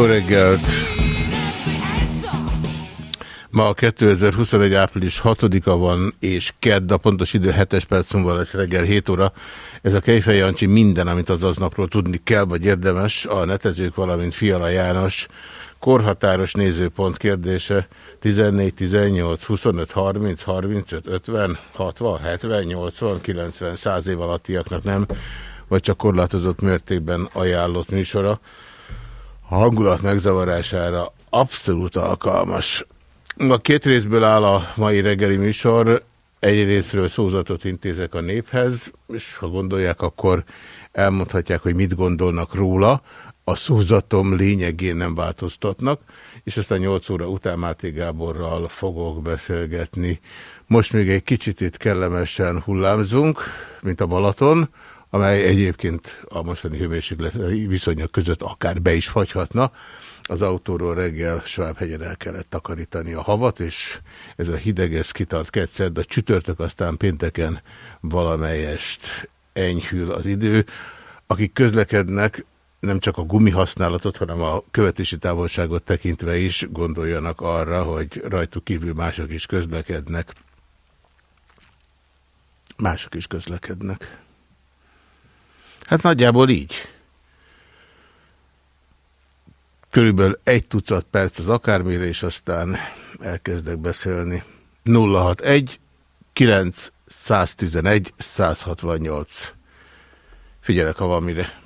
Jó reggelt! Ma 2021. április 6-a van, és kedd, a pontos idő 7 perc múlva lesz reggel 7 óra. Ez a Kejfej Jancsi minden, amit az aznapról tudni kell, vagy érdemes, a netezők, valamint Fiala János korhatáros nézőpont kérdése 14, 18, 25, 30, 35, 50, 60, 70, 80, 90, 100 év alattiaknak nem, vagy csak korlátozott mértékben ajánlott műsora. Hangulat megzavarására abszolút alkalmas. A két részből áll a mai reggeli műsor. Egy részről szózatot intézek a néphez, és ha gondolják, akkor elmondhatják, hogy mit gondolnak róla. A szózatom lényegén nem változtatnak, és aztán 8 óra után Máté Gáborral fogok beszélgetni. Most még egy kicsit itt kellemesen hullámzunk, mint a Balaton, amely egyébként a mostani hőmérséklet viszonyok között akár be is fagyhatna. Az autóról reggel Svábhegyen el kellett takarítani a havat, és ez a hideg, ez kitart kétszer, de csütörtök aztán pénteken valamelyest enyhül az idő. Akik közlekednek, nem csak a gumi használatot, hanem a követési távolságot tekintve is gondoljanak arra, hogy rajtuk kívül mások is közlekednek. Mások is közlekednek. Hát nagyjából így. Körülbelül egy tucat perc az akármire, és aztán elkezdek beszélni. 061 911 168. Figyelek, ha van mire.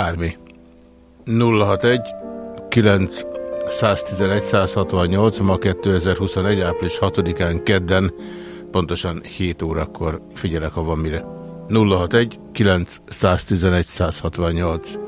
Bármi. 061 9 111 168 ma 2021 április 6-án kedden pontosan 7 órakor figyelek, ha van mire. 061 9 111 168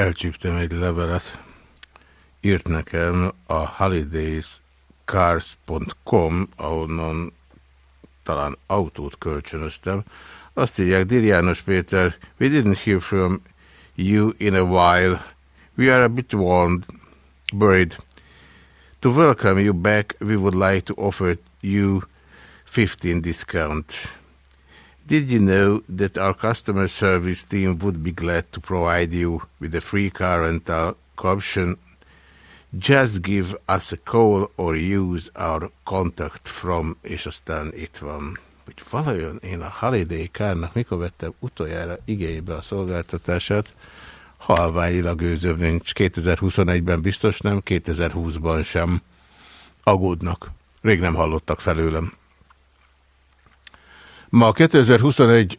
elcsíptem egy levelet, írt nekem a holidayscars.com, ahonnan talán autót kölcsönöztem. Azt írják, Dér János Péter, we didn't hear from you in a while. We are a bit warned, worried. To welcome you back, we would like to offer you 15 discount. Did you know that our customer service team would be glad to provide you with a free car rental option? Just give us a call or use our contact from, és aztán itt van, hogy valajon én a Holiday Car-nak mikor vettem utoljára igénybe a szolgáltatását, halványilag őzőbb nincs. 2021-ben biztos nem, 2020-ban sem. Agódnak. Rég nem hallottak felőlem. Ma 2021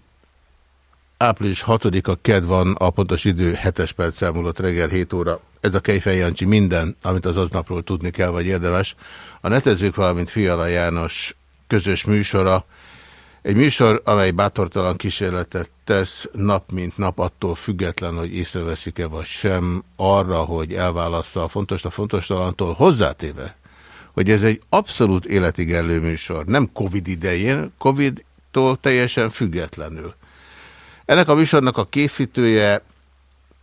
április 6-a ked van, a pontos idő 7-es perc elmúlott reggel 7 óra. Ez a Kejfej Jancsi minden, amit az aznapról tudni kell, vagy érdemes. A netezők, valamint Fiala János közös műsora, egy műsor, amely bátortalan kísérletet tesz nap mint nap attól független, hogy észreveszik-e vagy sem arra, hogy elválaszta a fontos a fontos talantól hozzátéve, hogy ez egy abszolút életigelő műsor, nem Covid idején, Covid-tól teljesen függetlenül. Ennek a műsornak a készítője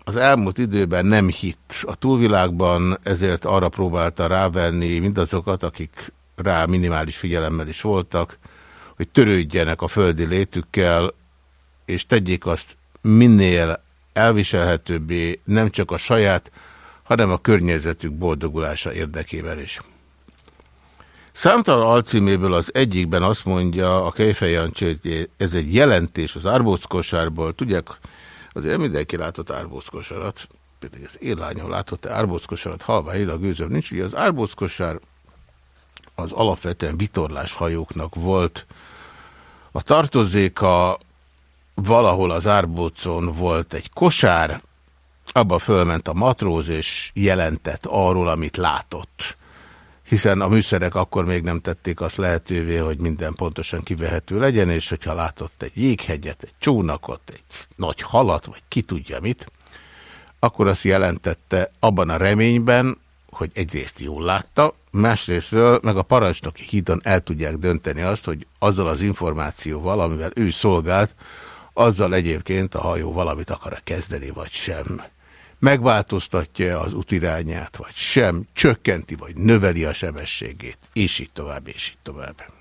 az elmúlt időben nem hitt a túlvilágban, ezért arra próbálta rávenni mindazokat, akik rá minimális figyelemmel is voltak, hogy törődjenek a földi létükkel, és tegyék azt minél elviselhetőbbé nem csak a saját, hanem a környezetük boldogulása érdekében is. Számtalan alcíméből az egyikben azt mondja a Kejfej hogy ez egy jelentés az árbóckosárból. Tudják, azért mindenki látott árbóckosarat, például az én lányom látott-e árbóckosarat, halványilag gőzöm nincs. Ugye az árbóckosár az alapvetően vitorlás hajóknak volt a tartozéka, valahol az árbócon volt egy kosár, abba fölment a matróz, és jelentett arról, amit látott hiszen a műszerek akkor még nem tették azt lehetővé, hogy minden pontosan kivehető legyen, és hogyha látott egy jéghegyet, egy csónakot, egy nagy halat, vagy ki tudja mit, akkor azt jelentette abban a reményben, hogy egyrészt jól látta, másrésztről meg a parancsnoki hídon el tudják dönteni azt, hogy azzal az információval, amivel ő szolgált, azzal egyébként a hajó valamit akar -e kezdeni, vagy sem megváltoztatja az utirányát, vagy sem, csökkenti, vagy növeli a sebességét, és így tovább, és így tovább.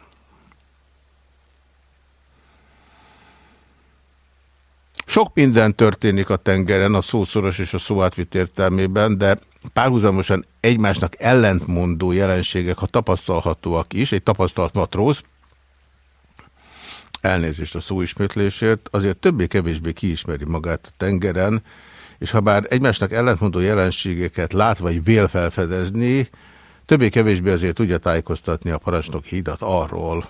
Sok minden történik a tengeren, a szószoros és a szó átvitt értelmében, de párhuzamosan egymásnak ellentmondó jelenségek, ha tapasztalhatóak is, egy tapasztalt matróz, elnézést a szóismétlésért, azért többé-kevésbé kiismeri magát a tengeren, és ha bár egymásnak ellentmondó jelenségeket lát vagy vél felfedezni, többé-kevésbé azért tudja tájékoztatni a parancsnok hídat arról,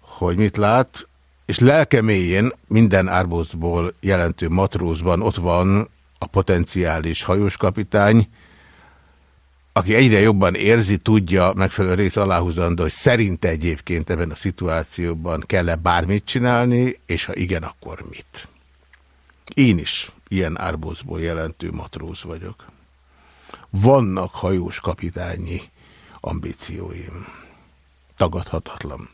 hogy mit lát, és lelkeméjén minden árbózból jelentő matrózban ott van a potenciális hajóskapitány, aki egyre jobban érzi, tudja megfelelő rész aláhúzandó, hogy szerinte egyébként ebben a szituációban kell-e bármit csinálni, és ha igen, akkor mit. Én is ilyen árbózból jelentő matróz vagyok. Vannak hajós kapitányi ambícióim. Tagadhatatlan.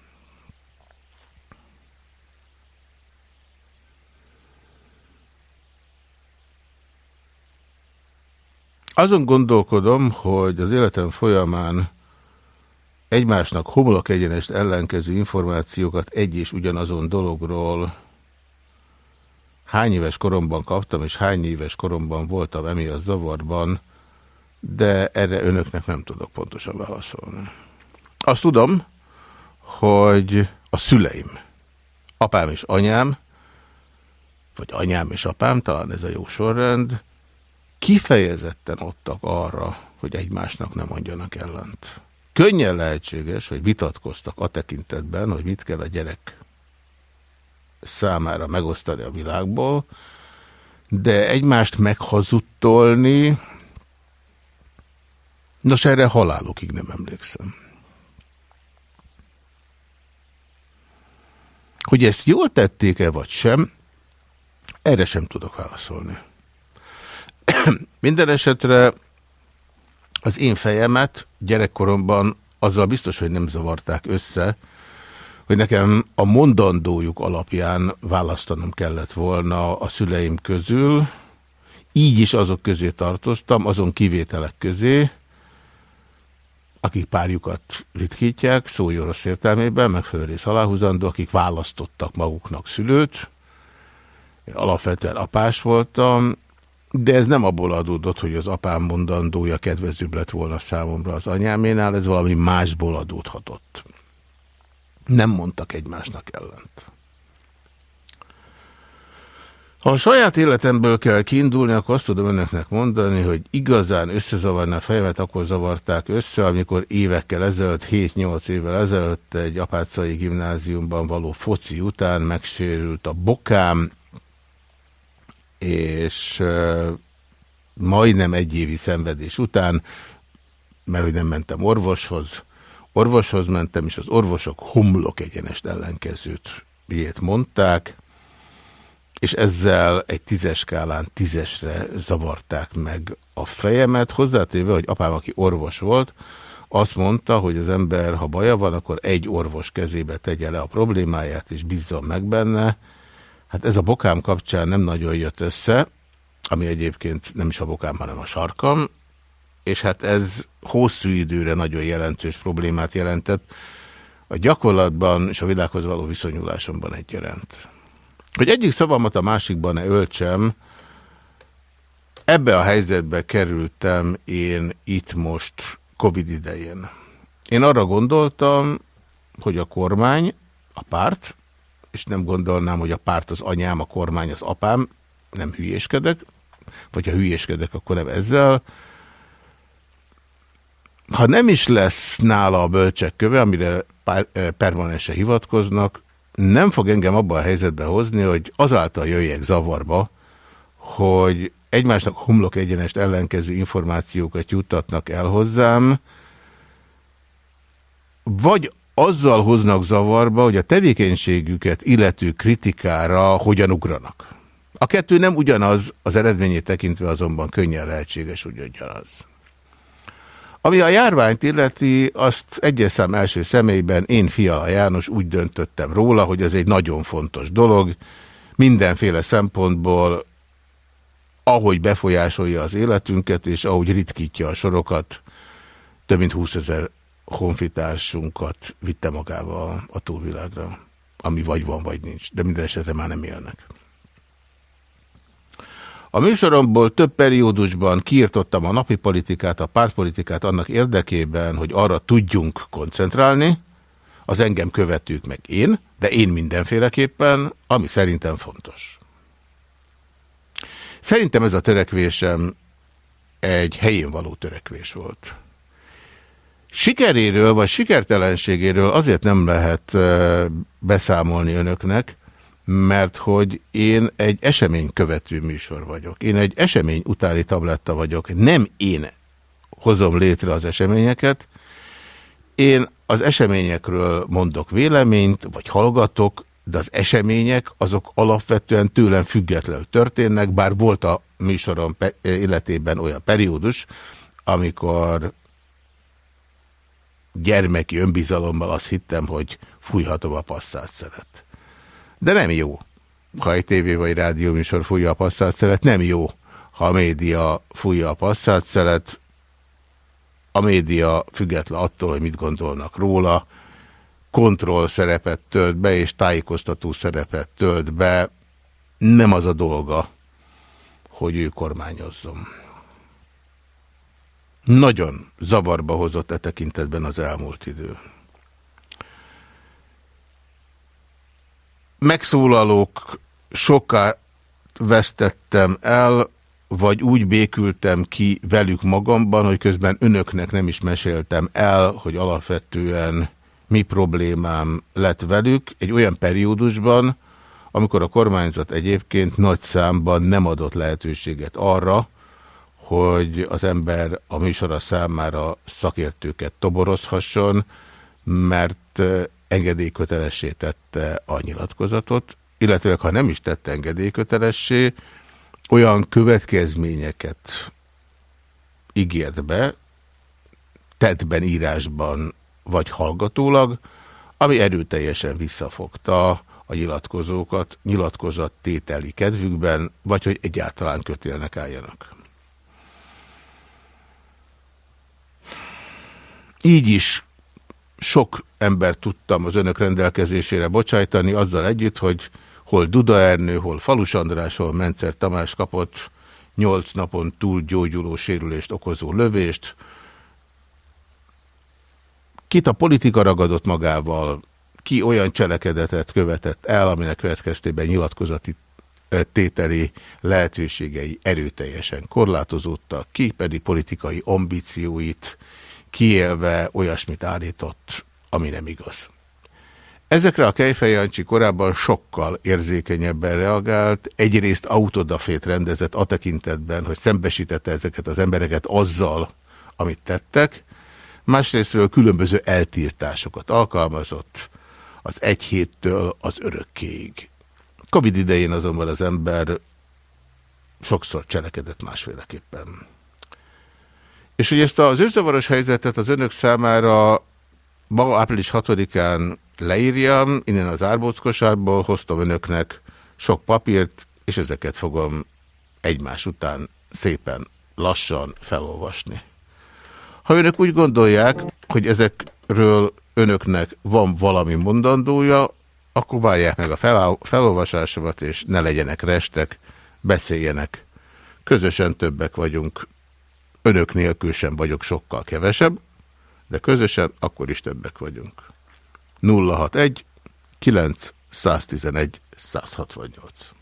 Azon gondolkodom, hogy az életem folyamán egymásnak homlok egyenest ellenkező információkat egy és ugyanazon dologról hány éves koromban kaptam, és hány éves koromban voltam emiatt zavarban, de erre önöknek nem tudok pontosan válaszolni. Azt tudom, hogy a szüleim, apám és anyám, vagy anyám és apám, talán ez a jó sorrend, kifejezetten adtak arra, hogy egymásnak nem mondjanak ellent. Könnyen lehetséges, hogy vitatkoztak a tekintetben, hogy mit kell a gyerek számára megosztani a világból, de egymást meghazudtolni, nos erre halálokig nem emlékszem. Hogy ezt jól tették-e vagy sem, erre sem tudok válaszolni. Minden esetre az én fejemet gyerekkoromban azzal biztos, hogy nem zavarták össze, hogy nekem a mondandójuk alapján választanom kellett volna a szüleim közül, így is azok közé tartoztam, azon kivételek közé, akik párjukat ritkítják, szói orosz értelmében, megfelelő rész aláhúzandó, akik választottak maguknak szülőt. Én alapvetően apás voltam, de ez nem abból adódott, hogy az apám mondandója kedvezőbb lett volna számomra az anyáménál, ez valami másból adódhatott. Nem mondtak egymásnak ellent. Ha a saját életemből kell kiindulni, akkor azt tudom önöknek mondani, hogy igazán összezavarná a fejemet, akkor zavarták össze, amikor évekkel ezelőtt, 7-8 évvel ezelőtt egy apácai gimnáziumban való foci után megsérült a bokám, és majdnem egy évi szenvedés után, mert hogy nem mentem orvoshoz, orvoshoz mentem, és az orvosok homlok egyenest ellenkezőt miért mondták, és ezzel egy tízes skálán tízesre zavarták meg a fejemet, hozzátéve, hogy apám, aki orvos volt, azt mondta, hogy az ember, ha baja van, akkor egy orvos kezébe tegye le a problémáját, és bízzon meg benne. Hát ez a bokám kapcsán nem nagyon jött össze, ami egyébként nem is a bokám, hanem a sarkam, és hát ez hosszú időre nagyon jelentős problémát jelentett a gyakorlatban és a világhoz való viszonyulásomban egyaránt. Hogy egyik szavamat a másikban ne öltsem, ebbe a helyzetbe kerültem én itt most Covid idején. Én arra gondoltam, hogy a kormány, a párt, és nem gondolnám, hogy a párt az anyám, a kormány az apám, nem hülyéskedek, vagy ha hülyéskedek, akkor nem ezzel. Ha nem is lesz nála a bölcsek köve, amire permanense hivatkoznak, nem fog engem abba a helyzetbe hozni, hogy azáltal jöjjek zavarba, hogy egymásnak homlok egyenest ellenkező információkat juttatnak el hozzám, vagy azzal hoznak zavarba, hogy a tevékenységüket illető kritikára hogyan ugranak. A kettő nem ugyanaz, az eredményét tekintve azonban könnyen lehetséges, hogy ugyanaz. Ami a járványt illeti, azt egyes első személyben én, Fiala János úgy döntöttem róla, hogy ez egy nagyon fontos dolog, mindenféle szempontból, ahogy befolyásolja az életünket, és ahogy ritkítja a sorokat, több mint 20 ezer honfitársunkat vitte magával a túlvilágra, ami vagy van, vagy nincs, de minden esetre már nem élnek. A műsoromból több periódusban kiirtottam a napi politikát, a pártpolitikát annak érdekében, hogy arra tudjunk koncentrálni, az engem követők meg én, de én mindenféleképpen, ami szerintem fontos. Szerintem ez a törekvésem egy helyén való törekvés volt. Sikeréről vagy sikertelenségéről azért nem lehet beszámolni önöknek, mert hogy én egy esemény követő műsor vagyok. Én egy esemény utáni tabletta vagyok. Nem én hozom létre az eseményeket. Én az eseményekről mondok véleményt, vagy hallgatok, de az események azok alapvetően tőlem függetlenül történnek, bár volt a műsorom életében olyan periódus, amikor gyermeki önbizalommal azt hittem, hogy fújhatom a passzát szeret. De nem jó, ha egy tévé vagy rádió műsor fújja a passzát nem jó, ha a média fújja a passzát a média független attól, hogy mit gondolnak róla, kontroll szerepet tölt be, és tájékoztató szerepet tölt be, nem az a dolga, hogy ő kormányozzon. Nagyon zavarba hozott e tekintetben az elmúlt idő. Megszólalók soká vesztettem el, vagy úgy békültem ki velük magamban, hogy közben önöknek nem is meséltem el, hogy alapvetően mi problémám lett velük egy olyan periódusban, amikor a kormányzat egyébként nagy számban nem adott lehetőséget arra, hogy az ember a műsora számára szakértőket toborozhasson, mert engedélykötelessé tette a nyilatkozatot, illetve ha nem is tette engedélykötelessé, olyan következményeket ígért be, tettben, írásban vagy hallgatólag, ami erőteljesen visszafogta a nyilatkozókat, nyilatkozat tételi kedvükben, vagy hogy egyáltalán kötélnek álljanak. Így is sok ember tudtam az önök rendelkezésére bocsájtani, azzal együtt, hogy hol Duda Ernő, hol Falus András, hol Mencer Tamás kapott nyolc napon túl gyógyuló sérülést okozó lövést. Kit a politika ragadott magával, ki olyan cselekedetet követett el, aminek következtében nyilatkozati tételi lehetőségei erőteljesen korlátozódtak, ki pedig politikai ambícióit kiélve olyasmit állított, ami nem igaz. Ezekre a Kejfej Jancsi korábban sokkal érzékenyebben reagált, egyrészt autodafét rendezett a tekintetben, hogy szembesítette ezeket az embereket azzal, amit tettek, másrésztről különböző eltiltásokat alkalmazott az egy héttől az örökkéig. Covid idején azonban az ember sokszor cselekedett másféleképpen. És hogy ezt az őrzavaros helyzetet az önök számára ma április 6-án leírjam, innen az árbóckosárból hoztam önöknek sok papírt, és ezeket fogom egymás után szépen, lassan felolvasni. Ha önök úgy gondolják, hogy ezekről önöknek van valami mondandója, akkor várják meg a fel felolvasásomat, és ne legyenek restek, beszéljenek. Közösen többek vagyunk. Önök nélkül sem vagyok sokkal kevesebb, de közösen akkor is többek vagyunk. 061 9 111 168.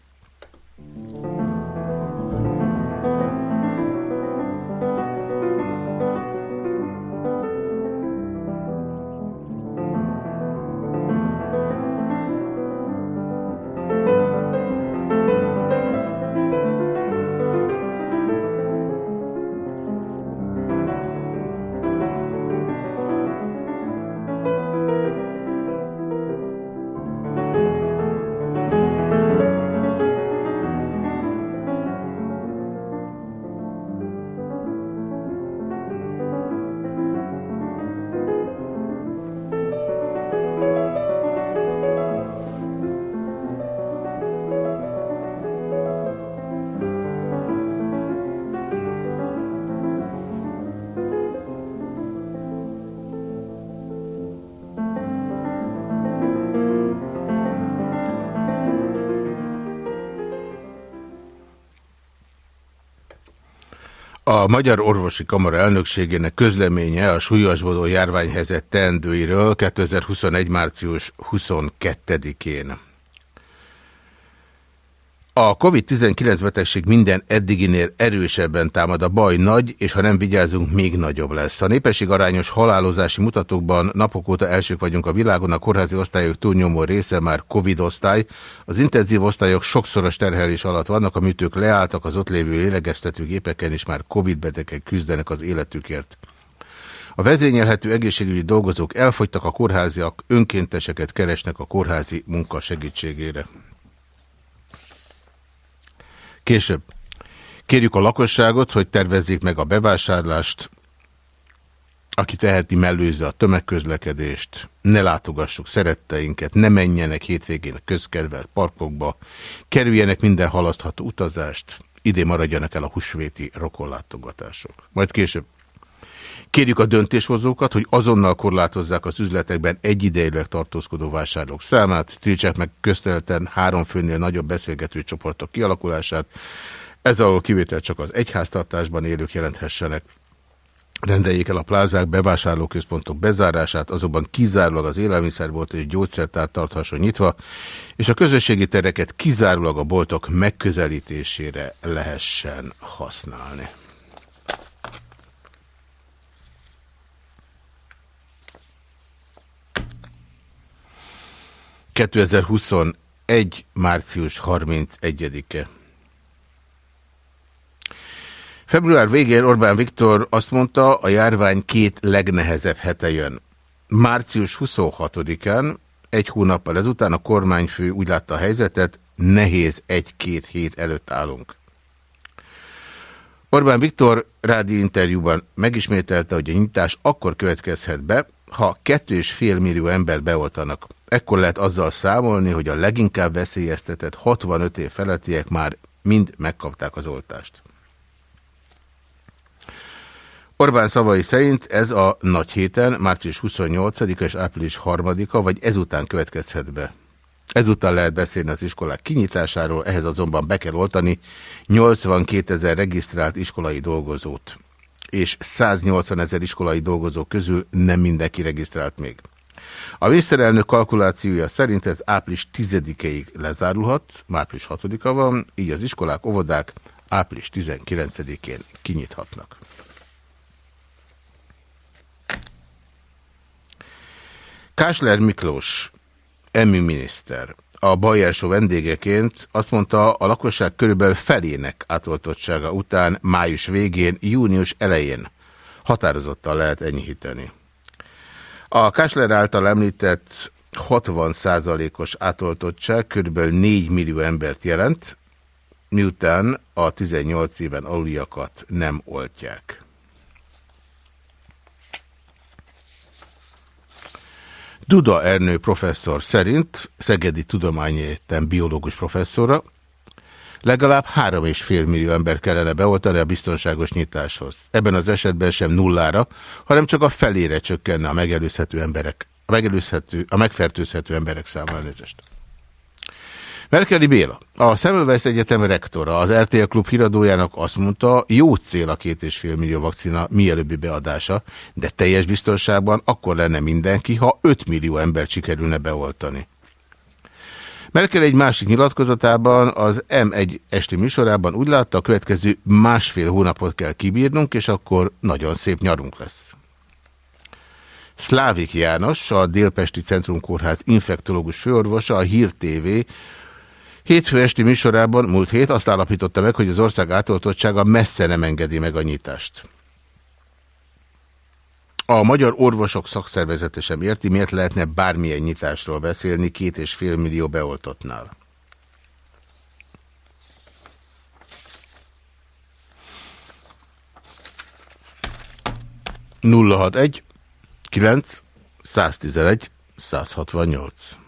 A Magyar Orvosi Kamara elnökségének közleménye a súlyosbodó járványhelyzet teendőiről 2021. március 22-én. A COVID-19 betegség minden eddiginél erősebben támad a baj nagy, és ha nem vigyázunk, még nagyobb lesz. A népesség arányos halálozási mutatókban napok óta elsők vagyunk a világon, a kórházi osztályok túlnyomó része már COVID osztály. Az intenzív osztályok sokszoros terhelés alatt vannak, a műtők leálltak, az ott lévő lélegeztető gépeken is már COVID betegek küzdenek az életükért. A vezényelhető egészségügyi dolgozók elfogytak, a kórháziak önkénteseket keresnek a kórházi munka segítségére. Később. Kérjük a lakosságot, hogy tervezzék meg a bevásárlást, aki teheti, mellőzze a tömegközlekedést, ne látogassuk szeretteinket, ne menjenek hétvégén a közkedvelt parkokba, kerüljenek minden halasztható utazást, idén maradjanak el a husvéti rokonlátogatások. Majd később. Kérjük a döntéshozókat, hogy azonnal korlátozzák az üzletekben egyidejűleg tartózkodó vásárlók számát, tiltsák meg köztelten három főnél nagyobb beszélgető csoportok kialakulását, ezzel a kivétel csak az egyháztartásban élők jelenthessenek. Rendeljék el a plázák bevásárlóközpontok bezárását, azonban kizárólag az élelmiszerbolt és gyógyszertár tarthasson nyitva, és a közösségi tereket kizárólag a boltok megközelítésére lehessen használni. 2021. március 31-e. Február végén Orbán Viktor azt mondta, a járvány két legnehezebb hete jön. Március 26-án, egy hónappal ezután a kormányfő úgy látta a helyzetet, nehéz egy-két hét előtt állunk. Orbán Viktor rádi interjúban megismételte, hogy a nyitás akkor következhet be, ha kettő és fél millió ember beoltanak. Ekkor lehet azzal számolni, hogy a leginkább veszélyeztetett 65 év felettiek már mind megkapták az oltást. Orbán szavai szerint ez a nagy héten, március 28-a és április 3-a, vagy ezután következhet be. Ezután lehet beszélni az iskolák kinyitásáról, ehhez azonban be kell oltani 82 ezer regisztrált iskolai dolgozót, és 180 ezer iskolai dolgozó közül nem mindenki regisztrált még. A miniszterelnök kalkulációja szerint ez április 10-ig lezárulhat, április 6-a van, így az iskolák, óvodák április 19-én kinyithatnak. Kásler Miklós, emmi miniszter, a Bayer Show vendégeként azt mondta, a lakosság körülbelül felének átoltottsága után május végén, június elején határozottan lehet enyhíteni. A Kásler által említett 60%-os átoltottság kb. 4 millió embert jelent, miután a 18 éven aluliakat nem oltják. Duda Ernő professzor szerint, Szegedi Tudományegyetem biológus professzora, legalább 3,5 millió ember kellene beoltani a biztonságos nyitáshoz. Ebben az esetben sem nullára, hanem csak a felére csökkenne a megelőzhető emberek, a, megelőzhető, a megfertőzhető emberek számára nézést. Merkeli Béla, a Semmelweis Egyetem rektora, az RTL Klub híradójának azt mondta, jó cél a két és fél millió vakcina mielőbbi beadása, de teljes biztonságban akkor lenne mindenki, ha 5 millió ember sikerülne beoltani. Merkel egy másik nyilatkozatában az M1 esti műsorában úgy látta, a következő másfél hónapot kell kibírnunk, és akkor nagyon szép nyarunk lesz. Szlávik János, a Délpesti Centrum Kórház infektológus főorvosa, a Hír TV Hétfő esti műsorában múlt hét azt állapította meg, hogy az ország átoltottsága messze nem engedi meg a nyitást. A Magyar Orvosok Szakszervezete sem érti, miért lehetne bármilyen nyitásról beszélni két és fél millió beoltottnál. Nulla egy, kilenc, 111, 168.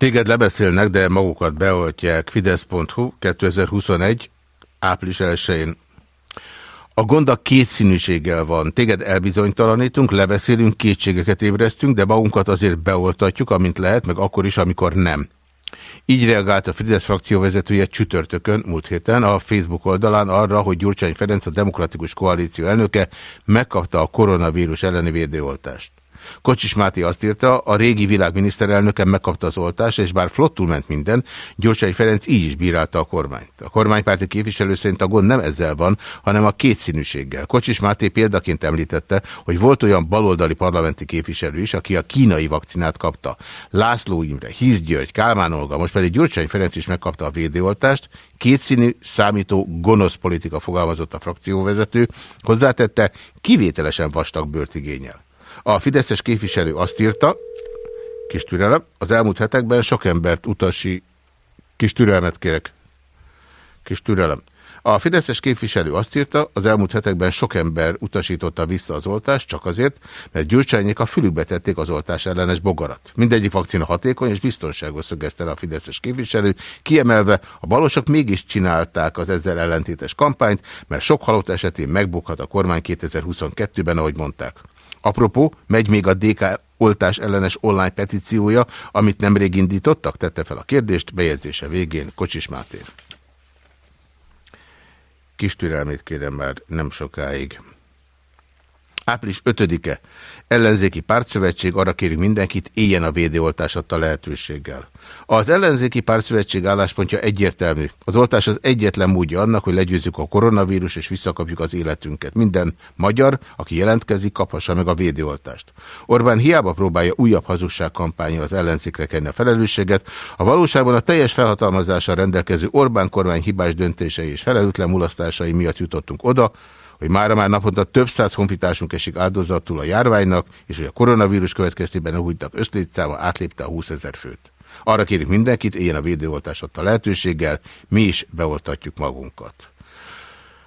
Téged lebeszélnek, de magukat beoltják. Fidesz.hu 2021. április 1-én. A gond a kétszínűséggel van. Téged elbizonytalanítunk, lebeszélünk, kétségeket ébresztünk, de magunkat azért beoltatjuk, amint lehet, meg akkor is, amikor nem. Így reagált a Fidesz frakció vezetője csütörtökön múlt héten a Facebook oldalán arra, hogy Gyurcsány Ferenc a Demokratikus Koalíció elnöke megkapta a koronavírus elleni védőoltást. Kocsis Máté azt írta, a régi világ miniszterelnöke megkapta az oltást, és bár flottul ment minden, Gyurcsány Ferenc így is bírálta a kormányt. A kormánypárti képviselő szerint a gond nem ezzel van, hanem a kétszínűséggel. Kocsis Máté példaként említette, hogy volt olyan baloldali parlamenti képviselő is, aki a kínai vakcinát kapta. László Imre, Hisz György, Kálmán Olga, most pedig Gyurcsány Ferenc is megkapta a védőoltást, kétszínű, számító, gonosz politika fogalmazott a frakcióvezető, hozzátette, kivételesen vastag bőrt igényel. A Fideszes képviselő azt írta, kis türelem, az elmúlt hetekben sok embert utasi, kis türelmet kérek, kis türelem. A Fideszes képviselő azt írta, az elmúlt hetekben sok ember utasította vissza az oltást, csak azért, mert Gyurcsányék a fülükbe tették az oltás ellenes bogarat. Mindegyik vakcina hatékony és biztonságos szögezte le a Fideszes képviselő, kiemelve a balosok mégis csinálták az ezzel ellentétes kampányt, mert sok halott esetén megbukhat a kormány 2022-ben, ahogy mondták. Apropó, megy még a DK oltás ellenes online petíciója, amit nemrég indítottak, tette fel a kérdést, bejegyzése végén Kocsis Máté. Kis türelmét kérem már nem sokáig. Április 5-e. Ellenzéki pártszövetség arra kéri mindenkit, éljen a védőoltás adta lehetőséggel. Az ellenzéki pártszövetség álláspontja egyértelmű. Az oltás az egyetlen módja annak, hogy legyőzzük a koronavírus és visszakapjuk az életünket. Minden magyar, aki jelentkezik, kaphassa meg a védőoltást. Orbán hiába próbálja újabb hazugságkampánya az ellenzékre kenni a felelősséget. A valóságban a teljes felhatalmazással rendelkező Orbán kormány hibás döntései és felelőtlen mulasztásai miatt jutottunk oda, hogy mára már naponta több száz honfitársunk esik áldozatul a járványnak, és hogy a koronavírus következtében a húgynak összlétszáma átlépte a 20 ezer főt. Arra kérjük mindenkit, éljen a védőoltás adta lehetőséggel, mi is beoltatjuk magunkat.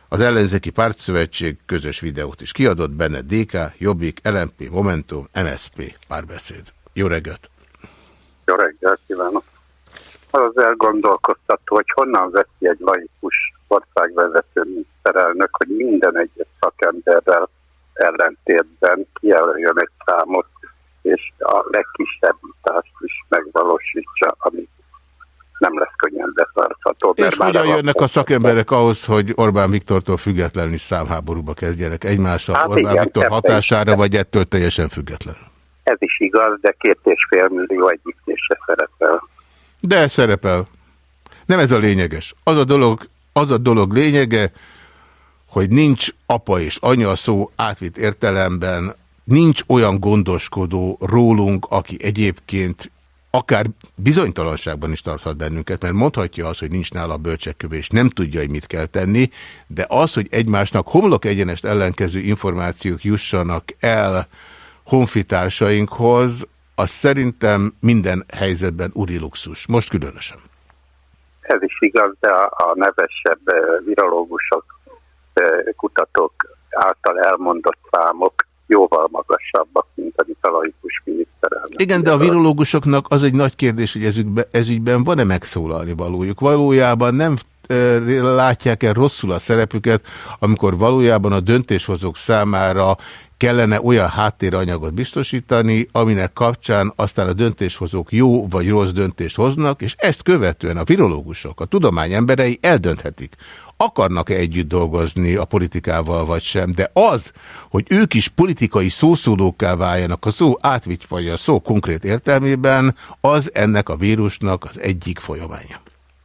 Az ellenzéki pártszövetség közös videót is kiadott, benne DK, Jobbik, LMP, Momentum, MSP, párbeszéd. Jó reggelt! Jó reggelt kívánok! Az elgondolkoztató, hogy honnan veszi egy laikus országvezető miniszterelnök, hogy minden egyes szakemberrel ellentétben kijelöljön egy számot, és a legkisebb utást is megvalósítsa, ami nem lesz könnyen betartható. És hogyan jönnek a szakemberek ahhoz, hogy Orbán Viktortól függetlenül is számháborúba kezdjenek egymással, hát Orbán igen, Viktor hatására, vagy ettől teljesen független? Ez is igaz, de két és fél millió együttése szerepel. De szerepel. Nem ez a lényeges. Az a dolog, az a dolog lényege, hogy nincs apa és anya szó átvitt értelemben, nincs olyan gondoskodó rólunk, aki egyébként akár bizonytalanságban is tarthat bennünket, mert mondhatja azt, hogy nincs nála a bölcsekkövé, és nem tudja, hogy mit kell tenni, de az, hogy egymásnak homlok egyenest ellenkező információk jussanak el honfitársainkhoz, az szerintem minden helyzetben uri luxus. Most különösen. Ez is igaz, de a nevesebb virológusok, kutatók által elmondott számok jóval magasabbak, mint amit a laikus miniszterelnök. Igen, de a virológusoknak az egy nagy kérdés, hogy ezügyben, ezügyben van-e megszólalni valójuk. Valójában nem látják el rosszul a szerepüket, amikor valójában a döntéshozók számára kellene olyan háttéranyagot biztosítani, aminek kapcsán aztán a döntéshozók jó vagy rossz döntést hoznak, és ezt követően a virológusok, a tudomány emberei eldönthetik, akarnak-e együtt dolgozni a politikával vagy sem, de az, hogy ők is politikai szószólókká váljanak a szó átvitt vagy a szó konkrét értelmében, az ennek a vírusnak az egyik folyamánya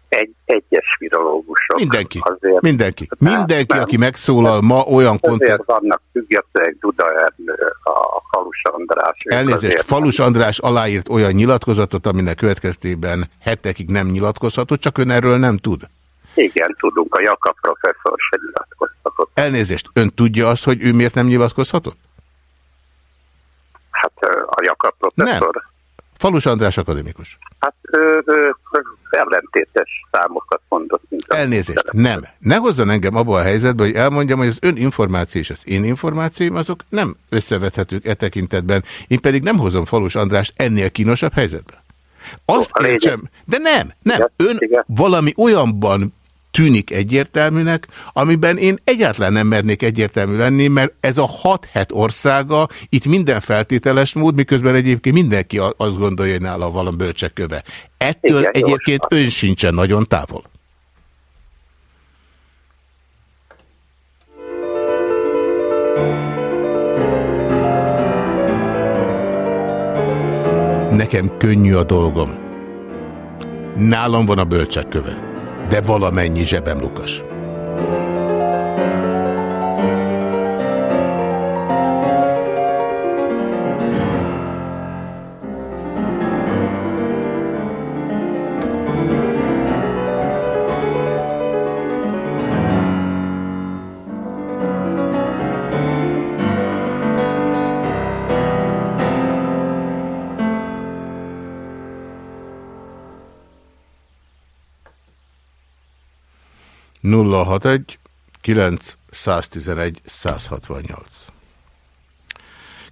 egy, egyes virológusok. Mindenki, azért, mindenki. Mindenki, nem, aki megszólal ma olyan kontent... vannak függetlenek Duda Ernő, a Falus András. Elnézést, Falus András aláírt olyan nyilatkozatot, aminek következtében hetekig nem nyilatkozhatott, csak ön erről nem tud. Igen, tudunk, a Jakab professzor se nyilatkozhatott. Elnézést, ön tudja azt, hogy ő miért nem nyilatkozhatott? Hát a Jakab professzor... Nem. Falus András akadémikus. Hát ö, ö, ellentétes számokat mondott. Mint Elnézést, nem. Ne hozzon engem abba a helyzetbe, hogy elmondjam, hogy az ön információ és az én információim azok nem összevethetők e tekintetben. Én pedig nem hozom Falus Andrást ennél kínosabb helyzetbe. Azt értsem, de nem, nem. Ön valami olyanban tűnik egyértelműnek, amiben én egyáltalán nem mernék egyértelmű lenni, mert ez a hat het országa, itt minden feltételes mód, miközben egyébként mindenki azt gondolja, hogy nála valami bölcsekköve. Ettől Igen, egyébként jósban. ön sincsen nagyon távol. Nekem könnyű a dolgom. Nálam van a bölcsekköve de valamennyi zsebem lukas. 061 911 168.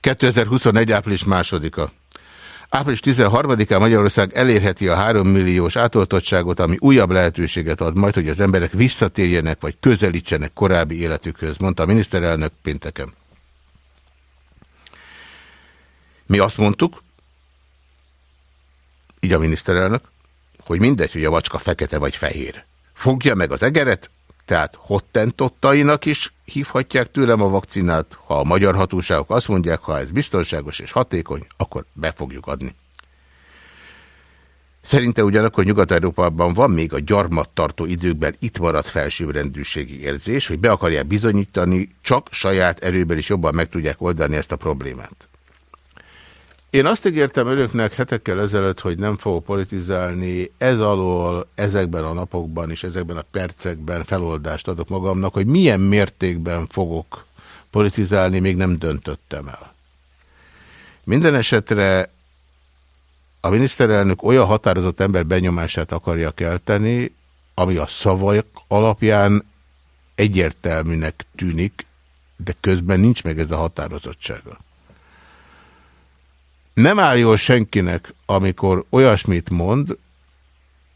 2021. április másodika. Április 13-án Magyarország elérheti a 3 milliós átoltottságot, ami újabb lehetőséget ad majd, hogy az emberek visszatérjenek vagy közelítsenek korábbi életükhöz, mondta a miniszterelnök pénteken. Mi azt mondtuk, így a miniszterelnök, hogy mindegy, hogy a vacska fekete vagy fehér. Fogja meg az egeret, Tehát hottentottainak is hívhatják tőlem a vakcinát, ha a magyar hatóságok azt mondják, ha ez biztonságos és hatékony, akkor be fogjuk adni. Szerinte ugyanakkor Nyugat-Európában van még a gyarmattartó időkben itt maradt felsőbbrendűségi érzés, hogy be akarják bizonyítani, csak saját erőben is jobban meg tudják oldani ezt a problémát. Én azt ígértem önöknek hetekkel ezelőtt, hogy nem fogok politizálni, ez alól ezekben a napokban és ezekben a percekben feloldást adok magamnak, hogy milyen mértékben fogok politizálni, még nem döntöttem el. Minden esetre a miniszterelnök olyan határozott ember benyomását akarja kelteni, ami a szavak alapján egyértelműnek tűnik, de közben nincs meg ez a határozottsága. Nem áll jól senkinek, amikor olyasmit mond,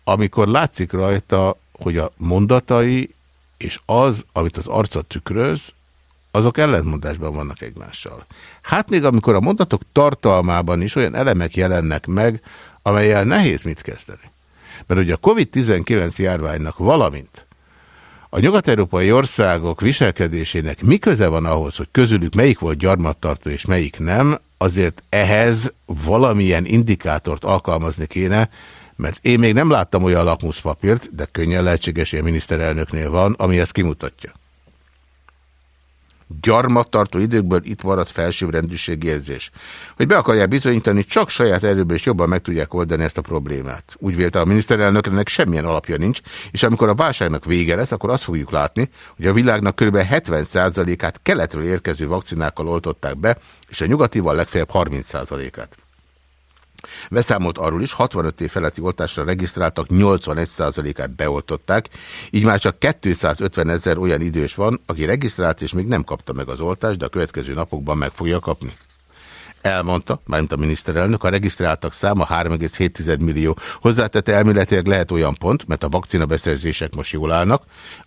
amikor látszik rajta, hogy a mondatai és az, amit az arca tükröz, azok ellentmondásban vannak egymással. Hát még amikor a mondatok tartalmában is olyan elemek jelennek meg, amelyel nehéz mit kezdeni. Mert ugye a COVID-19 járványnak valamint a nyugat-európai országok viselkedésének mi köze van ahhoz, hogy közülük melyik volt gyarmattartó és melyik nem, azért ehhez valamilyen indikátort alkalmazni kéne, mert én még nem láttam olyan lakmuszpapírt, de könnyen lehetséges, hogy a miniszterelnöknél van, ami ezt kimutatja gyarmattartó időkből itt maradt felsőbbrendűségi érzés. Hogy be akarják bizonyítani, csak saját erőből is jobban meg tudják oldani ezt a problémát. Úgy vélte a miniszterelnöknek semmilyen alapja nincs, és amikor a válságnak vége lesz, akkor azt fogjuk látni, hogy a világnak kb. 70%-át keletről érkező vakcinákkal oltották be, és a nyugatival legfeljebb 30%-át. Beszámolt arról is, 65 év feletti oltásra regisztráltak 81%-át beoltották, így már csak 250 ezer olyan idős van, aki regisztrált és még nem kapta meg az oltást, de a következő napokban meg fogja kapni. Elmondta, mármint a miniszterelnök, a regisztráltak száma 3,7 millió. Hozzátette elméletileg lehet olyan pont, mert a vakcina beszerzések most jól állnak,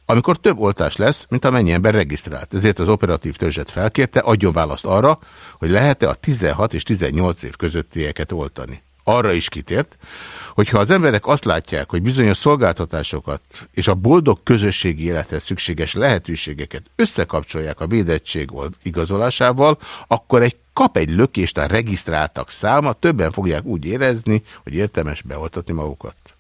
amikor több oltás lesz, mint amennyi ember regisztrált. Ezért az operatív törzset felkérte, adjon választ arra, hogy lehet-e a 16 és 18 év közöttieket oltani. Arra is kitért, hogyha az emberek azt látják, hogy bizonyos szolgáltatásokat és a boldog közösségi élethez szükséges lehetőségeket összekapcsolják a védettség igazolásával, akkor egy kap egy lökést a regisztráltak száma, többen fogják úgy érezni, hogy értemes beoltatni magukat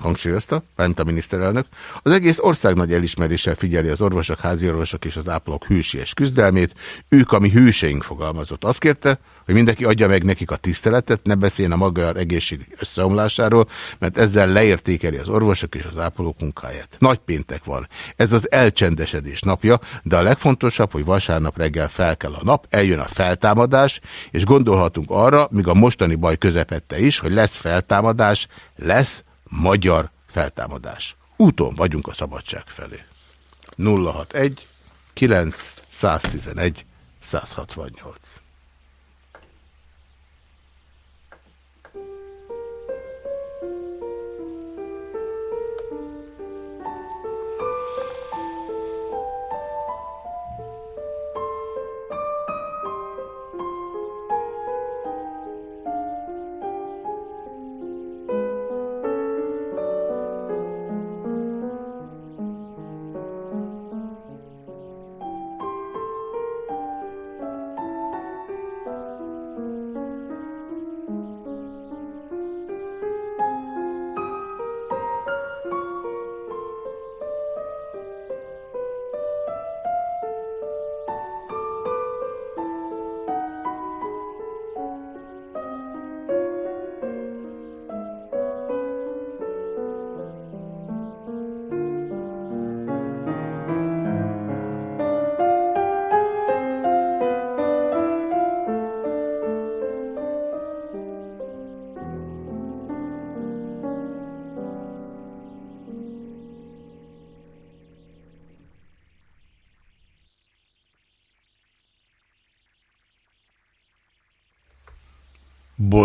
hangsúlyozta, bent a miniszterelnök, az egész ország nagy elismeréssel figyeli az orvosok, háziorvosok és az ápolók hősies küzdelmét. Ők, ami hőseink fogalmazott. Azt kérte, hogy mindenki adja meg nekik a tiszteletet, ne beszéljen a maga egészség összeomlásáról, mert ezzel leértékeli az orvosok és az ápolók munkáját. Nagy péntek van. Ez az elcsendesedés napja, de a legfontosabb, hogy vasárnap reggel fel kell a nap, eljön a feltámadás, és gondolhatunk arra, míg a mostani baj közepette is, hogy lesz feltámadás, lesz magyar feltámadás. Úton vagyunk a szabadság felé. 061 9 111 168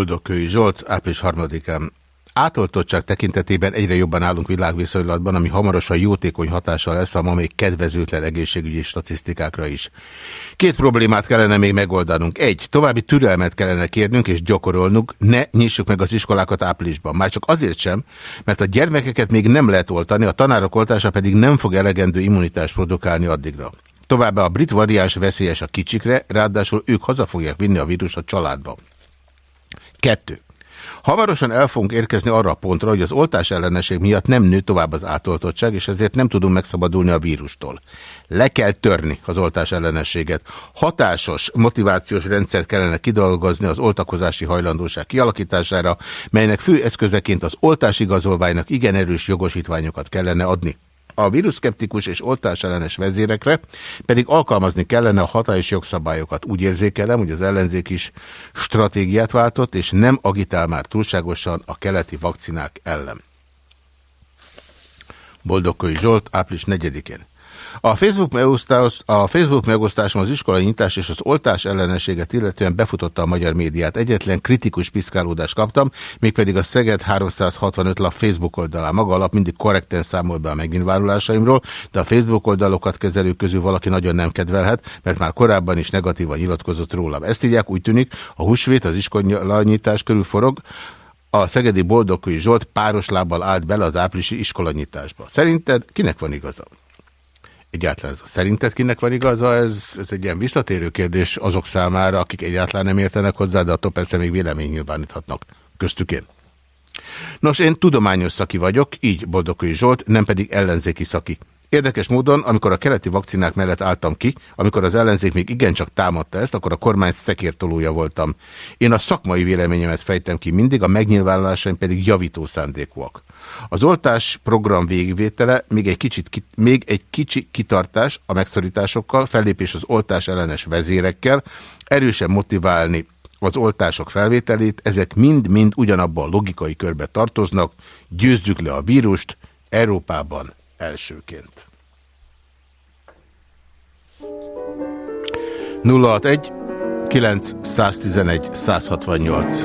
Boldogkői Zsolt, április 3-án. átoltottság tekintetében egyre jobban állunk világviszonylatban, ami hamarosan jótékony hatással lesz a ma még kedvezőtlen egészségügyi statisztikákra is. Két problémát kellene még megoldanunk. Egy, további türelmet kellene kérnünk és gyakorolnunk, ne nyissuk meg az iskolákat áprilisban. Már csak azért sem, mert a gyermekeket még nem lehet oltani, a tanárok oltása pedig nem fog elegendő immunitást produkálni addigra. Továbbá a brit variáns veszélyes a kicsikre, ráadásul ők haza fogják vinni a vírus a családba. Kettő. Hamarosan el fogunk érkezni arra a pontra, hogy az oltás ellenesség miatt nem nő tovább az átoltottság, és ezért nem tudunk megszabadulni a vírustól. Le kell törni az oltás ellenességet. Hatásos motivációs rendszert kellene kidolgozni az oltakozási hajlandóság kialakítására, melynek fő eszközeként az oltásigazolványnak igen erős jogosítványokat kellene adni. A víruszkeptikus és oltásellenes vezérekre pedig alkalmazni kellene a hatályos jogszabályokat. Úgy érzékelem, hogy az ellenzék is stratégiát váltott, és nem agitál már túlságosan a keleti vakcinák ellen. Boldogkői Zsolt, április 4-én. A Facebook, megosztás, a Facebook megosztásom az iskolai nyitás és az oltás ellenességet illetően befutotta a magyar médiát. Egyetlen kritikus piszkálódást kaptam, mégpedig a Szeged 365 lap Facebook oldalán. Maga alap mindig korrekten számol be a megnyilvánulásaimról, de a Facebook oldalokat kezelők közül valaki nagyon nem kedvelhet, mert már korábban is negatívan nyilatkozott rólam. Ezt így úgy tűnik, a húsvét az iskolai nyitás körül forog, a szegedi boldogkői Zsolt páros lábbal állt bele az áprilisi iskolanyitásba. Szerinted kinek van igaza? Egyáltalán ez a szerinted kinek van igaza? Ez, ez egy ilyen visszatérő kérdés azok számára, akik egyáltalán nem értenek hozzá, de attól persze még vélemény nyilváníthatnak. Köztük én. Nos, én tudományos szaki vagyok, így Boldogkői Zsolt, nem pedig ellenzéki szaki. Érdekes módon, amikor a keleti vakcinák mellett álltam ki, amikor az ellenzék még igencsak támadta ezt, akkor a kormány szekértolója voltam. Én a szakmai véleményemet fejtem ki mindig, a megnyilvánulásaim pedig javító szándékúak. Az oltás program végvétele még egy, kicsit, még egy kicsi kitartás a megszorításokkal, fellépés az oltás ellenes vezérekkel, erősen motiválni az oltások felvételét, ezek mind-mind ugyanabban a logikai körbe tartoznak, győzzük le a vírust Európában elsőként. 061 911 168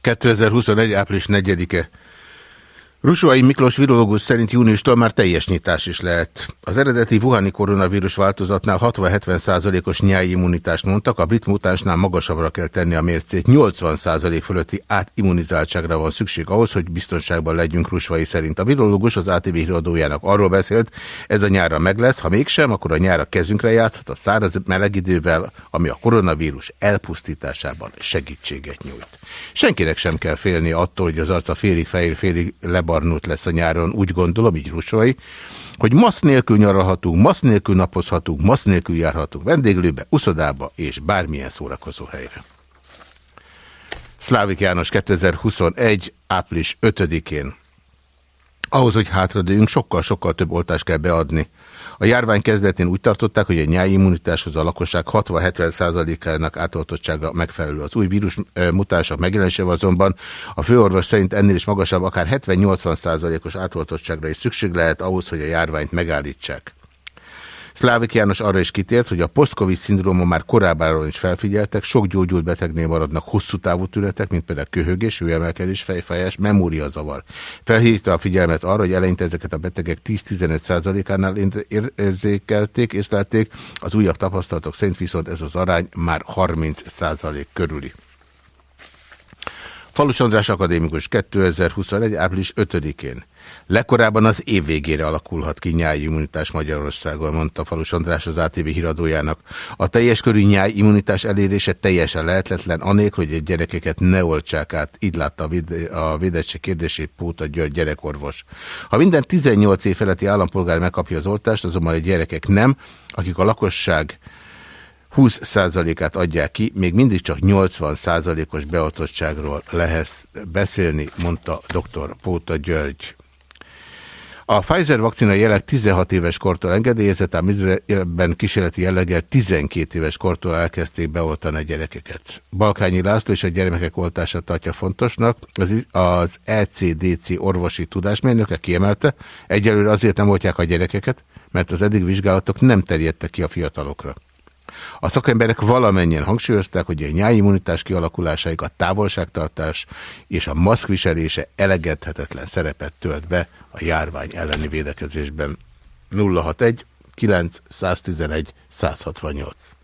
2021. április 4-e. Rusvai Miklós virológus szerint júniustól már teljes nyitás is lehet. Az eredeti Wuhani koronavírus változatnál 60-70%-os nyári immunitást mondtak, a brit mutánsnál magasabbra kell tenni a mércét. 80% fölötti átimmunizáltságra van szükség ahhoz, hogy biztonságban legyünk Rusvai szerint. A virológus az ATV híradójának arról beszélt, ez a nyára meg lesz, ha mégsem, akkor a nyára kezünkre játszhat a száraz meleg idővel, ami a koronavírus elpusztításában segítséget nyújt. Senkinek sem kell félni attól, hogy az arca félig fehér, félig lebarnult lesz a nyáron, úgy gondolom, így rusvai, hogy masz nélkül nyaralhatunk, masz nélkül napozhatunk, masz nélkül járhatunk vendéglőbe, uszodába és bármilyen szórakozó helyre. Szlávik János 2021. április 5-én. Ahhoz, hogy hátradőjünk, sokkal-sokkal több oltást kell beadni. A járvány kezdetén úgy tartották, hogy a nyári immunitáshoz a lakosság 60-70%-ának átoltottsága megfelelő. Az új vírus mutánsok megjelenésével azonban a főorvos szerint ennél is magasabb, akár 70-80%-os átoltottságra is szükség lehet ahhoz, hogy a járványt megállítsák. Szlávik János arra is kitért, hogy a post-covid szindróma már korábban is felfigyeltek, sok gyógyult betegnél maradnak hosszú távú tünetek, mint például köhögés, hőemelkedés, fejfájás, memóriazavar. Felhívta a figyelmet arra, hogy eleinte ezeket a betegek 10-15%-ánál érzékelték, észlelték, az újabb tapasztalatok szerint viszont ez az arány már 30% körüli. Falus András akadémikus 2021. április 5-én. Legkorábban az év végére alakulhat ki nyári immunitás Magyarországon, mondta Falus András az ATV híradójának. A teljes körű nyári immunitás elérése teljesen lehetetlen, anélkül, hogy a gyerekeket ne oltsák át. Így látta a védettség kérdését Póta György gyerekorvos. Ha minden 18 év feletti állampolgár megkapja az oltást, azonban a gyerekek nem, akik a lakosság 20%-át adják ki, még mindig csak 80%-os beoltottságról lehet beszélni, mondta dr. Póta György. A Pfizer vakcina jelenleg 16 éves kortól engedélyezett, ám Izraelben kísérleti jelleggel 12 éves kortól elkezdték beoltani a gyerekeket. Balkányi László és a gyermekek oltását tartja fontosnak. Az, az ECDC orvosi tudásmérnöke kiemelte, egyelőre azért nem oltják a gyerekeket, mert az eddig vizsgálatok nem terjedtek ki a fiatalokra. A szakemberek valamennyien hangsúlyozták, hogy a nyáimmunitás kialakulásáig a távolságtartás és a maszkviselése elegedhetetlen szerepet tölt be a járvány elleni védekezésben. 061 9 111 168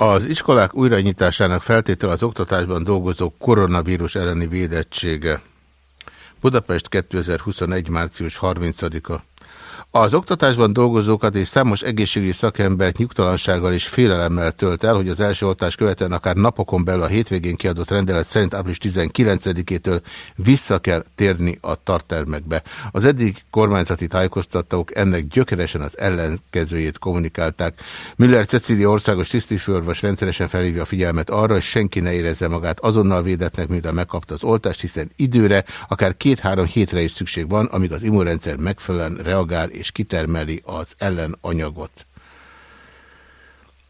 Az iskolák újranyitásának feltétel az oktatásban dolgozó koronavírus elleni védettsége. Budapest 2021. március 30-a. Az oktatásban dolgozókat és számos egészségügyi szakembert nyugtalansággal és félelemmel tölt el, hogy az első oltás követően akár napokon belül a hétvégén kiadott rendelet szerint április 19-től vissza kell térni a tartermekbe. Az eddig kormányzati tájékoztatók ennek gyökeresen az ellenkezőjét kommunikálták. Müller Cecília országos tisztifőorvos rendszeresen felhívja a figyelmet arra, hogy senki ne érezze magát azonnal védetnek, miután megkapta az oltást, hiszen időre, akár két-három hétre is szükség van, amíg az immunrendszer megfelelően reagál és kitermeli az ellenanyagot.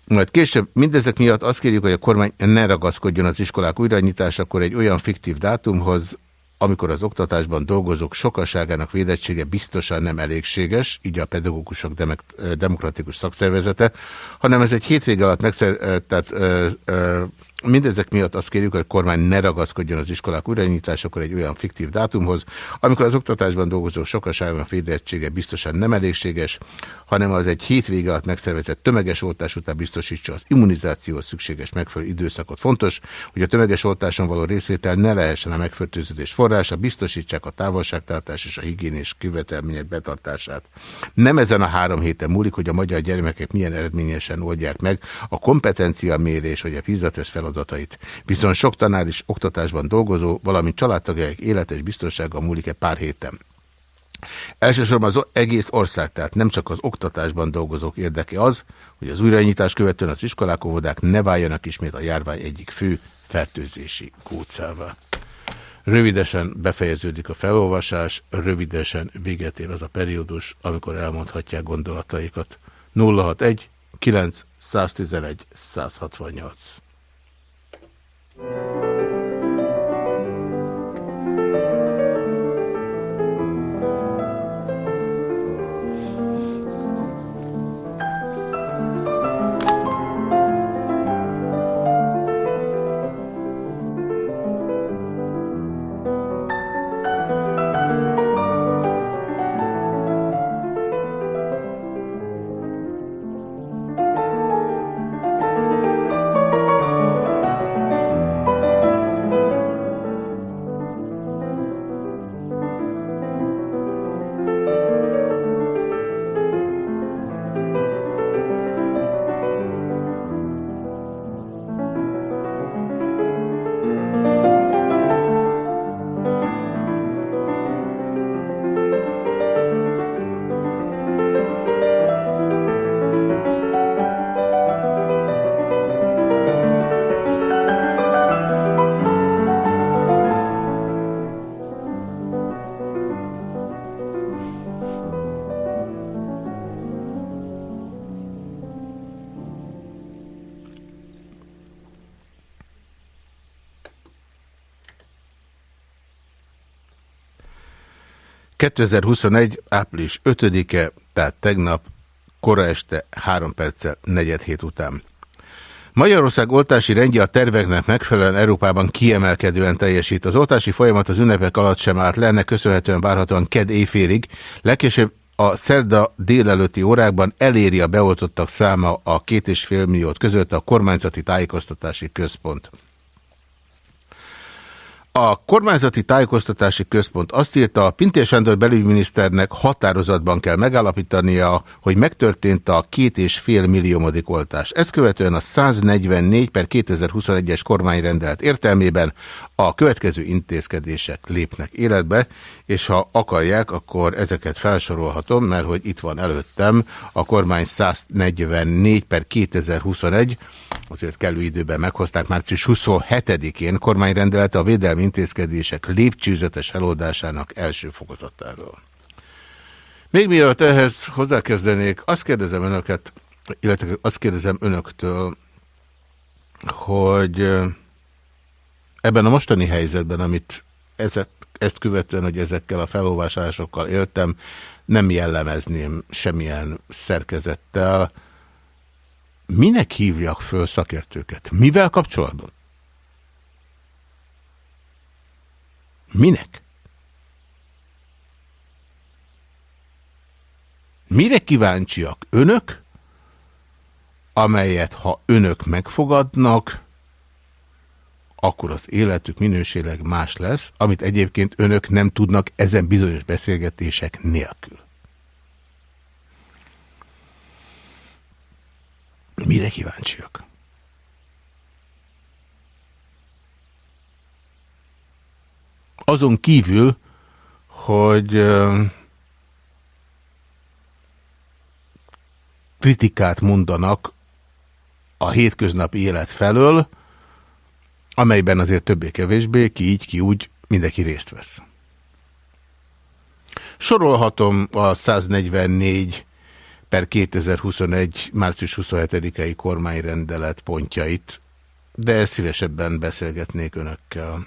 Majd később mindezek miatt azt kérjük, hogy a kormány ne ragaszkodjon az iskolák újranyitásakor egy olyan fiktív dátumhoz, amikor az oktatásban dolgozók sokaságának védettsége biztosan nem elégséges, így a pedagógusok demokratikus szakszervezete, hanem ez egy hétvége alatt megszer, tehát, ö, ö, Mindezek miatt azt kérjük, hogy a kormány ne ragaszkodjon az iskolák újranyitásakor egy olyan fiktív dátumhoz, amikor az oktatásban dolgozó sokaságnak védettsége biztosan nem elégséges, hanem az egy hétvége alatt megszervezett tömeges oltás után biztosítsa az immunizációhoz szükséges megfelelő időszakot. Fontos, hogy a tömeges oltáson való részvétel ne lehessen a megfertőződés forrása, biztosítsák a távolságtartás és a higiénés követelmények betartását. Nem ezen a három héten múlik, hogy a magyar gyermekek milyen eredményesen oldják meg a kompetencia mérés vagy a fizetesz fel feladatait. Viszont sok tanár is oktatásban dolgozó, valamint családtagjaik életes biztonsága múlik-e pár héten. Elsősorban az egész ország, tehát nem csak az oktatásban dolgozók érdeke az, hogy az újranyitás követően az iskolák, óvodák ne váljanak ismét a járvány egyik fő fertőzési kócával. Rövidesen befejeződik a felolvasás, rövidesen véget ér az a periódus, amikor elmondhatják gondolataikat. 061 9 111 168 Thank you. 2021. április 5-e, tehát tegnap, kora este, 3 perccel, negyed hét után. Magyarország oltási rendje a terveknek megfelelően Európában kiemelkedően teljesít. Az oltási folyamat az ünnepek alatt sem állt le, ennek köszönhetően várhatóan ked éjfélig, legkésőbb a szerda délelőtti órákban eléri a beoltottak száma a két és fél milliót között a kormányzati tájékoztatási központ. A kormányzati tájékoztatási központ azt írta, Pintér Sándor belügyminiszternek határozatban kell megállapítania, hogy megtörtént a két és fél milliómodik oltás. Ezt követően a 144 per 2021-es kormányrendelet értelmében a következő intézkedések lépnek életbe, és ha akarják, akkor ezeket felsorolhatom, mert hogy itt van előttem a kormány 144 per 2021, azért kellő időben meghozták március 27-én kormányrendelete a védelmi intézkedések lépcsőzetes feloldásának első fokozatáról. Még mielőtt ehhez hozzákezdenék, azt kérdezem önöket, illetve azt kérdezem önöktől, hogy ebben a mostani helyzetben, amit ezet, ezt követően, hogy ezekkel a felolvásásokkal éltem, nem jellemezném semmilyen szerkezettel, minek hívjak föl szakértőket? Mivel kapcsolatban? Minek? Mire kíváncsiak önök, amelyet ha önök megfogadnak, akkor az életük minőséleg más lesz, amit egyébként önök nem tudnak ezen bizonyos beszélgetések nélkül. Mire kíváncsiak? Azon kívül, hogy kritikát mondanak a hétköznapi élet felől, amelyben azért többé-kevésbé, ki így, ki úgy, mindenki részt vesz. Sorolhatom a 144 per 2021. március 27-i kormányrendelet pontjait, de szívesebben beszélgetnék önökkel.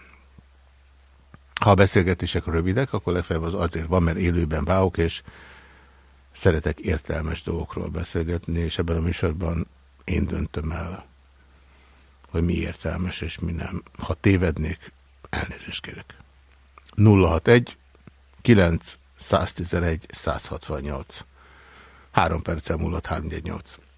Ha a beszélgetések rövidek, akkor legfeljebb az azért van, mert élőben válok, és szeretek értelmes dolgokról beszélgetni, és ebben a műsorban én döntöm el, hogy mi értelmes és mi nem. Ha tévednék, elnézést kérek. 061 9 111 168 Három perccel múlott 318.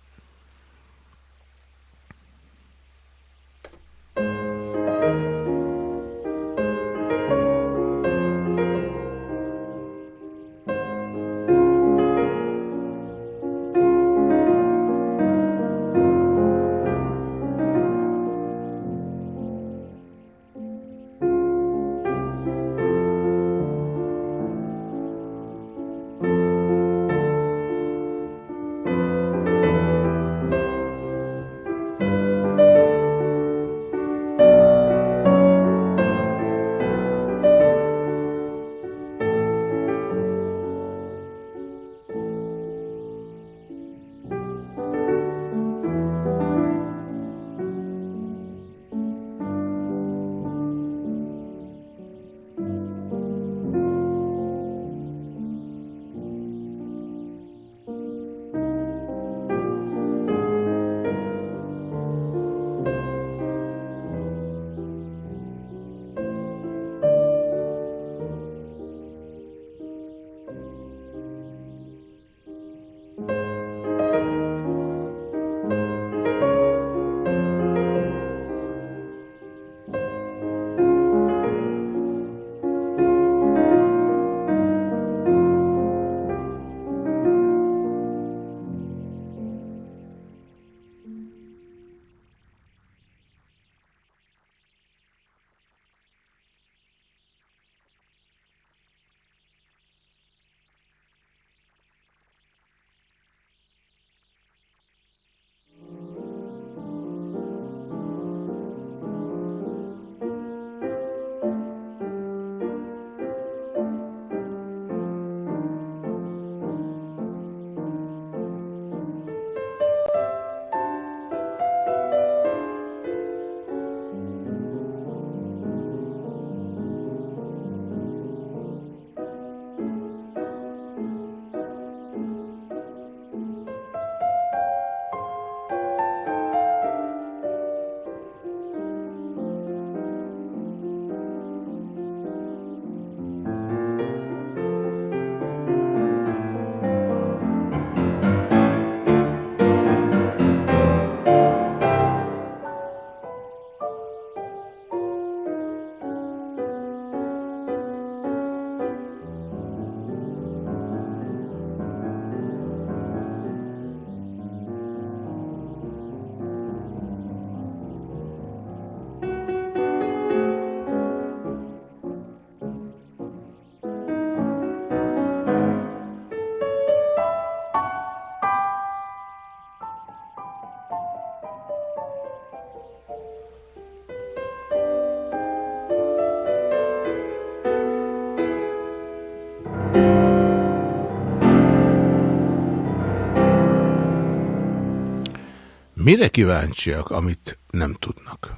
Mire kíváncsiak, amit nem tudnak?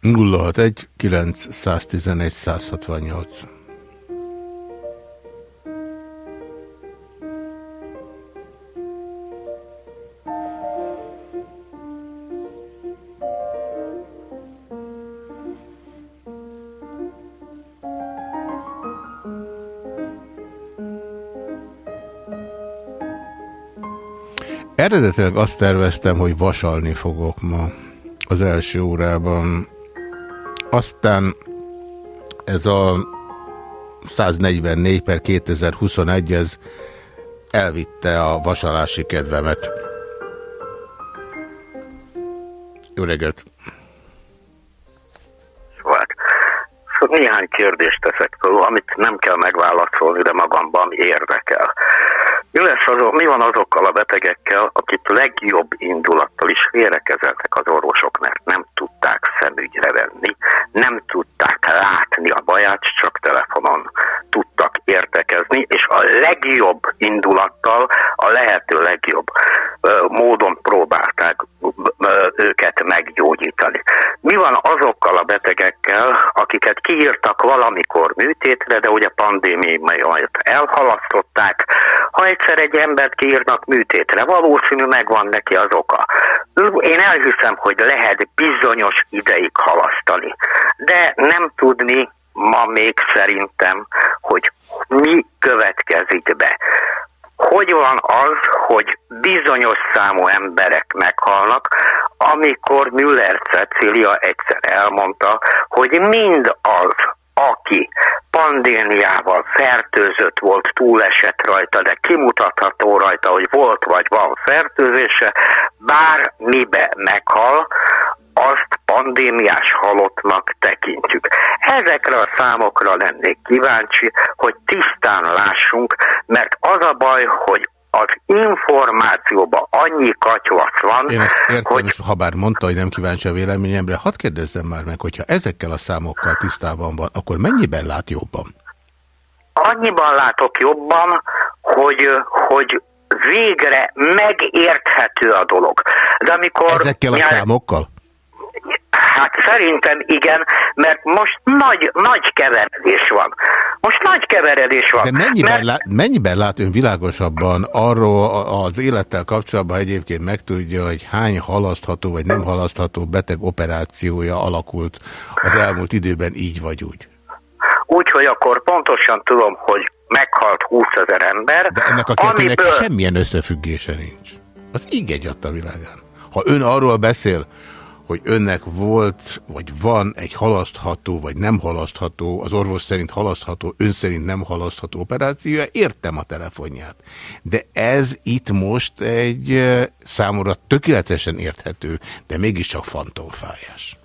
061 911 168 Eredetileg azt terveztem, hogy vasalni fogok ma az első órában. Aztán ez a 144 per 2021, ez elvitte a vasalási kedvemet. Jó reggelt! Szóval, néhány kérdést teszek amit nem kell megválaszolni, de magamban érdekel. Mi, lesz azok, mi van azokkal a betegekkel, akik legjobb indulattal is félrekezeltek az orvosok, mert nem tudták szemügyre venni, nem tudták látni a baját, csak telefonon tudtak értekezni, és a legjobb indulattal, a lehető legjobb módon próbálták őket meggyógyítani. Mi van azokkal a betegekkel, akiket kiírtak valamikor műtétre, de ugye pandémia miatt elhalasztották, ha egyszer egy embert kiírnak műtétre, valószínű megvan neki az oka. Én elhiszem, hogy lehet bizonyos ideig halasztani, de nem tudni ma még szerintem, hogy mi következik be. Hogy van az, hogy bizonyos számú emberek meghalnak, amikor Müller Cecilia egyszer elmondta, hogy mind az, aki pandémiával fertőzött volt, túlesett rajta, de kimutatható rajta, hogy volt vagy van fertőzése, bármibe meghal, azt pandémiás halottnak tekintjük. Ezekre a számokra lennék kíváncsi, hogy tisztán lássunk, mert az a baj, hogy az információban annyi katyvasz van, Én ezt értem, hogy... ha bár mondta, hogy nem kíváncsi a véleményemre, hadd kérdezzem már meg, hogyha ezekkel a számokkal tisztában van, akkor mennyiben lát jobban? Annyiban látok jobban, hogy, hogy végre megérthető a dolog. De amikor... Ezekkel a számokkal? Hát szerintem igen, mert most nagy, nagy keveredés van. Most nagy keveredés van. De mennyiben, mert... lát, mennyiben lát ön világosabban arról az élettel kapcsolatban egyébként megtudja, hogy hány halasztható vagy nem halasztható beteg operációja alakult az elmúlt időben így vagy úgy? Úgy, hogy akkor pontosan tudom, hogy meghalt 20 ezer ember. De ennek a kettőnek amiből... semmilyen összefüggése nincs. Az így egy a világán. Ha ön arról beszél, hogy önnek volt, vagy van egy halasztható, vagy nem halasztható, az orvos szerint halasztható, ön szerint nem halasztható operációja, értem a telefonját. De ez itt most egy számomra tökéletesen érthető, de mégiscsak fantomfájás.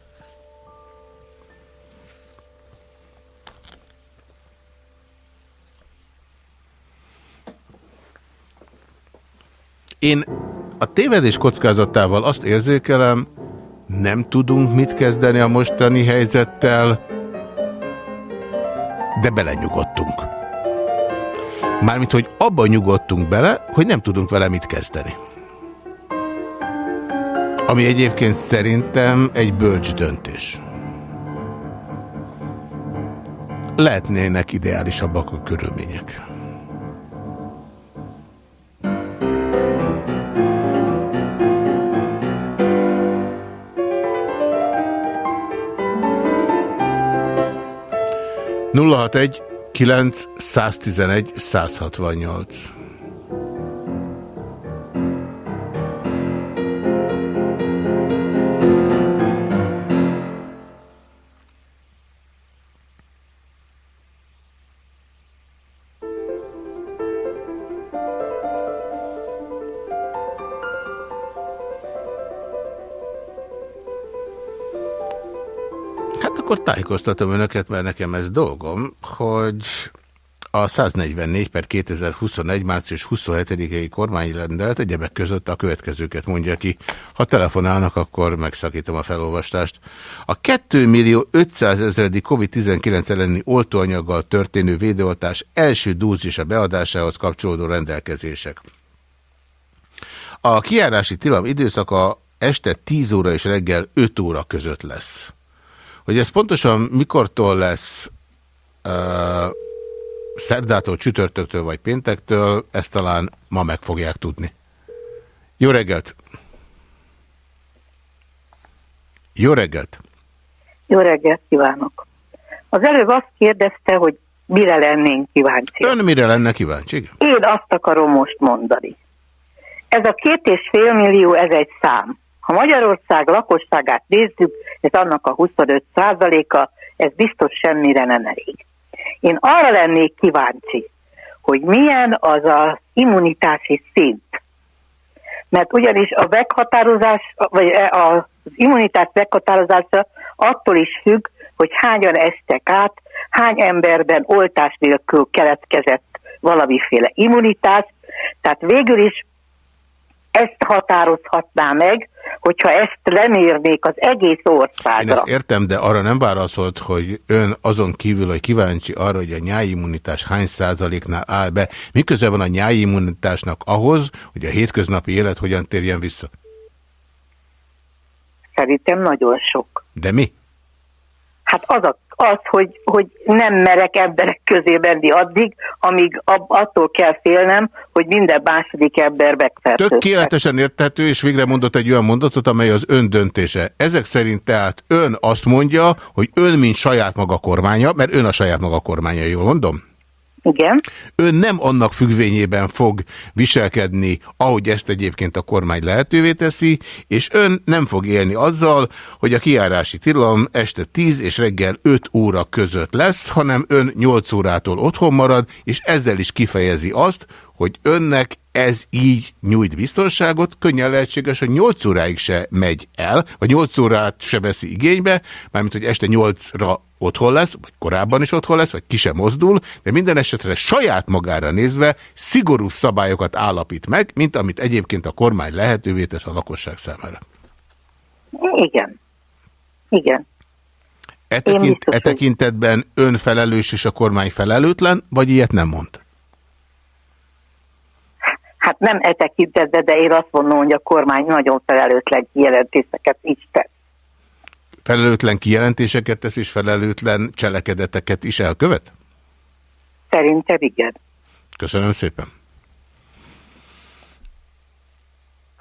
Én a tévedés kockázatával azt érzékelem, nem tudunk mit kezdeni a mostani helyzettel, de belenyugodtunk. Mármint, hogy abban nyugodtunk bele, hogy nem tudunk vele mit kezdeni. Ami egyébként szerintem egy bölcs döntés. Lehetnének ideálisabbak a körülmények. 061 9 111 168 tájékoztatom önöket, mert nekem ez dolgom, hogy a 144 per 2021. március 27-i kormányrendelt egyebek között a következőket mondja ki. Ha telefonálnak, akkor megszakítom a felolvastást. A 2 millió 500 ezeredi COVID-19 elleni oltóanyaggal történő védőoltás első dózisa beadásához kapcsolódó rendelkezések. A kiárási tilalom időszaka este 10 óra és reggel 5 óra között lesz. Hogy ez pontosan mikortól lesz uh, szerdától, csütörtöktől vagy péntektől, ezt talán ma meg fogják tudni. Jó reggelt! Jó reggelt! Jó reggelt kívánok! Az előbb azt kérdezte, hogy mire lennénk kíváncsi. Ön mire lenne kíváncsi? Én azt akarom most mondani. Ez a két és fél millió, ez egy szám. Ha Magyarország lakosságát nézzük, ez annak a 25 százaléka, ez biztos semmire nem elég. Én arra lennék kíváncsi, hogy milyen az az immunitási szint. Mert ugyanis a meghatározás, vagy az immunitás meghatározása attól is függ, hogy hányan estek át, hány emberben oltás nélkül keletkezett valamiféle immunitás. Tehát végül is ezt határozhatná meg, hogyha ezt lemérnék az egész országra. Én ezt értem, de arra nem válaszolt, hogy ön azon kívül, hogy kíváncsi arra, hogy a nyáimmunitás hány százaléknál áll be, miközben van a nyáimmunitásnak ahhoz, hogy a hétköznapi élet hogyan térjen vissza? Szerintem nagyon sok. De mi? Hát az, a, az hogy, hogy nem merek emberek közé menni addig, amíg attól kell félnem, hogy minden második ember megfertőzhet. Tökéletesen érthető, és végre mondott egy olyan mondatot, amely az ön döntése. Ezek szerint tehát ön azt mondja, hogy ön, mint saját maga kormánya, mert ön a saját maga kormánya, jól mondom? Igen. Ön nem annak függvényében fog viselkedni, ahogy ezt egyébként a kormány lehetővé teszi, és ön nem fog élni azzal, hogy a kiárási tilalom este 10 és reggel 5 óra között lesz, hanem ön 8 órától otthon marad, és ezzel is kifejezi azt, hogy önnek ez így nyújt biztonságot, könnyen lehetséges, hogy 8 óráig se megy el, vagy 8 órát se veszi igénybe, mármint, hogy este 8-ra otthon lesz, vagy korábban is otthon lesz, vagy ki sem mozdul, de minden esetre saját magára nézve szigorú szabályokat állapít meg, mint amit egyébként a kormány lehetővé tesz a lakosság számára. Igen. Igen. E, tekint, e tekintetben ön felelős és a kormány felelőtlen, vagy ilyet nem mond? Hát nem e tekintetben, de én azt mondom, hogy a kormány nagyon felelőtlen kijelentéseket is tesz. Felelőtlen kijelentéseket tesz, és felelőtlen cselekedeteket is elkövet? Szerintem igen. Köszönöm szépen.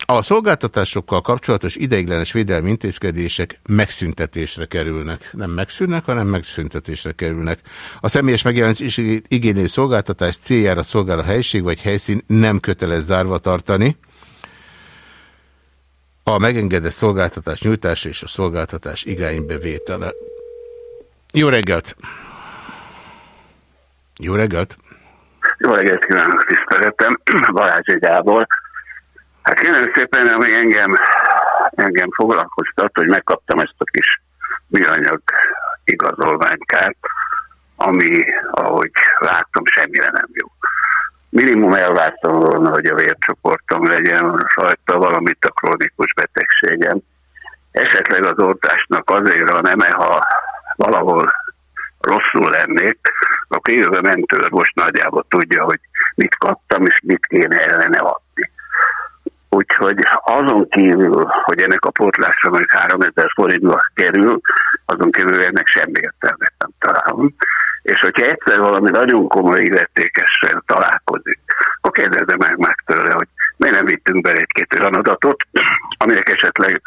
A szolgáltatásokkal kapcsolatos ideiglenes védelmi intézkedések megszüntetésre kerülnek. Nem megszűnnek, hanem megszüntetésre kerülnek. A személyes megjelenés igénylő szolgáltatás céljára szolgál a helység vagy helyszín nem kötelez zárva tartani. A megengedett szolgáltatás nyújtása és a szolgáltatás igánybevétele. Jó reggelt! Jó reggelt! Jó reggelt kívánok, tiszteletem! Balázs Gábor. Hát kérem szépen, ami engem, engem foglalkoztat, hogy megkaptam ezt a kis műanyag igazolványkát, ami, ahogy láttam, semmire nem jó. Minimum elvártam volna, hogy a vércsoportom legyen rajta valamit a krónikus betegségem. Esetleg az oltásnak azért a neme, ha valahol rosszul lennék, akkor jövő mentőorvos nagyjából tudja, hogy mit kaptam, és mit kéne ellene adni. Úgyhogy azon kívül, hogy ennek a pótlásra meg 3000 forintba kerül, azon kívül ennek semmi értelmet nem találom. És hogyha egyszer valami nagyon komoly illetékessel találkozik, akkor kérdezze meg meg tőle, hogy miért nem vittünk be egy-két olyan adatot, aminek esetleg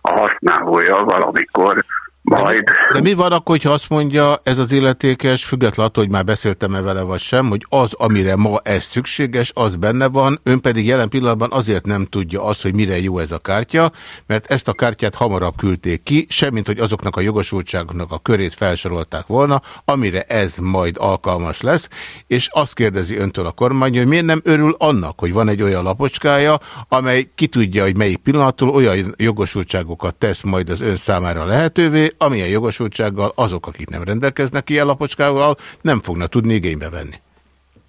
a használója valamikor majd. De, de mi van akkor, hogyha azt mondja ez az illetékes, függetlenül hogy már beszéltem-e vele vagy sem, hogy az, amire ma ez szükséges, az benne van, ön pedig jelen pillanatban azért nem tudja azt, hogy mire jó ez a kártya, mert ezt a kártyát hamarabb küldték ki, semmint, hogy azoknak a jogosultságoknak a körét felsorolták volna, amire ez majd alkalmas lesz, és azt kérdezi öntől a kormány, hogy miért nem örül annak, hogy van egy olyan lapocskája, amely ki tudja, hogy melyik pillanattól olyan jogosultságokat tesz majd az ön számára lehetővé, amilyen jogosultsággal azok, akik nem rendelkeznek ilyen lapocskával, nem fognak tudni igénybe venni.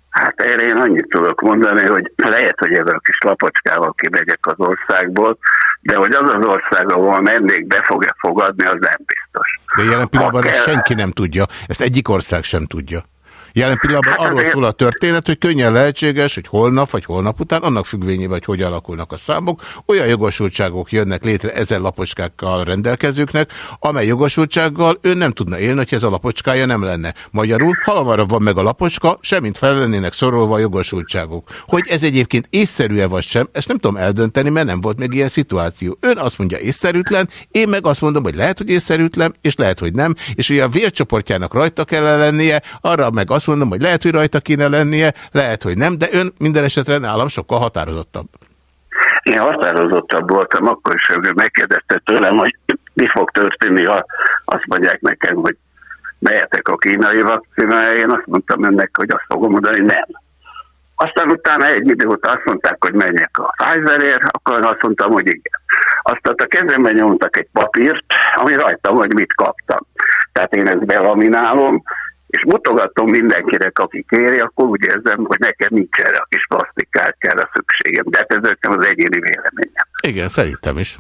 Hát erre én annyit tudok mondani, hogy lehet, hogy ezzel a kis lapocskával kimegyek az országból, de hogy az az ország, ahol mennék, be fogja fogadni, az nem biztos. De jelen pillanatban kell... senki nem tudja, ezt egyik ország sem tudja. Jelen pillanatban hát arról szól a történet, hogy könnyen lehetséges, hogy holnap vagy holnap után, annak függvényében, hogy hogy alakulnak a számok, olyan jogosultságok jönnek létre ezen lapocskákkal rendelkezőknek, amely jogosultsággal ő nem tudna élni, hogy ez a lapocskája nem lenne. Magyarul, halamara van meg a lapocska, semmint fel lennének szorolva a jogosultságok. Hogy ez egyébként észszerű-e vagy sem, ezt nem tudom eldönteni, mert nem volt még ilyen szituáció. Ön azt mondja észszerűtlen, én meg azt mondom, hogy lehet, hogy észszerűtlen, és lehet, hogy nem, és hogy a vércsoportjának rajta kell lennie, arra meg azt mondom, hogy lehet, hogy rajta kéne lennie, lehet, hogy nem, de ön minden esetre nálam sokkal határozottabb. Én határozottabb voltam, akkor is megkérdezte tőlem, hogy mi fog történni, ha azt mondják nekem, hogy mehetek a kínai vakcinára, én azt mondtam önnek, hogy azt fogom mondani, nem. Aztán utána egy idő után azt mondták, hogy menjek a Pfizerért, akkor azt mondtam, hogy igen. Aztán a kezemben nyomtak egy papírt, ami rajta hogy mit kaptam. Tehát én ezt belaminálom, és mutogatom mindenkinek, aki kéri, akkor úgy érzem, hogy nekem nincs erre a kis plastikkártyára szükségem. De hát ez nekem az egyéni véleményem. Igen, szerintem is.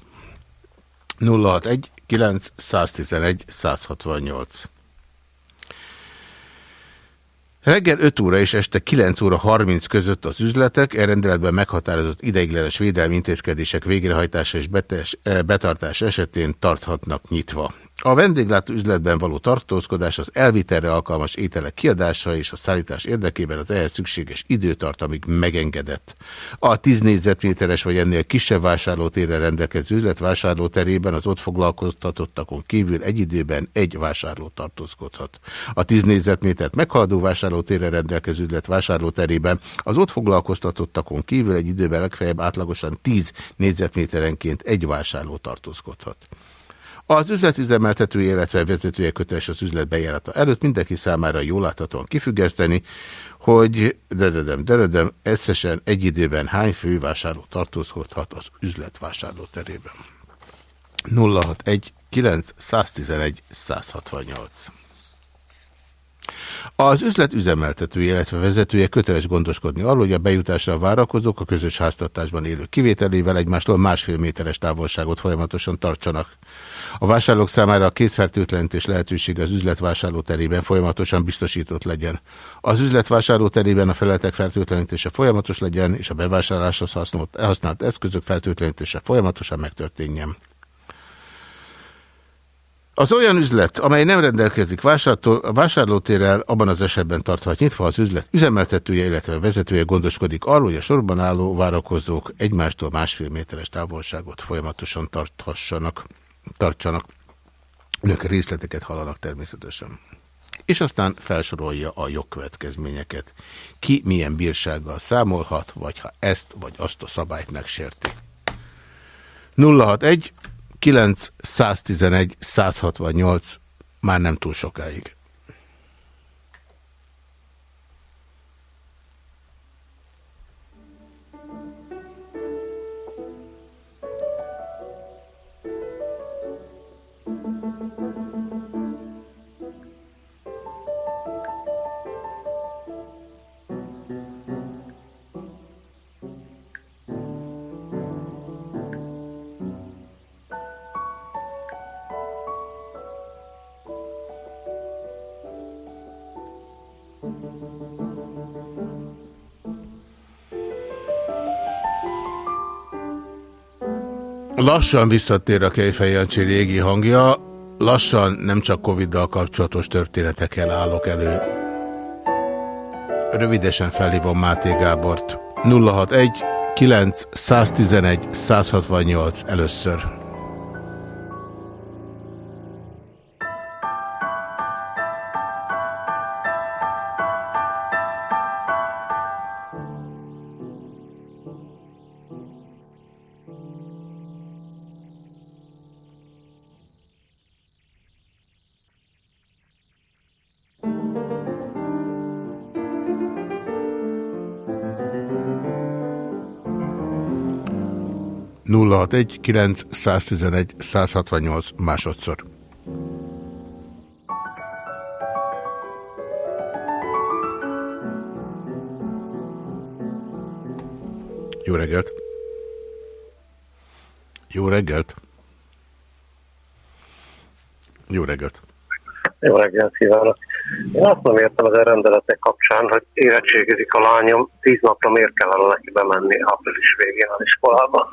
061 911 168 Reggel 5 óra és este 9 óra 30 között az üzletek elrendeletben meghatározott ideiglenes védelmi intézkedések végrehajtása és betartása esetén tarthatnak nyitva. A vendéglátó üzletben való tartózkodás az elvitelre alkalmas ételek kiadása és a szállítás érdekében az ehhez szükséges időtartamig megengedett. A 10 négyzetméteres vagy ennél kisebb vásárlótérre rendelkező üzlet vásárlóterében az ott foglalkoztatottakon kívül egy időben egy vásárló tartózkodhat. A 10 négyzetmétert meghaladó vásárlótérre rendelkező üzlet vásárlóterében az ott foglalkoztatottakon kívül egy időben legfeljebb átlagosan 10 négyzetméterenként egy vásárló tartózkodhat. Az üzletüzemeltető, illetve vezetője köteles az üzlet bejárata előtt mindenki számára jól láthatóan kifüggeszteni, hogy deredem, deredem, összesen egy időben hány fővásárló tartózkodhat az üzletvásárló terében. 061 911 168 az üzlet üzemeltetője, illetve vezetője köteles gondoskodni arról, hogy a bejutásra várakozók a közös háztartásban élő kivételével egymástól másfél méteres távolságot folyamatosan tartsanak. A vásárlók számára a készfertőtlenítés lehetősége az üzletvásárló terében folyamatosan biztosított legyen. Az üzletvásárló terében a feleletek fertőtlenítése folyamatos legyen, és a bevásárláshoz használt, használt eszközök fertőtlenítése folyamatosan megtörténjen. Az olyan üzlet, amely nem rendelkezik vásárlótérrel, abban az esetben tarthat nyitva az üzlet üzemeltetője, illetve vezetője gondoskodik arról, hogy a sorban álló várakozók egymástól másfél méteres távolságot folyamatosan tarthassanak, tartsanak. Önök részleteket hallanak természetesen. És aztán felsorolja a jogkövetkezményeket. Ki milyen bírsággal számolhat, vagy ha ezt vagy azt a szabályt megsérti. 061 9, 111, 168 már nem túl sokáig. Lassan visszatér a Kejfej Jancsi régi hangja, lassan nem csak Covid-dal kapcsolatos történetekkel állok elő. Rövidesen felhívom Máté Gábort. 061 9 111 168 először. 061 9 111 168 másodszor. Jó reggelt! Jó reggelt! Jó reggelt! Jó reggelt kívánok! Én azt nem értem az rendeletek kapcsán, hogy érettségizik a lányom, tíz napra miért kellene neki bemenni április végén az iskolába.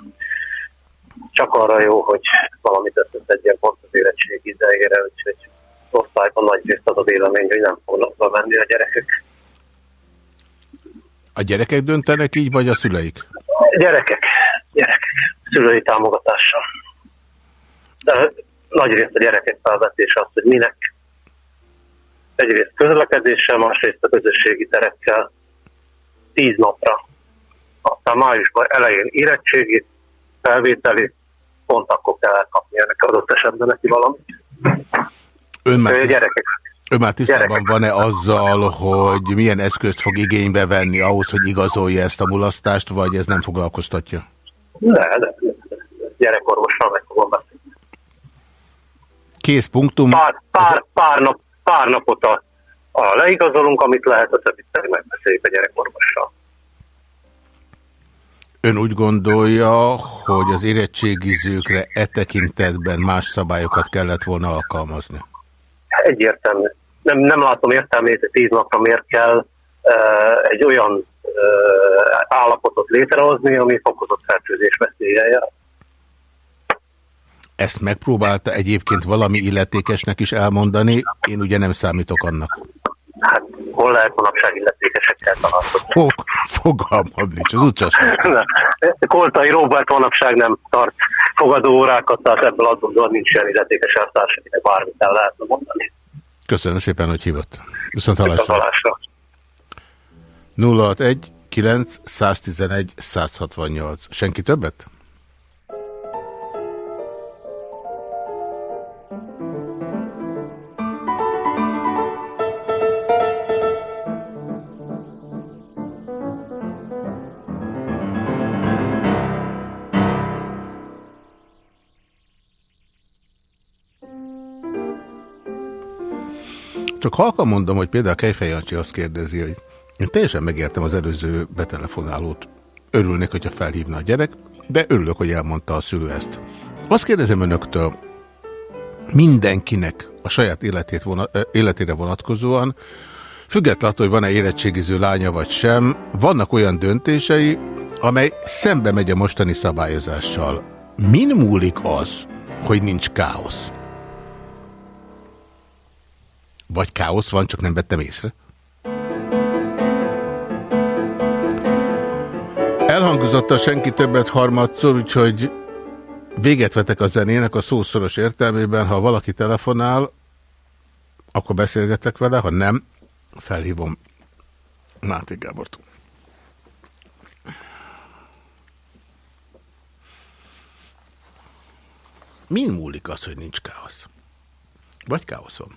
Csak arra jó, hogy valamit összeszedjen pont az érettség idejére, úgyhogy osztályban nagy részt az a vélemény, hogy nem fognak bemenni a gyerekek. A gyerekek döntenek így, vagy a szüleik? Gyerekek, gyerekek, szülői támogatással. De nagy részt a gyerekek felvetés az, hogy minek. Egyrészt közlekedéssel, másrészt a közösségi terekkel tíz napra. Aztán májusban elején érettségi, felvételi, pont akkor kell elkapni ennek adott esetben neki valamit. Ön már, gyerekek. Ön már tisztában van-e azzal, hogy milyen eszközt fog igénybe venni ahhoz, hogy igazolja ezt a mulasztást, vagy ez nem foglalkoztatja? Ne, ne, gyerekorvossal meg fogom beszélni. Kész punktum. Pár, pár, pár, nap, pár napot a, a leigazolunk, amit lehet, a többit megbeszéljük a gyerekorvossal. Ön úgy gondolja, hogy az érettségizőkre e tekintetben más szabályokat kellett volna alkalmazni? Egyértelmű. Nem, nem látom értelmét, hogy tíz napra miért kell uh, egy olyan uh, állapotot létrehozni, ami fokozott fertőzés veszélye ezt megpróbálta egyébként valami illetékesnek is elmondani, én ugye nem számítok annak. Hol lehet manapság illetékesekkel találkozni? Fog, fogalmam nincs, az utca Koltai Robert manapság nem tart fogadó órákat, tehát ebből adódóan nincs ilyen illetékes eltárs, akinek bármit el lehetne mondani. Köszönöm szépen, hogy hívott. Viszont hallásra. 061 9 111 168. Senki többet? Csak halkan mondom, hogy például Kejfej Jancsi azt kérdezi, hogy én teljesen megértem az előző betelefonálót. Örülnék, hogyha felhívna a gyerek, de örülök, hogy elmondta a szülő ezt. Azt kérdezem önöktől, mindenkinek a saját életét vonat, életére vonatkozóan, függetlenül, hogy van-e érettségiző lánya vagy sem, vannak olyan döntései, amely szembe megy a mostani szabályozással. Min múlik az, hogy nincs káosz? Vagy káosz van, csak nem vettem észre. Elhangzott a senki többet harmadszor, úgyhogy véget vetek a zenének a szószoros értelmében. Ha valaki telefonál, akkor beszélgetek vele, ha nem, felhívom Máté Gábort. Min múlik az, hogy nincs káosz? Vagy káoszom?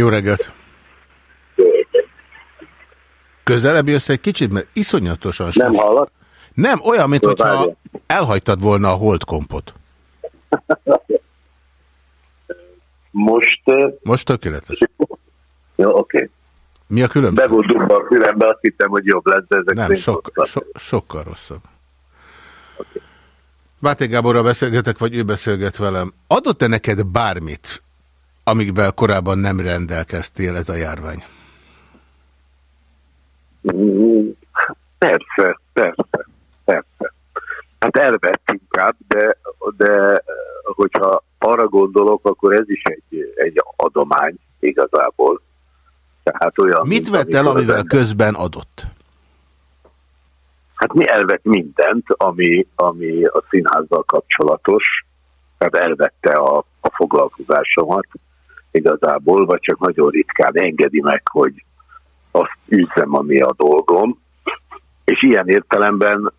Jó reggelt! Közelebb jössz egy kicsit, mert iszonyatosan... Nem hallott? Nem, olyan, mint hogyha elhagytad volna a holdkompot. Most... Most tökéletes. Jó, oké. Okay. Mi a különbség? Be volt a fülembe, azt hittem, hogy jobb lesz, de ezek Nem, sok, so, sokkal rosszabb. Okay. Máté Gáborral beszélgetek, vagy ő beszélget velem. Adott-e neked bármit amikben korábban nem rendelkeztél ez a járvány? Persze, persze, persze. Hát elvett inkább, de, de hogyha arra gondolok, akkor ez is egy, egy adomány igazából. Tehát olyan, Mit vett el, amivel közben adott? Hát mi elvett mindent, ami, ami a színházzal kapcsolatos, tehát elvette a, a foglalkozásomat, igazából, vagy csak nagyon ritkán engedi meg, hogy azt üzzem, ami a dolgom. És ilyen értelemben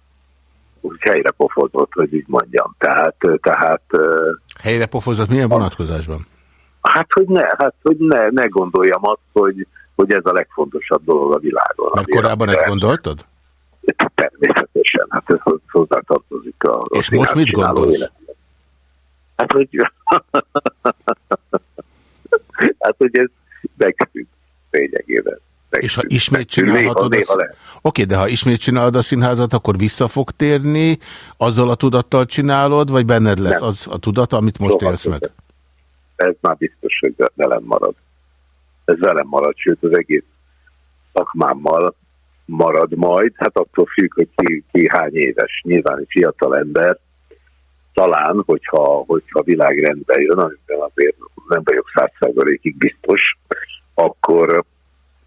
úgy helyre pofozott, hogy így mondjam. Tehát, tehát... Helyre pofozott milyen vonatkozásban? Hát, hogy ne, hát, hogy ne, ne gondoljam azt, hogy, hogy ez a legfontosabb dolog a világon. Mert korábban ezt gondoltad? Természetesen, hát ez hozzá tartozik a... És most mit gondolsz? Élet. Hát, hogy... hát, hogy ez megszűnt lényegében. És ha ismét csinálhatod... Oké, okay, de ha ismét csinálod a színházat, akkor vissza fog térni, azzal a tudattal csinálod, vagy benned lesz Nem. az a tudat, amit most Soha élsz meg? Ez már biztos, hogy velem marad. Ez velem marad, sőt az egész szakmámmal marad majd, hát attól függ, hogy ki, ki hány éves, nyilván egy fiatal ember, talán, hogyha, hogyha világ rendben jön, amiben azért nem vagyok százszerzalékig biztos, akkor,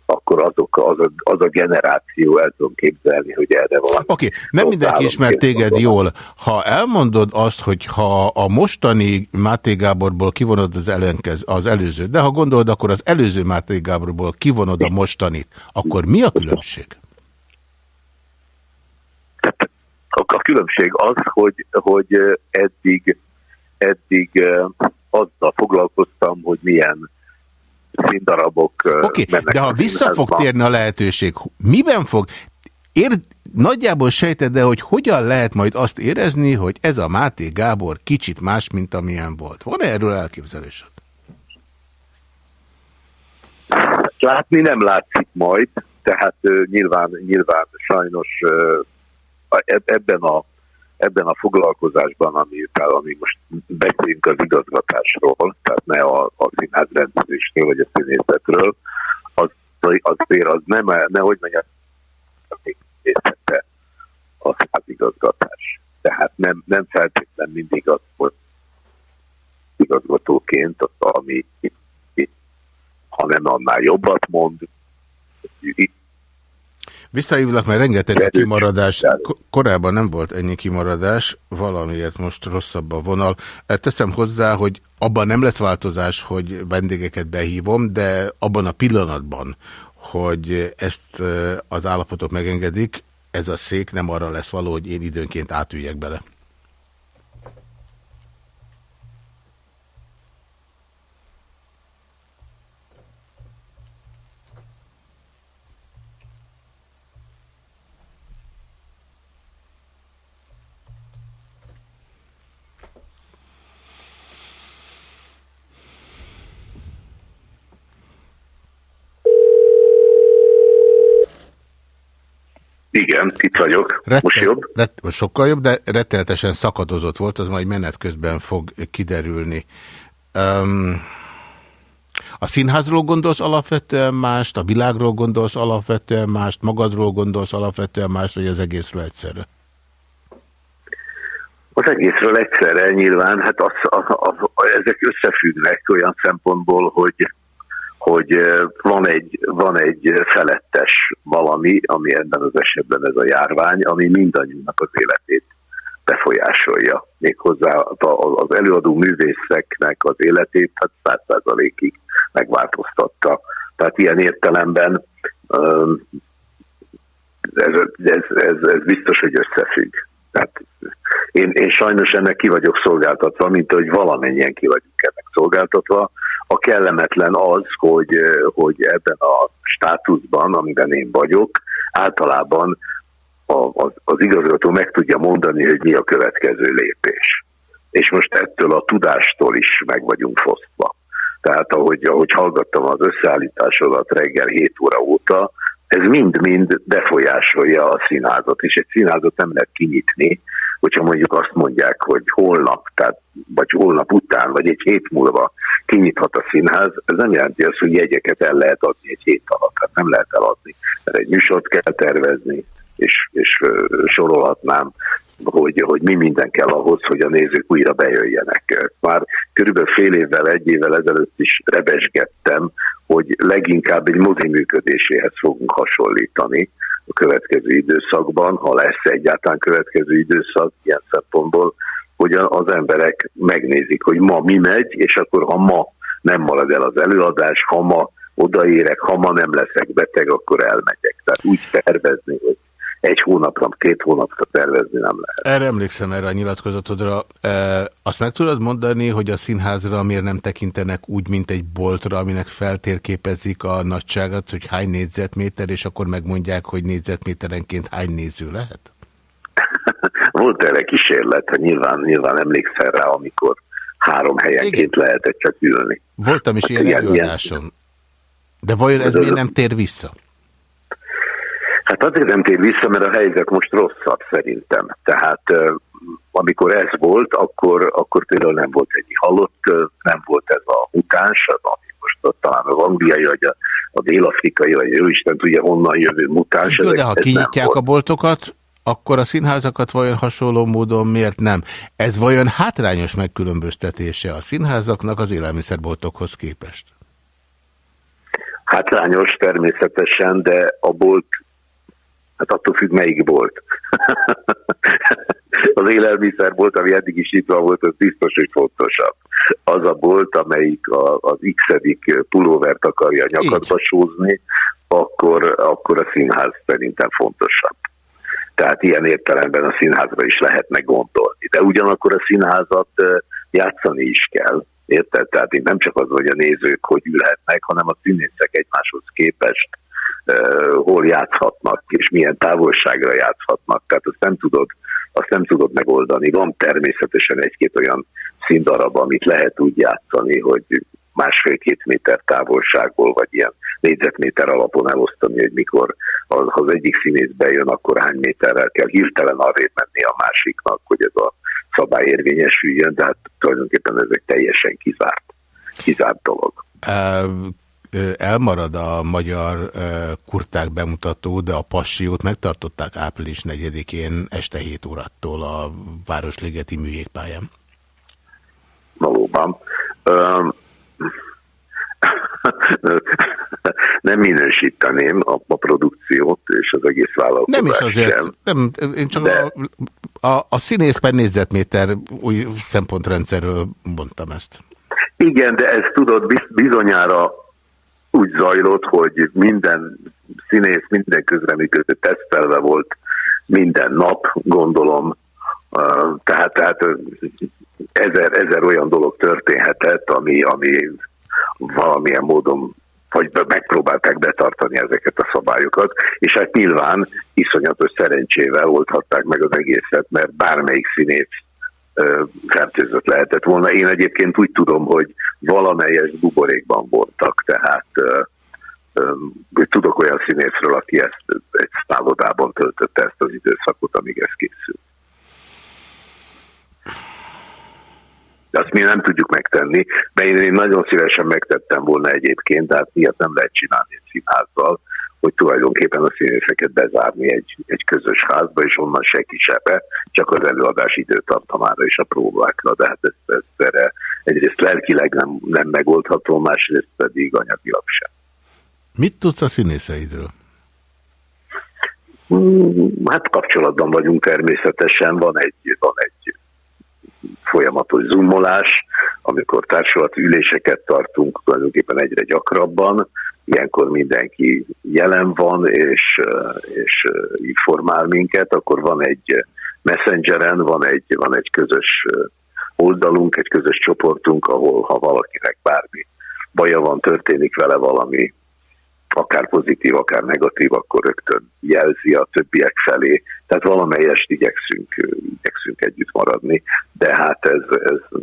akkor azok, az, a, az a generáció el tudom képzelni, hogy erre van. Oké, okay. nem mindenki ismer téged jól. Ha elmondod azt, hogy ha a mostani Máté Gáborból kivonod az, ellenkez, az előző, de ha gondolod, akkor az előző Máté Gáborból kivonod a mostanit, akkor mi a különbség? A különbség az, hogy, hogy eddig, eddig azzal foglalkoztam, hogy milyen színdarabok okay, de ha vissza fog térni a lehetőség, miben fog? Ér, nagyjából sejted, de hogy hogyan lehet majd azt érezni, hogy ez a Máté Gábor kicsit más, mint amilyen volt? Van -e erről elképzelésed? Látni nem látszik majd, tehát uh, nyilván, nyilván sajnos uh, ebben a, ebben a foglalkozásban, ami, ami most beszélünk az igazgatásról, tehát ne a, a színház rendszerésről, vagy a színészetről, az, azért az nem, nehogy mondjam, részlete a színházigazgatás. Tehát nem, nem feltétlen mindig az, hogy igazgatóként, ami hanem annál jobbat mond, Visszahívlak, mert rengeteg kimaradás, korábban nem volt ennyi kimaradás, valamiért most rosszabb a vonal. E, teszem hozzá, hogy abban nem lesz változás, hogy vendégeket behívom, de abban a pillanatban, hogy ezt e, az állapotot megengedik, ez a szék nem arra lesz való, hogy én időnként átüljek bele. Igen, itt vagyok. Rettel, most jobb? Rett, sokkal jobb, de rettenetesen szakadozott volt, az majd menet közben fog kiderülni. Um, a színházról gondolsz alapvetően mást, a világról gondolsz alapvetően mást, magadról gondolsz alapvetően mást, vagy az egészről egyszerre? Az egészről egyszerre nyilván, hát az, az, az, ezek összefüggnek olyan szempontból, hogy hogy van egy, van egy felettes valami, ami ebben az esetben ez a járvány, ami mindannyiunknak az életét befolyásolja. Méghozzá az előadó művészeknek az életét hát száz százalékig megváltoztatta. Tehát ilyen értelemben ez, ez, ez, ez biztos, hogy összefügg. Tehát én, én sajnos ennek ki vagyok szolgáltatva, mint hogy valamennyien ki vagyunk ennek szolgáltatva, a kellemetlen az, hogy, hogy ebben a státuszban, amiben én vagyok, általában az, az igazgató meg tudja mondani, hogy mi a következő lépés. És most ettől a tudástól is meg vagyunk fosztva. Tehát ahogy, ahogy hallgattam az összeállításodat reggel 7 óra óta, ez mind-mind befolyásolja a színházat, és egy színházat nem lehet kinyitni, hogyha mondjuk azt mondják, hogy holnap, tehát, vagy holnap után, vagy egy hét múlva kinyithat a színház, ez nem jelenti azt, hogy jegyeket el lehet adni egy hét alatt, hát nem lehet eladni, mert egy műsort kell tervezni, és, és sorolhatnám, hogy, hogy mi minden kell ahhoz, hogy a nézők újra bejöjjenek. Már körülbelül fél évvel, egy évvel ezelőtt is rebesgettem, hogy leginkább egy mozi működéséhez fogunk hasonlítani a következő időszakban, ha lesz egyáltalán következő időszak ilyen szempontból, hogy az emberek megnézik, hogy ma mi megy, és akkor ha ma nem marad el az előadás, ha ma odaérek, ha ma nem leszek beteg, akkor elmegyek. Tehát úgy tervezni, hogy egy hónapra, két hónapra tervezni nem lehet. Erre emlékszem erre a nyilatkozatodra. E, azt meg tudod mondani, hogy a színházra miért nem tekintenek úgy, mint egy boltra, aminek feltérképezik a nagyságát, hogy hány négyzetméter, és akkor megmondják, hogy négyzetméterenként hány néző lehet? Volt erre kísérlet, nyilván, nyilván emlékszel rá, amikor három helyenként Igen. lehetett csak ülni. Voltam is hát ilyen, ilyen előadáson. De vajon ez, ez miért nem tér vissza? Hát azért nem tér vissza, mert a helyzet most rosszabb szerintem. Tehát amikor ez volt, akkor, akkor például nem volt egy halott, nem volt ez a mutáns, az, ami most ott talán az angliai, vagy a, a dél-afrikai, vagy ő Isten tudja, honnan jövő mutáns. Jó, de ha kinyitják a boltokat, akkor a színházakat vajon hasonló módon miért nem? Ez vajon hátrányos megkülönböztetése a színházaknak az élelmiszerboltokhoz képest? Hátrányos természetesen, de a bolt, hát attól függ melyik bolt. az élelmiszerbolt, ami eddig is nyitva volt, az biztos, hogy fontosabb. Az a bolt, amelyik a, az x-edik pulóvert akarja nyakadba sózni, akkor, akkor a színház szerintem fontosabb. Tehát ilyen értelemben a színházra is lehetne gondolni. De ugyanakkor a színházat játszani is kell. Érted? Tehát itt nem csak az, hogy a nézők hogy ülhetnek, hanem a színészek egymáshoz képest hol játszhatnak, és milyen távolságra játszhatnak. Tehát azt nem tudod, azt nem tudod megoldani. Van természetesen egy-két olyan színdarab, amit lehet úgy játszani, hogy másfél-két méter távolságból, vagy ilyen négyzetméter alapon elosztani, hogy mikor az, az egyik színész bejön, akkor hány méterrel kell hirtelen arrébb menni a másiknak, hogy ez a szabály érvényesüljön, de hát tulajdonképpen ez egy teljesen kizárt, kizárt dolog. Elmarad a magyar kurták bemutató, de a passiót megtartották április 4-én este 7 órattól a Városligeti műjégpályán. Valóban nem minősíteném a, a produkciót és az egész vállalkozást Nem is azért, sem. nem, én csak De... a, a, a színész per négyzetméter új szempontrendszerről mondtam ezt. Igen, de ez tudod, bizonyára úgy zajlott, hogy minden színész, minden közreműködő tesztelve volt minden nap, gondolom, tehát, tehát ezer, ezer olyan dolog történhetett, ami, ami valamilyen módon vagy megpróbálták betartani ezeket a szabályokat, és hát nyilván iszonyatos szerencsével oldhatták meg az egészet, mert bármelyik színész fertőzött lehetett volna. Én egyébként úgy tudom, hogy valamelyes buborékban voltak, tehát tudok olyan színészről, aki ezt egy szállodában töltötte ezt az időszakot, amíg ez készült. De azt mi nem tudjuk megtenni, mert én, én nagyon szívesen megtettem volna egyébként, de hát miért nem lehet csinálni egy színházzal, hogy tulajdonképpen a színészeket bezárni egy, egy közös házba, és onnan senki sebe, csak az előadás időtartamára és a próbákra, de hát ez, ez erre egyrészt lelkileg nem, nem megoldható, másrészt pedig anyagilag sem. Mit tudsz a színészeidről? Hmm, hát kapcsolatban vagyunk természetesen, van egy, van egy folyamatos zoomolás, amikor társulati üléseket tartunk tulajdonképpen egyre gyakrabban, ilyenkor mindenki jelen van és, és informál minket, akkor van egy messengeren, van egy, van egy közös oldalunk, egy közös csoportunk, ahol ha valakinek bármi baja van, történik vele valami, akár pozitív, akár negatív, akkor rögtön jelzi a többiek felé. Tehát valamelyest igyekszünk, igyekszünk együtt maradni, de hát ez, ez,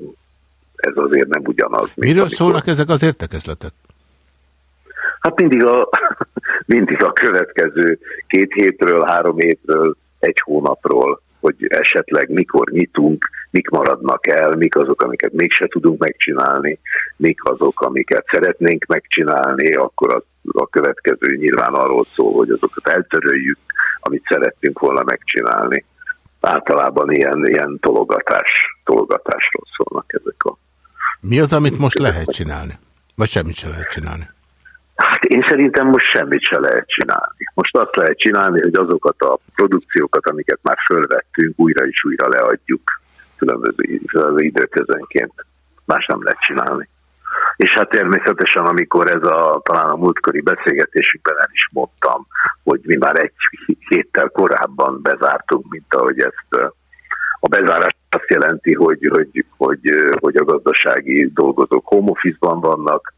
ez azért nem ugyanaz. Miről amikor... szólnak ezek az értekezletek? Hát mindig a, mindig a következő két hétről, három hétről, egy hónapról, hogy esetleg mikor nyitunk, mik maradnak el, mik azok, amiket mégse tudunk megcsinálni, mik azok, amiket szeretnénk megcsinálni, akkor az a következő nyilván arról szól, hogy azokat eltöröljük, amit szerettünk volna megcsinálni. Általában ilyen, ilyen tologatás, tologatásról szólnak ezek a... Mi az, amit most lehet csinálni? Vagy semmit se lehet csinálni? Hát én szerintem most semmit se lehet csinálni. Most azt lehet csinálni, hogy azokat a produkciókat, amiket már fölvettünk, újra és újra leadjuk különböző, különböző időközönként. Más nem lehet csinálni. És hát természetesen, amikor ez a talán a múltkori beszélgetésükben el is mondtam, hogy mi már egy héttel korábban bezártunk, mint ahogy ezt a bezárás azt jelenti, hogy, hogy, hogy, hogy a gazdasági dolgozók home office-ban vannak,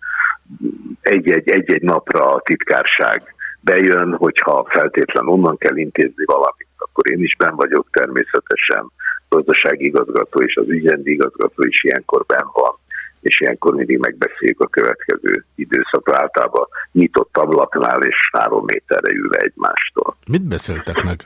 egy-egy napra a titkárság bejön, hogyha feltétlen onnan kell intézni valamit, akkor én is ben vagyok természetesen, gazdasági igazgató és az ügyendi igazgató is ilyenkor ben van, és ilyenkor mindig megbeszéljük a következő időszakra általában nyitott ablaknál és három méterre ülve egymástól. Mit beszéltek meg?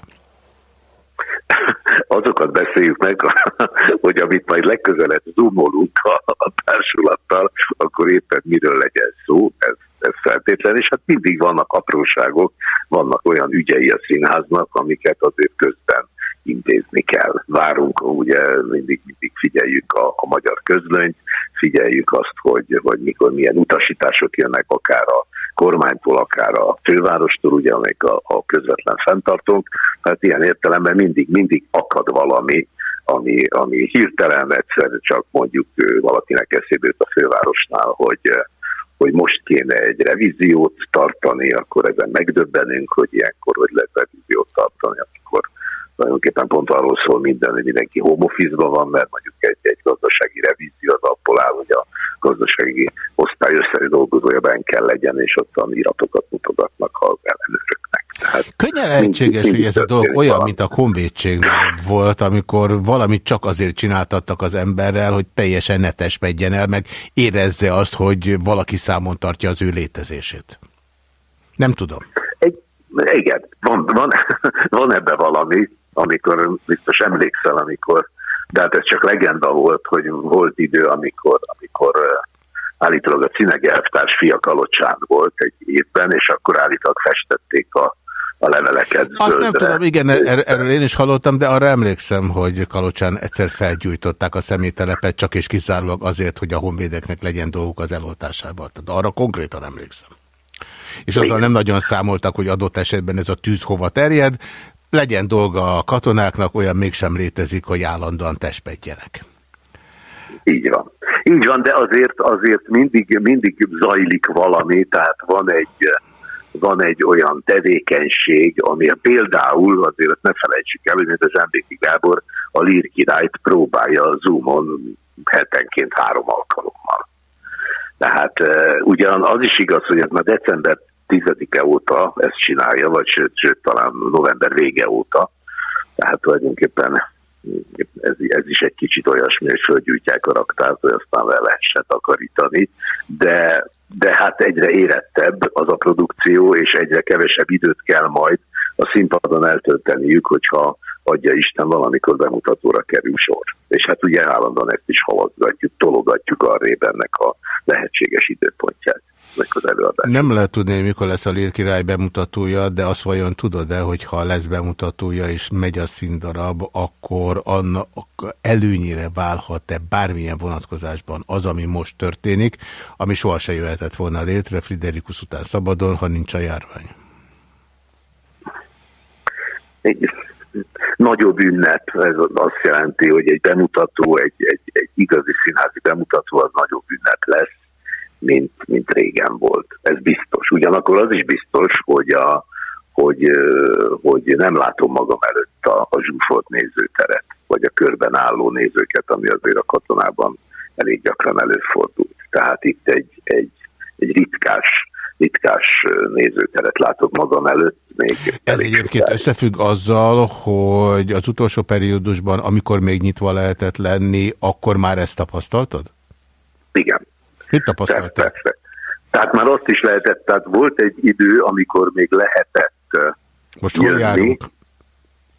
azokat beszéljük meg, hogy amit majd legközelebb zoomolunk a, a társulattal, akkor éppen miről legyen szó, ez, ez feltétlen, és hát mindig vannak apróságok, vannak olyan ügyei a színháznak, amiket azért közben intézni kell. Várunk, ugye mindig, mindig figyeljük a, a magyar közlönyt, figyeljük azt, hogy, hogy mikor milyen utasítások jönnek akár a kormánytól, akár a fővárostól, ugye, amelyik a, a közvetlen fenntartónk. Tehát ilyen értelemben mindig, mindig akad valami, ami, ami hirtelen egyszer csak mondjuk valakinek eszébe a fővárosnál, hogy hogy most kéne egy revíziót tartani, akkor ezen megdöbbenünk, hogy ilyenkor hogy lehet revíziót tartani, amikor tulajdonképpen pont arról szól minden, hogy mindenki home van, mert mondjuk egy, egy gazdasági revízió az abból áll, hogy a gazdasági osztály összes dolgozója ben kell legyen, és ott a iratokat mutogatnak az ellenőröknek. Tehát Könnyen lehetséges, hogy ez a dolog olyan, valami. mint a honvédség volt, amikor valamit csak azért csináltattak az emberrel, hogy teljesen neteskedjen el, meg érezze azt, hogy valaki számon tartja az ő létezését. Nem tudom. Egy, igen, van, van, van ebbe valami, amikor biztos emlékszel, amikor, de hát ez csak legenda volt, hogy volt idő, amikor, amikor állítólag a Cineg elvtárs fia Kalocsán volt egy évben, és akkor állítólag festették a, a leveleket Azt zöldre. nem tudom, igen, er, erről én is hallottam, de arra emlékszem, hogy Kalocsán egyszer felgyújtották a személytelepet, csak és kizárólag azért, hogy a honvédeknek legyen dolguk az eloltásával. Tehát arra konkrétan emlékszem. És azzal nem nagyon számoltak, hogy adott esetben ez a tűz hova terjed, legyen dolga a katonáknak, olyan mégsem létezik, hogy állandóan testpedjenek. Így van. Így van, de azért, azért mindig, mindig zajlik valami, tehát van egy, van egy olyan tevékenység, ami például, azért ne felejtsük el, hogy az Zsámbéki Gábor a Lír királyt próbálja a Zoomon hetenként három alkalommal. Tehát uh, ugyan az is igaz, hogy ez már december 10-e óta ezt csinálja, vagy sőt, sőt talán november vége óta. Tehát tulajdonképpen ez, ez is egy kicsit olyasmi, hogy fölgyújtják a raktárt, hogy aztán le lehessen takarítani, de, de hát egyre érettebb az a produkció, és egyre kevesebb időt kell majd a színpadon eltölteniük, hogyha adja Isten valamikor bemutatóra kerül sor. És hát ugye állandóan ezt is haladgatjuk, tologatjuk arrébb ennek a lehetséges időpontját az előadás. Nem lehet tudni, hogy mikor lesz a Lír király bemutatója, de azt vajon tudod-e, hogy ha lesz bemutatója és megy a színdarab, akkor annak előnyire válhat-e bármilyen vonatkozásban az, ami most történik, ami sohasem jöhetett volna létre Friderikus után szabadon, ha nincs a járvány? Egy nagyobb ünnep, ez azt jelenti, hogy egy bemutató, egy, egy, egy igazi színházi bemutató az nagyobb ünnep lesz, mint, mint régen volt. Ez biztos. Ugyanakkor az is biztos, hogy, a, hogy, hogy nem látom magam előtt a, a zsúfolt nézőteret, vagy a körben álló nézőket, ami azért a katonában elég gyakran előfordult. Tehát itt egy, egy, egy ritkás, ritkás nézőteret látok magam előtt. Még Ez egyébként sokáig. összefügg azzal, hogy az utolsó periódusban, amikor még nyitva lehetett lenni, akkor már ezt tapasztaltad? Igen, Mit tapasztaltál? Persze. Tehát már azt is lehetett, tehát volt egy idő, amikor még lehetett Most hol járunk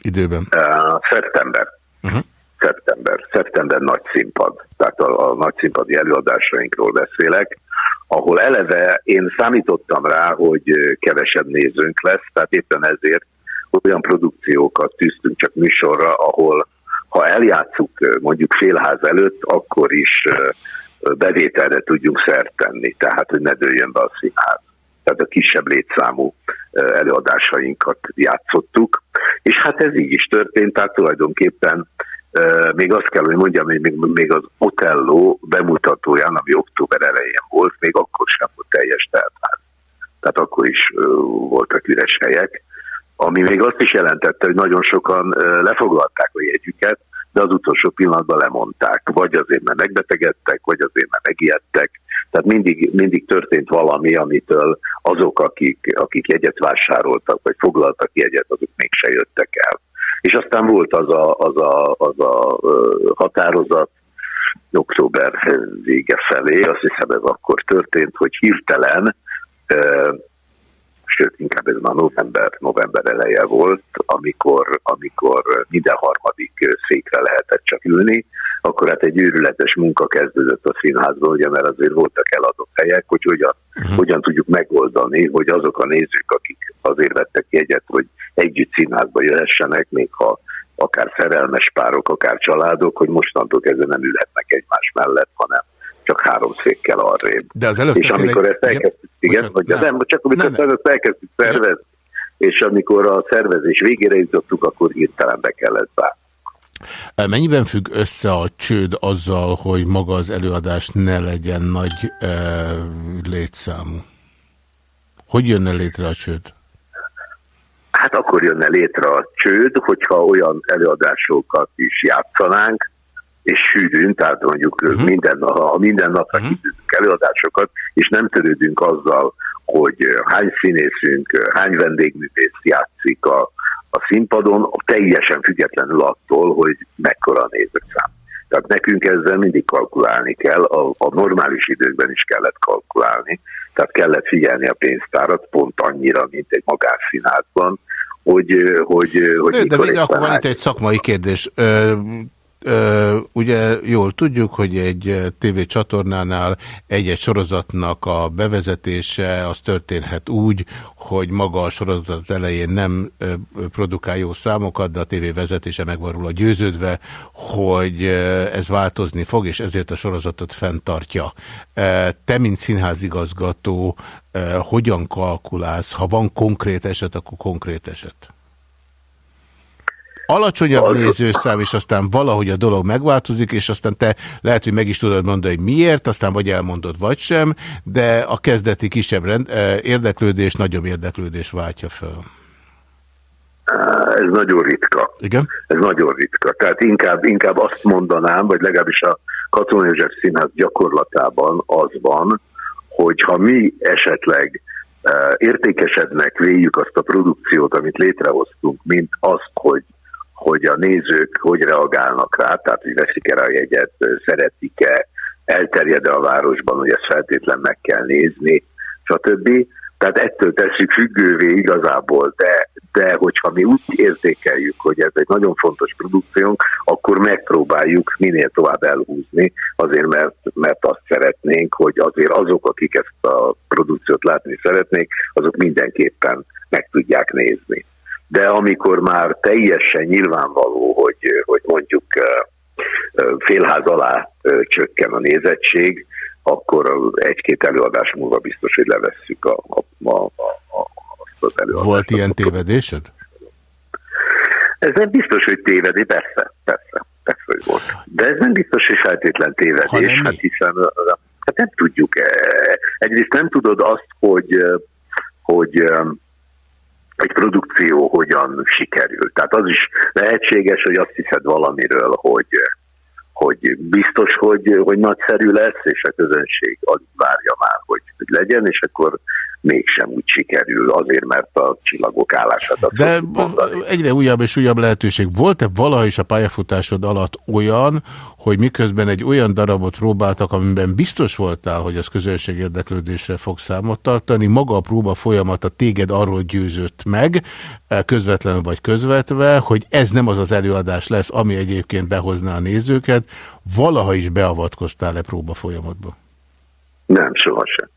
időben? Uh, szeptember. Uh -huh. Szeptember. Szeptember nagy színpad. Tehát a, a nagy színpadi előadásainkról beszélek, ahol eleve én számítottam rá, hogy kevesebb nézőnk lesz, tehát éppen ezért olyan produkciókat tűztünk csak műsorra, ahol ha eljátszuk mondjuk félház előtt, akkor is bevételre tudjunk szert tenni, tehát hogy ne dőljön be a színház. Tehát a kisebb létszámú előadásainkat játszottuk, és hát ez így is történt, tehát tulajdonképpen még azt kell, hogy mondjam, hogy még, még az Otello bemutatóján, ami október elején volt, még akkor sem volt teljes teltház. Tehát akkor is voltak üres helyek, ami még azt is jelentette, hogy nagyon sokan lefoglalták a jegyüket, de az utolsó pillanatban lemondták. Vagy azért, mert megbetegedtek, vagy azért, mert megijedtek. Tehát mindig, mindig történt valami, amitől azok, akik, akik jegyet vásároltak, vagy foglaltak jegyet, azok mégse jöttek el. És aztán volt az a, az a, az a határozat, október vége felé, azt hiszem ez akkor történt, hogy hirtelen sőt inkább ez már november, november eleje volt, amikor, amikor minden harmadik székre lehetett csak ülni, akkor hát egy őrületes munka kezdődött a színházban, ugye, mert azért voltak eladott helyek, hogy hogyan, uh-huh. hogyan tudjuk megoldani, hogy azok a nézők, akik azért vettek jegyet, hogy együtt színházba jöhessenek, még ha akár szerelmes párok, akár családok, hogy mostantól kezdve nem ülhetnek egymás mellett, hanem csak három székkel arrébb. De az előbb és amikor egy... ezt elkezdtük, igen, igen vagy nem, csak amikor nem, ezt elkezdtük szervezni, és amikor a szervezés végére jutottuk, akkor hirtelen be kellett zárni. Mennyiben függ össze a csőd azzal, hogy maga az előadás ne legyen nagy e, létszámú? Hogy jönne létre a csőd? Hát akkor jönne létre a csőd, hogyha olyan előadásokat is játszanánk, és sűrűn, tehát mondjuk uh-huh. minden, ha minden napra uh-huh. előadásokat, és nem törődünk azzal, hogy hány színészünk, hány vendégművész játszik a, a színpadon, teljesen függetlenül attól, hogy mekkora a nézőszám. Tehát nekünk ezzel mindig kalkulálni kell, a, a normális időkben is kellett kalkulálni, tehát kellett figyelni a pénztárat pont annyira, mint egy magánszínházban, hogy, hogy, hogy De végre akkor van itt egy szakmai kérdés ugye jól tudjuk, hogy egy TV csatornánál egy-egy sorozatnak a bevezetése az történhet úgy, hogy maga a sorozat az elején nem produkál jó számokat, de a TV vezetése megvarul a győződve, hogy ez változni fog, és ezért a sorozatot fenntartja. Te, mint színházigazgató, hogyan kalkulálsz? Ha van konkrét eset, akkor konkrét eset? Alacsonyabb az... nézőszám, és aztán valahogy a dolog megváltozik, és aztán te lehet, hogy meg is tudod mondani, hogy miért, aztán vagy elmondod, vagy sem, de a kezdeti kisebb rend, eh, érdeklődés nagyobb érdeklődés váltja föl. Ez nagyon ritka. Igen? Ez nagyon ritka. Tehát inkább, inkább azt mondanám, vagy legalábbis a Katona József Színház gyakorlatában az van, hogy ha mi esetleg uh, értékesednek véljük azt a produkciót, amit létrehoztunk, mint azt, hogy hogy a nézők hogy reagálnak rá, tehát hogy veszik-e rá a jegyet, szeretik-e, elterjed-e a városban, hogy ezt feltétlen meg kell nézni, stb. Tehát ettől tesszük függővé igazából, de, de hogyha mi úgy értékeljük, hogy ez egy nagyon fontos produkciónk, akkor megpróbáljuk minél tovább elhúzni, azért mert, mert azt szeretnénk, hogy azért azok, akik ezt a produkciót látni szeretnék, azok mindenképpen meg tudják nézni de amikor már teljesen nyilvánvaló, hogy, hogy mondjuk félház alá csökken a nézettség, akkor egy-két előadás múlva biztos, hogy levesszük a, a, a, a, azt az előadást. Volt ilyen tévedésed? Ez nem biztos, hogy tévedés, persze, persze, persze, hogy volt. De ez nem biztos, hogy feltétlen tévedés, hát hiszen hát nem tudjuk. Egyrészt nem tudod azt, hogy, hogy egy produkció hogyan sikerül. Tehát az is lehetséges, hogy azt hiszed valamiről, hogy, hogy biztos, hogy, hogy nagyszerű lesz, és a közönség alig várja már, hogy, hogy legyen, és akkor mégsem úgy sikerül, azért, mert a csillagok állását De egyre újabb és újabb lehetőség. Volt-e valaha is a pályafutásod alatt olyan, hogy miközben egy olyan darabot próbáltak, amiben biztos voltál, hogy az közönség érdeklődésre fog számot tartani, maga a próba folyamata téged arról győzött meg, e, közvetlenül vagy közvetve, hogy ez nem az az előadás lesz, ami egyébként behozná a nézőket, valaha is beavatkoztál-e próba folyamatba? Nem, sohasem.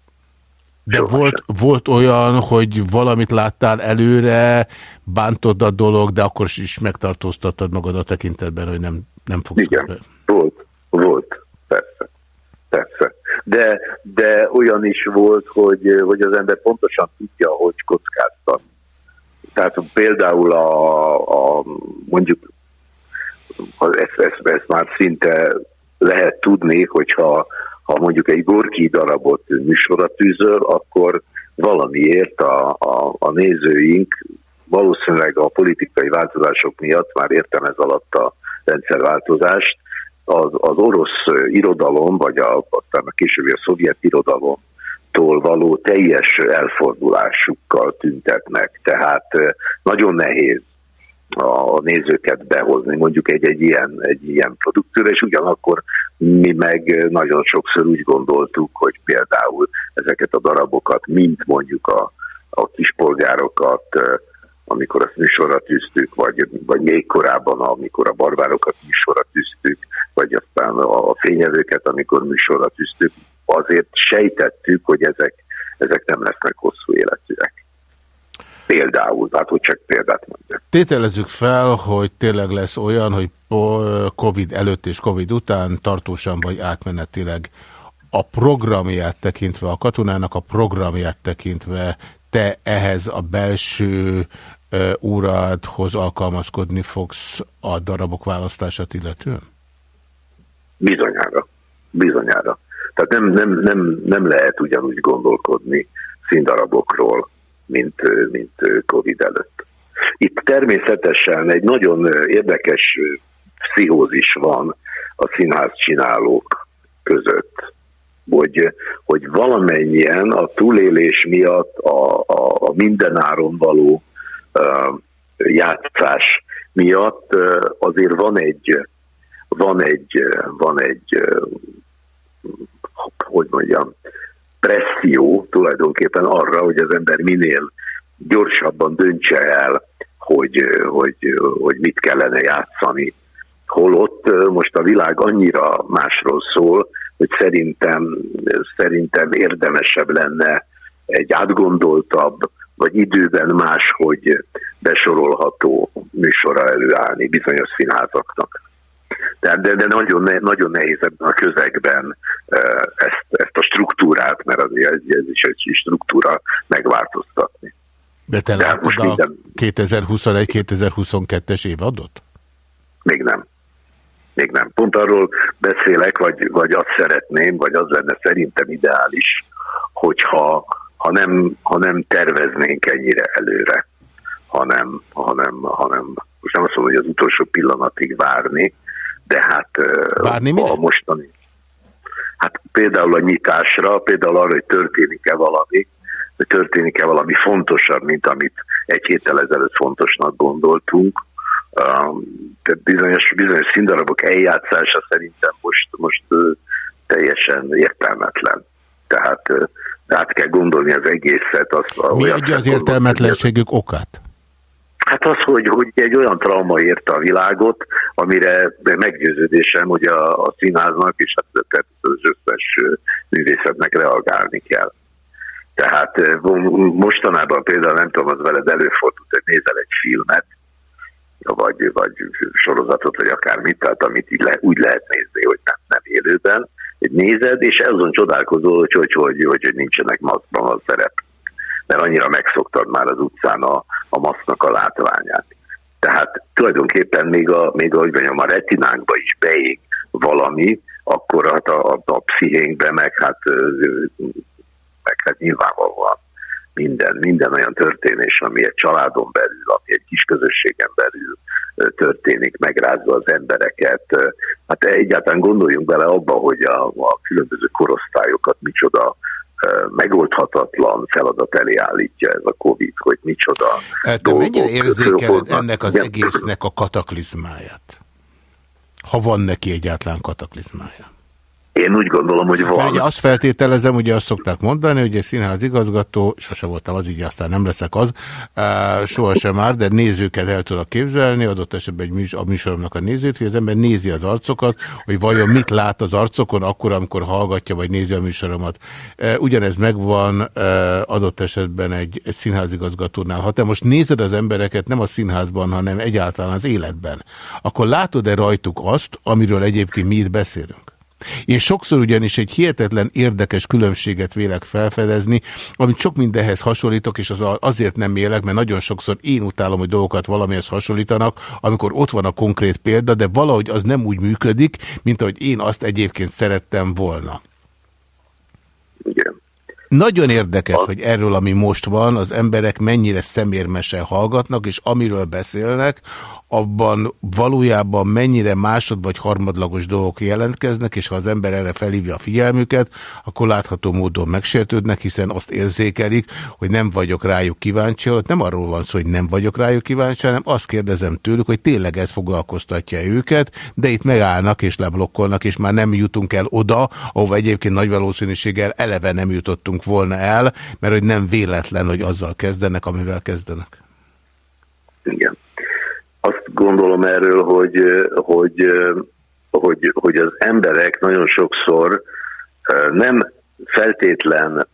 De volt, volt olyan, hogy valamit láttál előre, bántod a dolog, de akkor is megtartóztattad magad a tekintetben, hogy nem, nem fogsz Igen, be. volt, volt, persze, persze. De, de olyan is volt, hogy, hogy az ember pontosan tudja, hogy kockáztat. Tehát például a, a mondjuk ezt, ezt, ezt már szinte lehet tudni, hogyha ha mondjuk egy Gorki darabot műsorra tűzöl, akkor valamiért a, a, a nézőink valószínűleg a politikai változások miatt már értem ez alatt a rendszerváltozást, az, az orosz irodalom, vagy a, aztán a későbbi a szovjet irodalomtól való teljes elfordulásukkal tüntetnek. Tehát nagyon nehéz a nézőket behozni mondjuk egy, egy, ilyen, egy ilyen produktőre, és ugyanakkor mi meg nagyon sokszor úgy gondoltuk, hogy például ezeket a darabokat, mint mondjuk a, a kispolgárokat, amikor azt műsorra tűztük, vagy, vagy még korábban, amikor a barbárokat műsorra tűztük, vagy aztán a fényevőket, amikor műsorra tűztük, azért sejtettük, hogy ezek, ezek nem lesznek hosszú életűek. Például, hát hogy csak példát mondjak. Tételezzük fel, hogy tényleg lesz olyan, hogy Covid előtt és Covid után tartósan vagy átmenetileg a programját tekintve, a katonának a programját tekintve te ehhez a belső úradhoz alkalmazkodni fogsz a darabok választását illetően? Bizonyára. Bizonyára. Tehát nem, nem, nem, nem lehet ugyanúgy gondolkodni színdarabokról, mint, mint Covid előtt. Itt természetesen egy nagyon érdekes pszichózis van a színház csinálók között, hogy, hogy valamennyien a túlélés miatt a, a, a mindenáron való uh, játszás miatt uh, azért van egy van egy, van egy hogy mondjam, presszió tulajdonképpen arra, hogy az ember minél gyorsabban döntse el, hogy, hogy, hogy mit kellene játszani. Holott most a világ annyira másról szól, hogy szerintem, szerintem érdemesebb lenne egy átgondoltabb, vagy időben máshogy besorolható műsorra előállni bizonyos színházaknak. De, de, de nagyon, nagyon nehéz ebben a közegben ezt, ezt a struktúrát, mert az, ez, ez is egy struktúra megváltoztatni. De te látod most a minden... 2021-2022-es évadot? Még nem. Még nem. Pont arról beszélek, vagy, vagy azt szeretném, vagy az lenne szerintem ideális, hogyha ha nem, ha nem terveznénk ennyire előre, hanem, hanem, hanem most nem azt mondom, hogy az utolsó pillanatig várni, de hát Várni a mostani, hát például a nyitásra, például arra, hogy történik-e valami, hogy történik-e valami fontosabb, mint amit egy héttel ezelőtt fontosnak gondoltunk. Tehát bizonyos, bizonyos színdarabok eljátszása szerintem most, most teljesen értelmetlen. Tehát át kell gondolni az egészet. Azt, Mi adja az értelmetlenségük okát? Hát az, hogy, hogy egy olyan trauma érte a világot, amire meggyőződésem, hogy a, a színháznak és hát az összes művészetnek reagálni kell. Tehát mostanában például nem tudom, az veled előfordult, hogy nézel egy filmet, vagy, vagy sorozatot, vagy akármit, tehát amit így le, úgy lehet nézni, hogy nem, nem élőben, hogy nézed, és azon csodálkozol, hogy hogy, hogy, hogy, nincsenek maszkban a szerep. Mert annyira megszoktad már az utcán a, a maszknak a látványát. Tehát tulajdonképpen még a, még a, hogy mondjam, a retinánkba is beég valami, akkor hát a, a, a pszichénkbe meg hát, meg hát nyilvánvalóan minden, minden olyan történés, ami egy családon belül, ami egy kis közösségen belül történik, megrázva az embereket. Hát egyáltalán gondoljunk bele abba, hogy a, a különböző korosztályokat micsoda megoldhatatlan feladat elé állítja ez a Covid, hogy micsoda Te dolgok mennyire érzékeled ennek az egésznek a kataklizmáját? Ha van neki egyáltalán kataklizmája. Én úgy gondolom, hogy van. Mert ugye azt feltételezem, ugye azt szokták mondani, hogy egy színház igazgató, sose voltam az, így aztán nem leszek az, sohasem már, de nézőket el tudok képzelni, adott esetben egy műs a műsoromnak a nézőt, hogy az ember nézi az arcokat, hogy vajon mit lát az arcokon, akkor, amikor hallgatja, vagy nézi a műsoromat. Ugyanez megvan adott esetben egy színházigazgatónál. Ha te most nézed az embereket nem a színházban, hanem egyáltalán az életben, akkor látod-e rajtuk azt, amiről egyébként mi itt beszélünk? Én sokszor ugyanis egy hihetetlen érdekes különbséget vélek felfedezni, amit sok mindenhez hasonlítok, és az azért nem élek, mert nagyon sokszor én utálom, hogy dolgokat valamihez hasonlítanak, amikor ott van a konkrét példa, de valahogy az nem úgy működik, mint ahogy én azt egyébként szerettem volna. Igen. Nagyon érdekes, hogy erről, ami most van, az emberek mennyire szemérmesen hallgatnak, és amiről beszélnek, abban valójában mennyire másod vagy harmadlagos dolgok jelentkeznek, és ha az ember erre felhívja a figyelmüket, akkor látható módon megsértődnek, hiszen azt érzékelik, hogy nem vagyok rájuk kíváncsi, ott nem arról van szó, hogy nem vagyok rájuk kíváncsi, hanem azt kérdezem tőlük, hogy tényleg ez foglalkoztatja őket, de itt megállnak és leblokkolnak, és már nem jutunk el oda, ahova egyébként nagy valószínűséggel eleve nem jutottunk volna el, mert hogy nem véletlen, hogy azzal kezdenek, amivel kezdenek. Igen azt gondolom erről, hogy, hogy, hogy, hogy az emberek nagyon sokszor nem feltétlen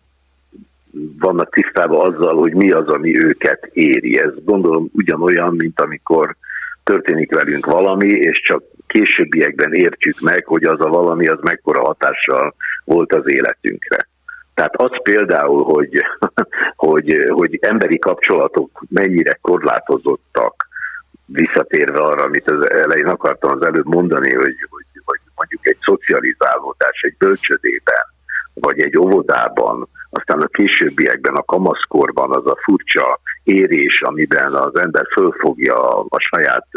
vannak tisztában azzal, hogy mi az, ami őket éri. Ez gondolom ugyanolyan, mint amikor történik velünk valami, és csak későbbiekben értjük meg, hogy az a valami az mekkora hatással volt az életünkre. Tehát az például, hogy, hogy, hogy emberi kapcsolatok mennyire korlátozottak, visszatérve arra, amit az elején akartam az előbb mondani, hogy, hogy, hogy mondjuk egy szocializálódás egy bölcsödében, vagy egy óvodában, aztán a későbbiekben, a kamaszkorban az a furcsa érés, amiben az ember fölfogja a saját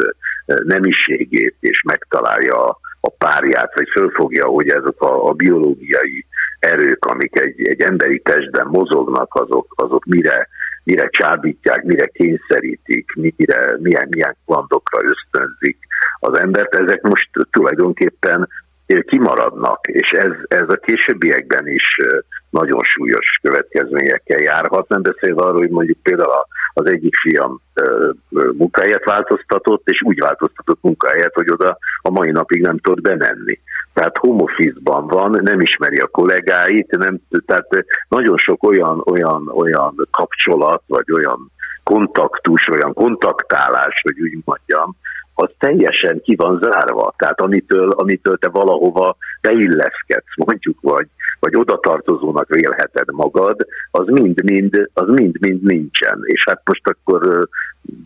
nemiségét, és megtalálja a párját, vagy fölfogja, hogy ezek a, a biológiai erők, amik egy, egy emberi testben mozognak, azok, azok mire mire csábítják, mire kényszerítik, mire, milyen, milyen klandokra ösztönzik az embert, ezek most tulajdonképpen kimaradnak, és ez, ez a későbbiekben is nagyon súlyos következményekkel járhat. Nem beszélve arról, hogy mondjuk például az egyik fiam munkáját változtatott, és úgy változtatott munkáját, hogy oda a mai napig nem tud bemenni. Tehát home office-ban van, nem ismeri a kollégáit, nem, tehát nagyon sok olyan, olyan, olyan kapcsolat, vagy olyan kontaktus, olyan kontaktálás, hogy úgy mondjam, az teljesen ki van zárva. Tehát amitől, amitől te valahova beilleszkedsz, mondjuk, vagy, vagy oda tartozónak vélheted magad, az mind-mind, az mind-mind nincsen. És hát most akkor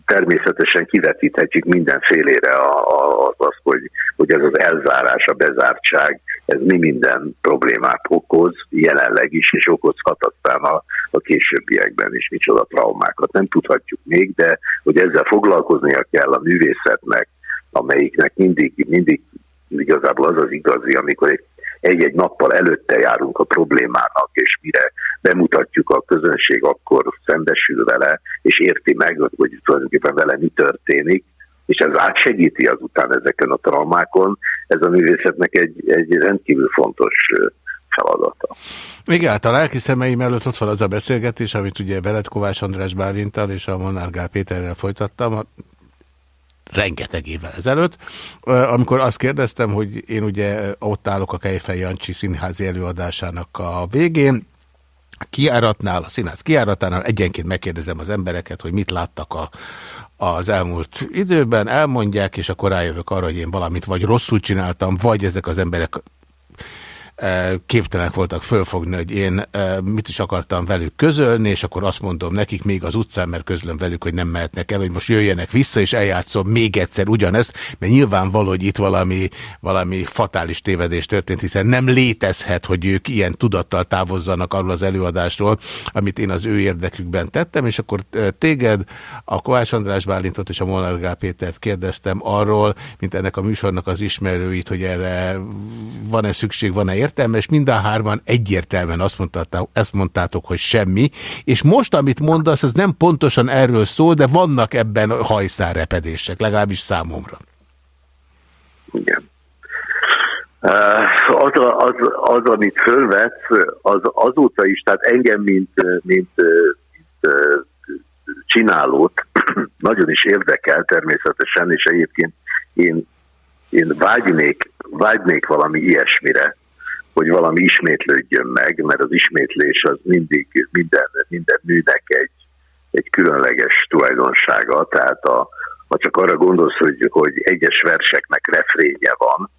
természetesen kivetíthetjük mindenfélére az, az hogy, hogy ez az elzárás, a bezártság, ez mi minden problémát okoz, jelenleg is, és okozhat aztán a, a későbbiekben is micsoda traumákat. Nem tudhatjuk még, de hogy ezzel foglalkoznia kell a művészetnek, amelyiknek mindig, mindig igazából az az igazi, amikor egy egy-egy nappal előtte járunk a problémának, és mire bemutatjuk a közönség, akkor szembesül vele, és érti meg, hogy tulajdonképpen vele mi történik, és ez átsegíti azután ezeken a traumákon. Ez a művészetnek egy, egy rendkívül fontos feladata. Igen, hát a lelki szemeim előtt ott van az a beszélgetés, amit ugye veled Kovács András Bálintal és a Monárgál Péterrel folytattam, rengeteg évvel ezelőtt, amikor azt kérdeztem, hogy én ugye ott állok a Kejfej Jancsi színházi előadásának a végén, kiáratnál, a színház kiáratánál egyenként megkérdezem az embereket, hogy mit láttak a, az elmúlt időben, elmondják, és akkor rájövök arra, hogy én valamit vagy rosszul csináltam, vagy ezek az emberek képtelenek voltak fölfogni, hogy én mit is akartam velük közölni, és akkor azt mondom nekik még az utcán, mert közlöm velük, hogy nem mehetnek el, hogy most jöjjenek vissza, és eljátszom még egyszer ugyanezt, mert nyilvánvaló, hogy itt valami, valami fatális tévedés történt, hiszen nem létezhet, hogy ők ilyen tudattal távozzanak arról az előadásról, amit én az ő érdekükben tettem, és akkor téged, a Kovács András Bálintot és a Molnár Gál Pétert kérdeztem arról, mint ennek a műsornak az ismerőit, hogy erre van-e szükség, van-e értelme, és mind a hárman egyértelműen azt mondtátok, ezt mondtátok, hogy semmi, és most, amit mondasz, az nem pontosan erről szól, de vannak ebben hajszárrepedések, legalábbis számomra. Igen. Az, az, az, amit fölvetsz, az azóta is, tehát engem, mint, mint, mint csinálót nagyon is érdekel természetesen, és egyébként én, én vágynék, vágynék valami ilyesmire, hogy valami ismétlődjön meg, mert az ismétlés az mindig minden, minden műnek egy, egy különleges tulajdonsága, tehát a, ha csak arra gondolsz, hogy, hogy egyes verseknek refrénye van,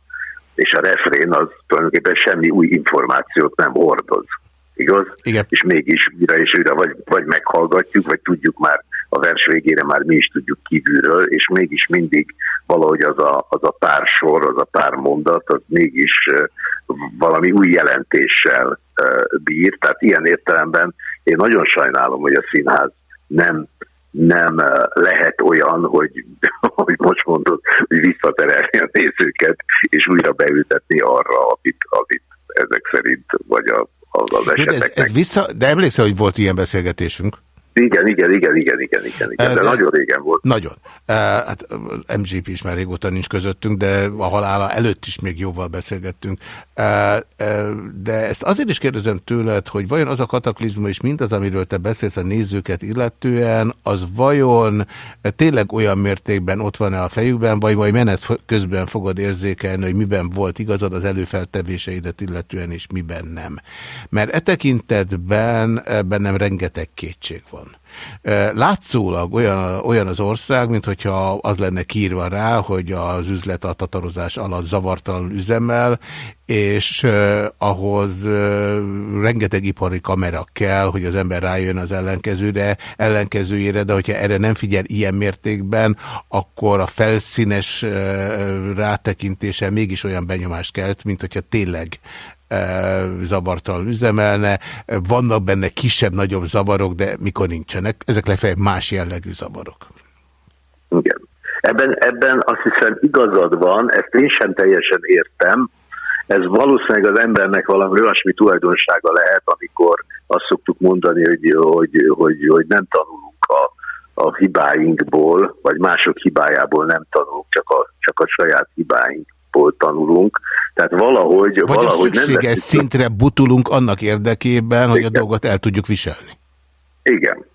és a refrén az tulajdonképpen semmi új információt nem hordoz. Igaz? Igen. És mégis újra és újra vagy, vagy meghallgatjuk, vagy tudjuk már a vers végére már mi is tudjuk kívülről, és mégis mindig valahogy az a, az a pár sor, az a pár mondat, az mégis valami új jelentéssel bír. Tehát ilyen értelemben én nagyon sajnálom, hogy a színház nem nem lehet olyan, hogy, hogy most mondod, hogy visszaterelni a nézőket, és újra beültetni arra, amit, amit ezek szerint, vagy a, az eseteknek. Ez, ez vissza, de emlékszel, hogy volt ilyen beszélgetésünk? Igen, igen, igen, igen, igen, igen, igen. De, de nagyon régen volt. Nagyon. Hát MGP is már régóta nincs közöttünk, de a halála előtt is még jóval beszélgettünk. De ezt azért is kérdezem tőled, hogy vajon az a kataklizma és mindaz, amiről te beszélsz a nézőket illetően, az vajon tényleg olyan mértékben ott van-e a fejükben, vagy majd menet közben fogod érzékelni, hogy miben volt igazad az előfeltevéseidet illetően, és miben nem. Mert e tekintetben bennem rengeteg kétség van. Látszólag olyan, olyan az ország, mint hogyha az lenne kírva rá, hogy az üzlet a tatarozás alatt zavartalan üzemel, és uh, ahhoz uh, rengeteg ipari kamera kell, hogy az ember rájön az ellenkezőre, ellenkezőjére, de hogyha erre nem figyel ilyen mértékben, akkor a felszínes uh, rátekintése mégis olyan benyomást kelt, mint hogyha tényleg zavartalan üzemelne. Vannak benne kisebb-nagyobb zavarok, de mikor nincsenek, ezek legfeljebb más jellegű zavarok. Igen. Ebben, ebben azt hiszem igazad van, ezt én sem teljesen értem. Ez valószínűleg az embernek valami olyasmi tulajdonsága lehet, amikor azt szoktuk mondani, hogy, hogy, hogy, hogy nem tanulunk a, a hibáinkból, vagy mások hibájából nem tanulunk, csak a, csak a saját hibáinkból tanulunk. Tehát valahogy... Vagy valahogy a szükséges nem szintre butulunk annak érdekében, Igen. hogy a dolgot el tudjuk viselni. Igen.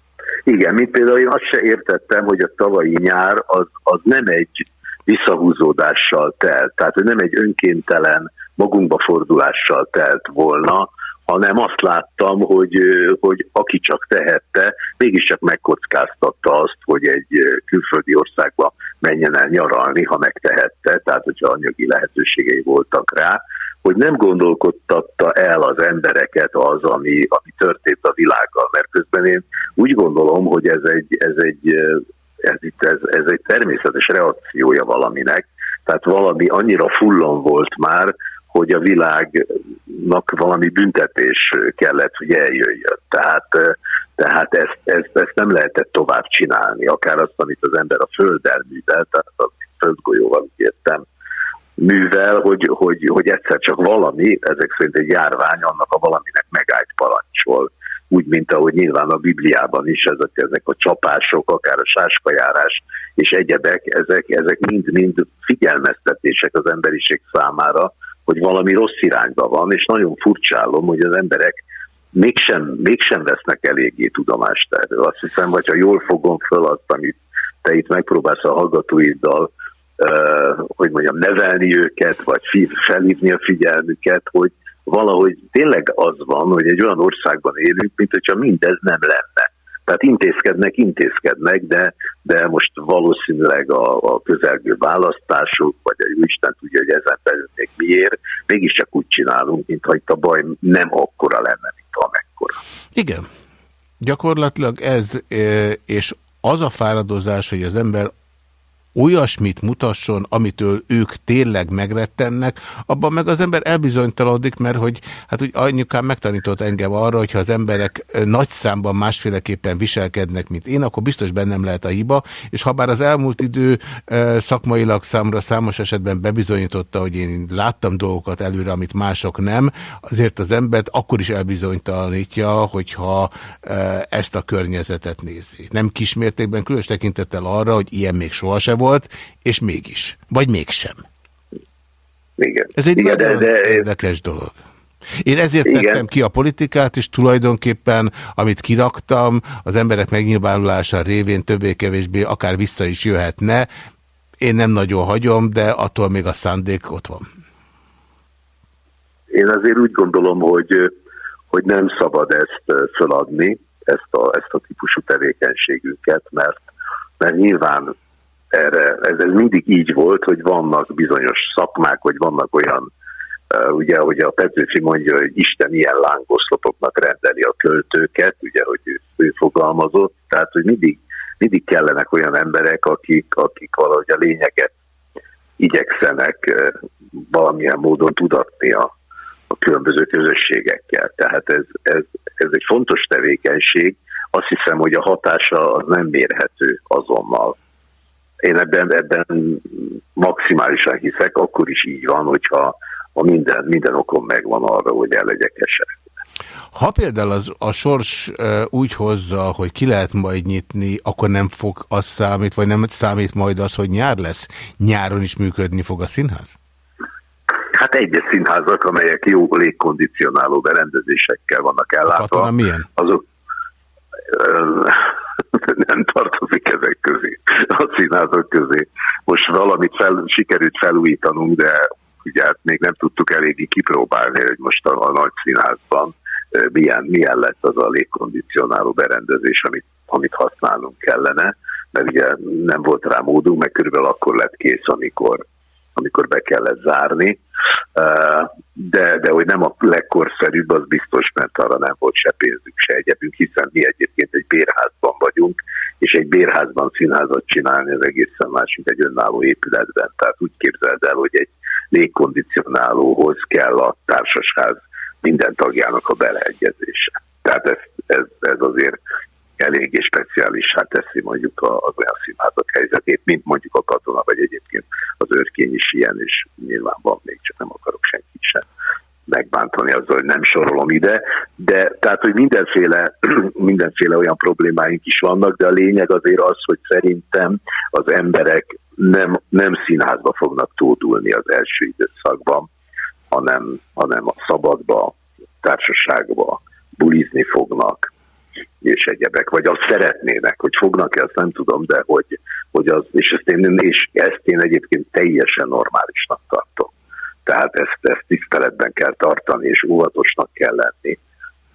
Igen, mint például én azt se értettem, hogy a tavalyi nyár az, az nem egy visszahúzódással telt, tehát hogy nem egy önkéntelen magunkba fordulással telt volna, hanem azt láttam, hogy, hogy aki csak tehette, mégiscsak megkockáztatta azt, hogy egy külföldi országba menjen el nyaralni, ha megtehette, tehát hogyha anyagi lehetőségei voltak rá, hogy nem gondolkodtatta el az embereket az, ami, ami történt a világgal, mert közben én úgy gondolom, hogy ez egy, ez egy, ez, ez, ez egy természetes reakciója valaminek, tehát valami annyira fullon volt már, hogy a világnak valami büntetés kellett, hogy eljöjjön. Tehát, tehát ezt, ezt, ezt nem lehetett tovább csinálni, akár azt, amit az ember a földdel művel, tehát a földgolyóval értem, művel, hogy, hogy, hogy egyszer csak valami, ezek szerint egy járvány, annak a valaminek megállt parancsol. Úgy, mint ahogy nyilván a Bibliában is ezek, ezek a csapások, akár a sáskajárás és egyebek, ezek, ezek mind-mind figyelmeztetések az emberiség számára, hogy valami rossz irányba van, és nagyon furcsálom, hogy az emberek mégsem, mégsem vesznek eléggé tudomást erről. Azt hiszem, vagy ha jól fogom föl azt, amit te itt megpróbálsz a hallgatóiddal, hogy mondjam, nevelni őket, vagy felhívni a figyelmüket, hogy valahogy tényleg az van, hogy egy olyan országban élünk, mint hogyha mindez nem lenne. Tehát intézkednek, intézkednek, de, de most valószínűleg a, a közelgő választások, vagy a Isten tudja, hogy ezen belül még miért, mégiscsak úgy csinálunk, mintha itt a baj nem akkora lenne, mint amekkora. Igen. Gyakorlatilag ez, és az a fáradozás, hogy az ember olyasmit mutasson, amitől ők tényleg megrettennek, abban meg az ember elbizonytalodik, mert hogy, hát úgy anyukám megtanított engem arra, hogyha az emberek nagy számban másféleképpen viselkednek, mint én, akkor biztos bennem lehet a hiba, és ha bár az elmúlt idő szakmailag számra számos esetben bebizonyította, hogy én láttam dolgokat előre, amit mások nem, azért az embert akkor is elbizonytalanítja, hogyha ezt a környezetet nézi. Nem kismértékben, különös tekintettel arra, hogy ilyen még sohasem volt, és mégis. Vagy mégsem. Igen. Ez egy Igen, nagyon de, de... érdekes dolog. Én ezért Igen. tettem ki a politikát, és tulajdonképpen, amit kiraktam, az emberek megnyilvánulása révén többé-kevésbé akár vissza is jöhetne. Én nem nagyon hagyom, de attól még a szándék ott van. Én azért úgy gondolom, hogy, hogy nem szabad ezt feladni, ezt a, ezt a típusú tevékenységünket, mert, mert nyilván erre, ez, ez mindig így volt, hogy vannak bizonyos szakmák, vagy vannak olyan, ugye, hogy a Petőfi mondja, hogy Isten ilyen lángoszlopoknak rendeli a költőket, ugye, hogy ő, ő fogalmazott, tehát, hogy mindig, mindig kellenek olyan emberek, akik, akik valahogy a lényeget igyekszenek valamilyen módon tudatni a, a különböző közösségekkel. Tehát ez, ez, ez egy fontos tevékenység, azt hiszem, hogy a hatása az nem mérhető azonnal. Én ebben, ebben maximálisan hiszek, akkor is így van, hogyha a minden, minden okom megvan arra, hogy el legyek esetleg. Ha például az, a sors úgy hozza, hogy ki lehet majd nyitni, akkor nem fog az számít, vagy nem számít majd az, hogy nyár lesz? Nyáron is működni fog a színház? Hát egyes színházak, amelyek jó légkondicionáló berendezésekkel vannak ellátva. A milyen? Azok nem tartozik ezek közé, a színházak közé. Most valamit fel, sikerült felújítanunk, de ugye hát még nem tudtuk eléggé kipróbálni, hogy most a, a nagy színházban milyen, milyen lesz az a légkondicionáló berendezés, amit, amit használnunk kellene, mert ugye nem volt rá módunk, meg körülbelül akkor lett kész, amikor amikor be kellett zárni, de, de hogy nem a legkorszerűbb, az biztos, mert arra nem volt se pénzünk, se egyebünk, hiszen mi egyébként egy bérházban vagyunk, és egy bérházban színházat csinálni az egészen más, mint egy önálló épületben. Tehát úgy képzeld el, hogy egy légkondicionálóhoz kell a társasház minden tagjának a beleegyezése. Tehát ez, ez, ez azért eléggé speciálissá teszi mondjuk az olyan színházak helyzetét, mint mondjuk a katona, vagy egyébként az őrkény is ilyen, és nyilván van még, csak nem akarok senkit sem megbántani azzal, hogy nem sorolom ide, de tehát, hogy mindenféle, mindenféle olyan problémáink is vannak, de a lényeg azért az, hogy szerintem az emberek nem, nem színházba fognak tódulni az első időszakban, hanem, hanem a szabadba, társaságba bulizni fognak, és egyebek, vagy azt szeretnének, hogy fognak-e, azt nem tudom, de hogy, hogy az, és ezt én, és ezt én egyébként teljesen normálisnak tartom. Tehát ezt, ezt tiszteletben kell tartani, és óvatosnak kell lenni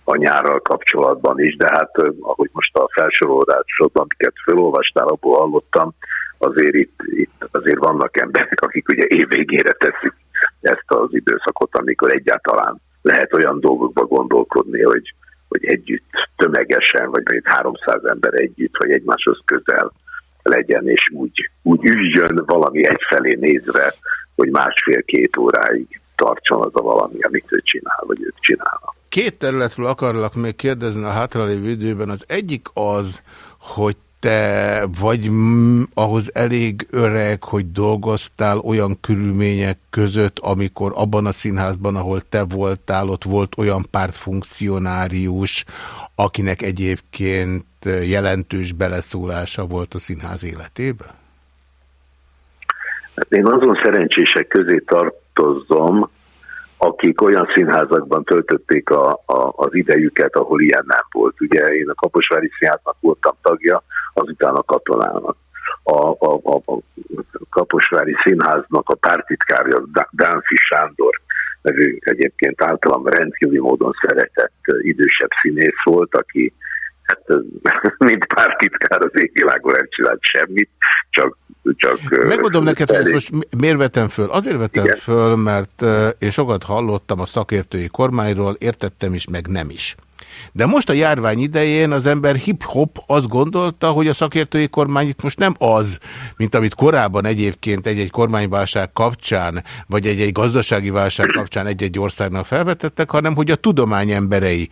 a nyárral kapcsolatban is, de hát ahogy most a felsorolásodban, amiket felolvastál, abból hallottam, azért itt, itt azért vannak emberek, akik ugye évvégére teszik ezt az időszakot, amikor egyáltalán lehet olyan dolgokba gondolkodni, hogy, hogy együtt tömegesen, vagy mondjuk 300 ember együtt, vagy egymáshoz közel legyen, és úgy, úgy üljön valami egyfelé nézve, hogy másfél-két óráig tartson az a valami, amit ő csinál, vagy ők csinálnak. Két területről akarlak még kérdezni a hátralévő időben. Az egyik az, hogy te vagy ahhoz elég öreg, hogy dolgoztál olyan körülmények között, amikor abban a színházban, ahol te voltál, ott volt olyan pártfunkcionárius, akinek egyébként jelentős beleszólása volt a színház életébe? Hát én azon szerencsések közé tartozom, akik olyan színházakban töltötték a, a, az idejüket, ahol ilyen nem volt. Ugye én a Kaposvári Színháznak voltam tagja, azután a katonának. A, a, a, a Kaposvári Színháznak a pártitkárja Dánfi Sándor, nevű egyébként általam rendkívüli módon szeretett idősebb színész volt, aki hát mint pártitkár az égvilágon nem csinált semmit, csak csak... Megmondom neked, hogy ezt most miért vetem föl? Azért vetem Igen. föl, mert én sokat hallottam a szakértői kormányról, értettem is, meg nem is. De most a járvány idején az ember hip-hop azt gondolta, hogy a szakértői kormány itt most nem az, mint amit korábban egyébként egy-egy kormányválság kapcsán, vagy egy-egy gazdasági válság kapcsán egy-egy országnak felvetettek, hanem hogy a tudomány emberei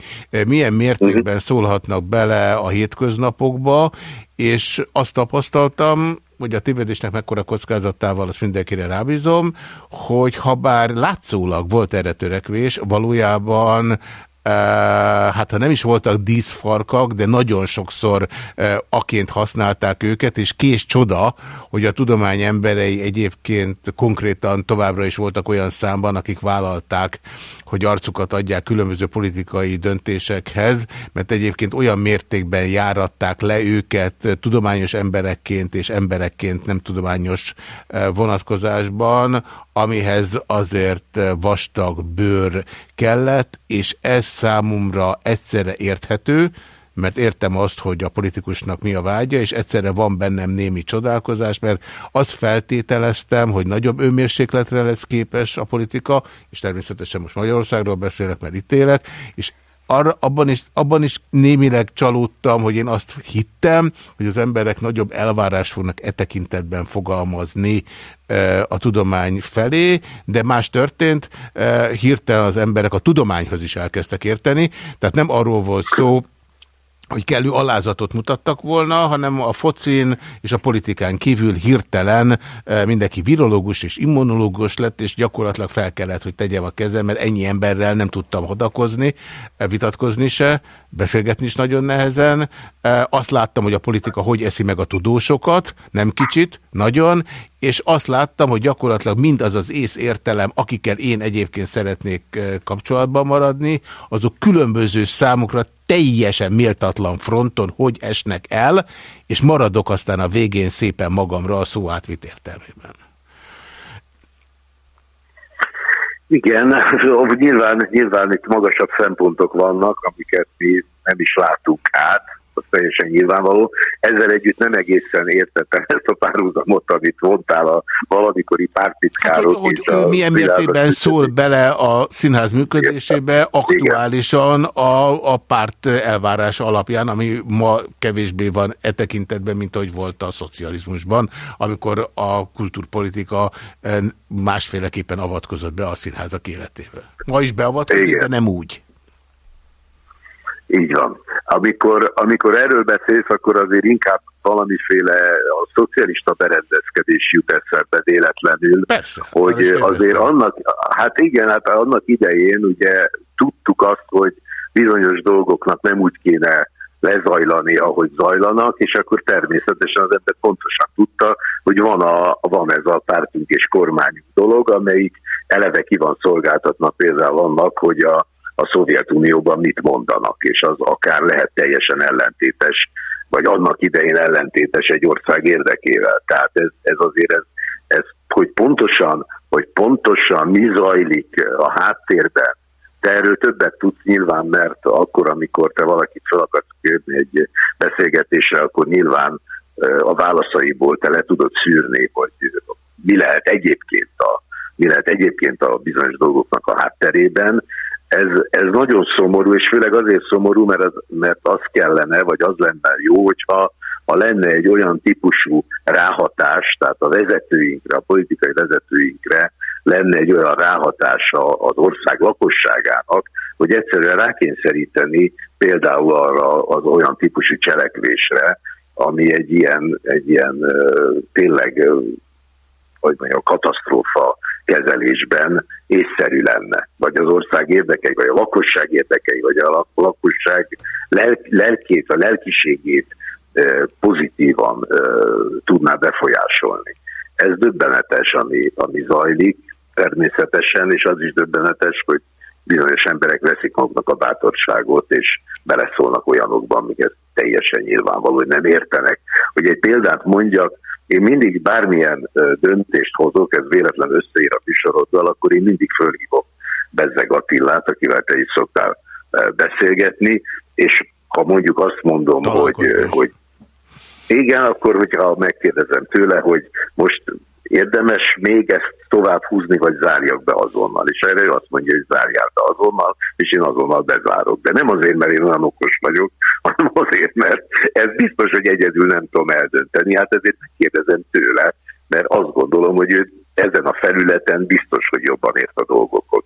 milyen mértékben szólhatnak bele a hétköznapokba, és azt tapasztaltam, hogy a tévedésnek mekkora kockázattával, azt mindenkire rábízom, hogy ha bár látszólag volt erre törekvés, valójában hát ha nem is voltak díszfarkak, de nagyon sokszor aként használták őket, és kés csoda, hogy a tudomány emberei egyébként konkrétan továbbra is voltak olyan számban, akik vállalták, hogy arcukat adják különböző politikai döntésekhez, mert egyébként olyan mértékben járatták le őket tudományos emberekként és emberekként nem tudományos vonatkozásban, amihez azért vastag bőr kellett, és ez számomra egyszerre érthető, mert értem azt, hogy a politikusnak mi a vágya, és egyszerre van bennem némi csodálkozás, mert azt feltételeztem, hogy nagyobb önmérsékletre lesz képes a politika, és természetesen most Magyarországról beszélek, mert itt élek, és arra, abban, is, abban is némileg csalódtam, hogy én azt hittem, hogy az emberek nagyobb elvárás fognak e tekintetben fogalmazni e, a tudomány felé, de más történt, e, hirtelen az emberek a tudományhoz is elkezdtek érteni, tehát nem arról volt szó, hogy kellő alázatot mutattak volna, hanem a focin és a politikán kívül hirtelen eh, mindenki virológus és immunológus lett, és gyakorlatilag fel kellett, hogy tegyem a kezem, mert ennyi emberrel nem tudtam hadakozni, eh, vitatkozni se, beszélgetni is nagyon nehezen. Eh, azt láttam, hogy a politika hogy eszi meg a tudósokat, nem kicsit, nagyon, és azt láttam, hogy gyakorlatilag mindaz az ész értelem, akikkel én egyébként szeretnék kapcsolatban maradni, azok különböző számukra teljesen méltatlan fronton hogy esnek el, és maradok aztán a végén szépen magamra a szó átvit értelmében. Igen, nyilván, nyilván itt magasabb szempontok vannak, amiket mi nem is látunk át, az teljesen nyilvánvaló. Ezzel együtt nem egészen értettem ezt a párhuzamot, amit mondtál a valamikori pártitkárok. Hát, hogy, hogy ő milyen mértékben szól bele a színház működésébe aktuálisan a, a párt elvárás alapján, ami ma kevésbé van e tekintetben, mint ahogy volt a szocializmusban, amikor a kulturpolitika eh, másféleképpen avatkozott be a színházak életébe. Ma is beavatkozik, de nem úgy. Így van. Amikor, amikor erről beszélsz, akkor azért inkább valamiféle a szocialista berendezkedés jut eszembe véletlenül, Persze, hogy azért annak, hát igen, hát annak idején ugye tudtuk azt, hogy bizonyos dolgoknak nem úgy kéne lezajlani, ahogy zajlanak, és akkor természetesen az ember pontosan tudta, hogy van, a, van ez a pártunk és kormányunk dolog, amelyik eleve ki van szolgáltatva például annak, hogy a a Szovjetunióban mit mondanak, és az akár lehet teljesen ellentétes, vagy annak idején ellentétes egy ország érdekével. Tehát ez, ez azért, ez, ez, hogy pontosan, hogy pontosan mi zajlik a háttérben, de erről többet tudsz nyilván, mert akkor, amikor te valakit fel akarsz kérni egy beszélgetésre, akkor nyilván a válaszaiból te le tudod szűrni, hogy mi lehet egyébként a, mi lehet egyébként a bizonyos dolgoknak a hátterében, ez, ez nagyon szomorú, és főleg azért szomorú, mert az, mert az kellene, vagy az lenne jó, hogyha ha lenne egy olyan típusú ráhatás, tehát a vezetőinkre, a politikai vezetőinkre lenne egy olyan ráhatása az ország lakosságának, hogy egyszerűen rákényszeríteni például arra az olyan típusú cselekvésre, ami egy ilyen, egy ilyen tényleg, hogy mondjam, katasztrófa kezelésben észszerű lenne, vagy az ország érdekei, vagy a lakosság érdekei, vagy a lakosság lel lelkét, a lelkiségét pozitívan tudná befolyásolni. Ez döbbenetes, ami, ami zajlik természetesen, és az is döbbenetes, hogy bizonyos emberek veszik maguknak a bátorságot, és beleszólnak olyanokban, amiket teljesen nyilvánvaló, hogy nem értenek. Hogy egy példát mondjak, én mindig bármilyen döntést hozok, ez véletlen összeír a műsoroddal, akkor én mindig fölhívok Bezzeg Attillát, akivel te is szoktál beszélgetni, és ha mondjuk azt mondom, hogy, hogy igen, akkor hogyha megkérdezem tőle, hogy most érdemes még ezt tovább húzni, vagy zárjak be azonnal. És erre ő azt mondja, hogy zárjál be azonnal, és én azonnal bezárok. De nem azért, mert én olyan okos vagyok, hanem azért, mert ez biztos, hogy egyedül nem tudom eldönteni. Hát ezért megkérdezem tőle, mert azt gondolom, hogy ő ezen a felületen biztos, hogy jobban ért a dolgokhoz.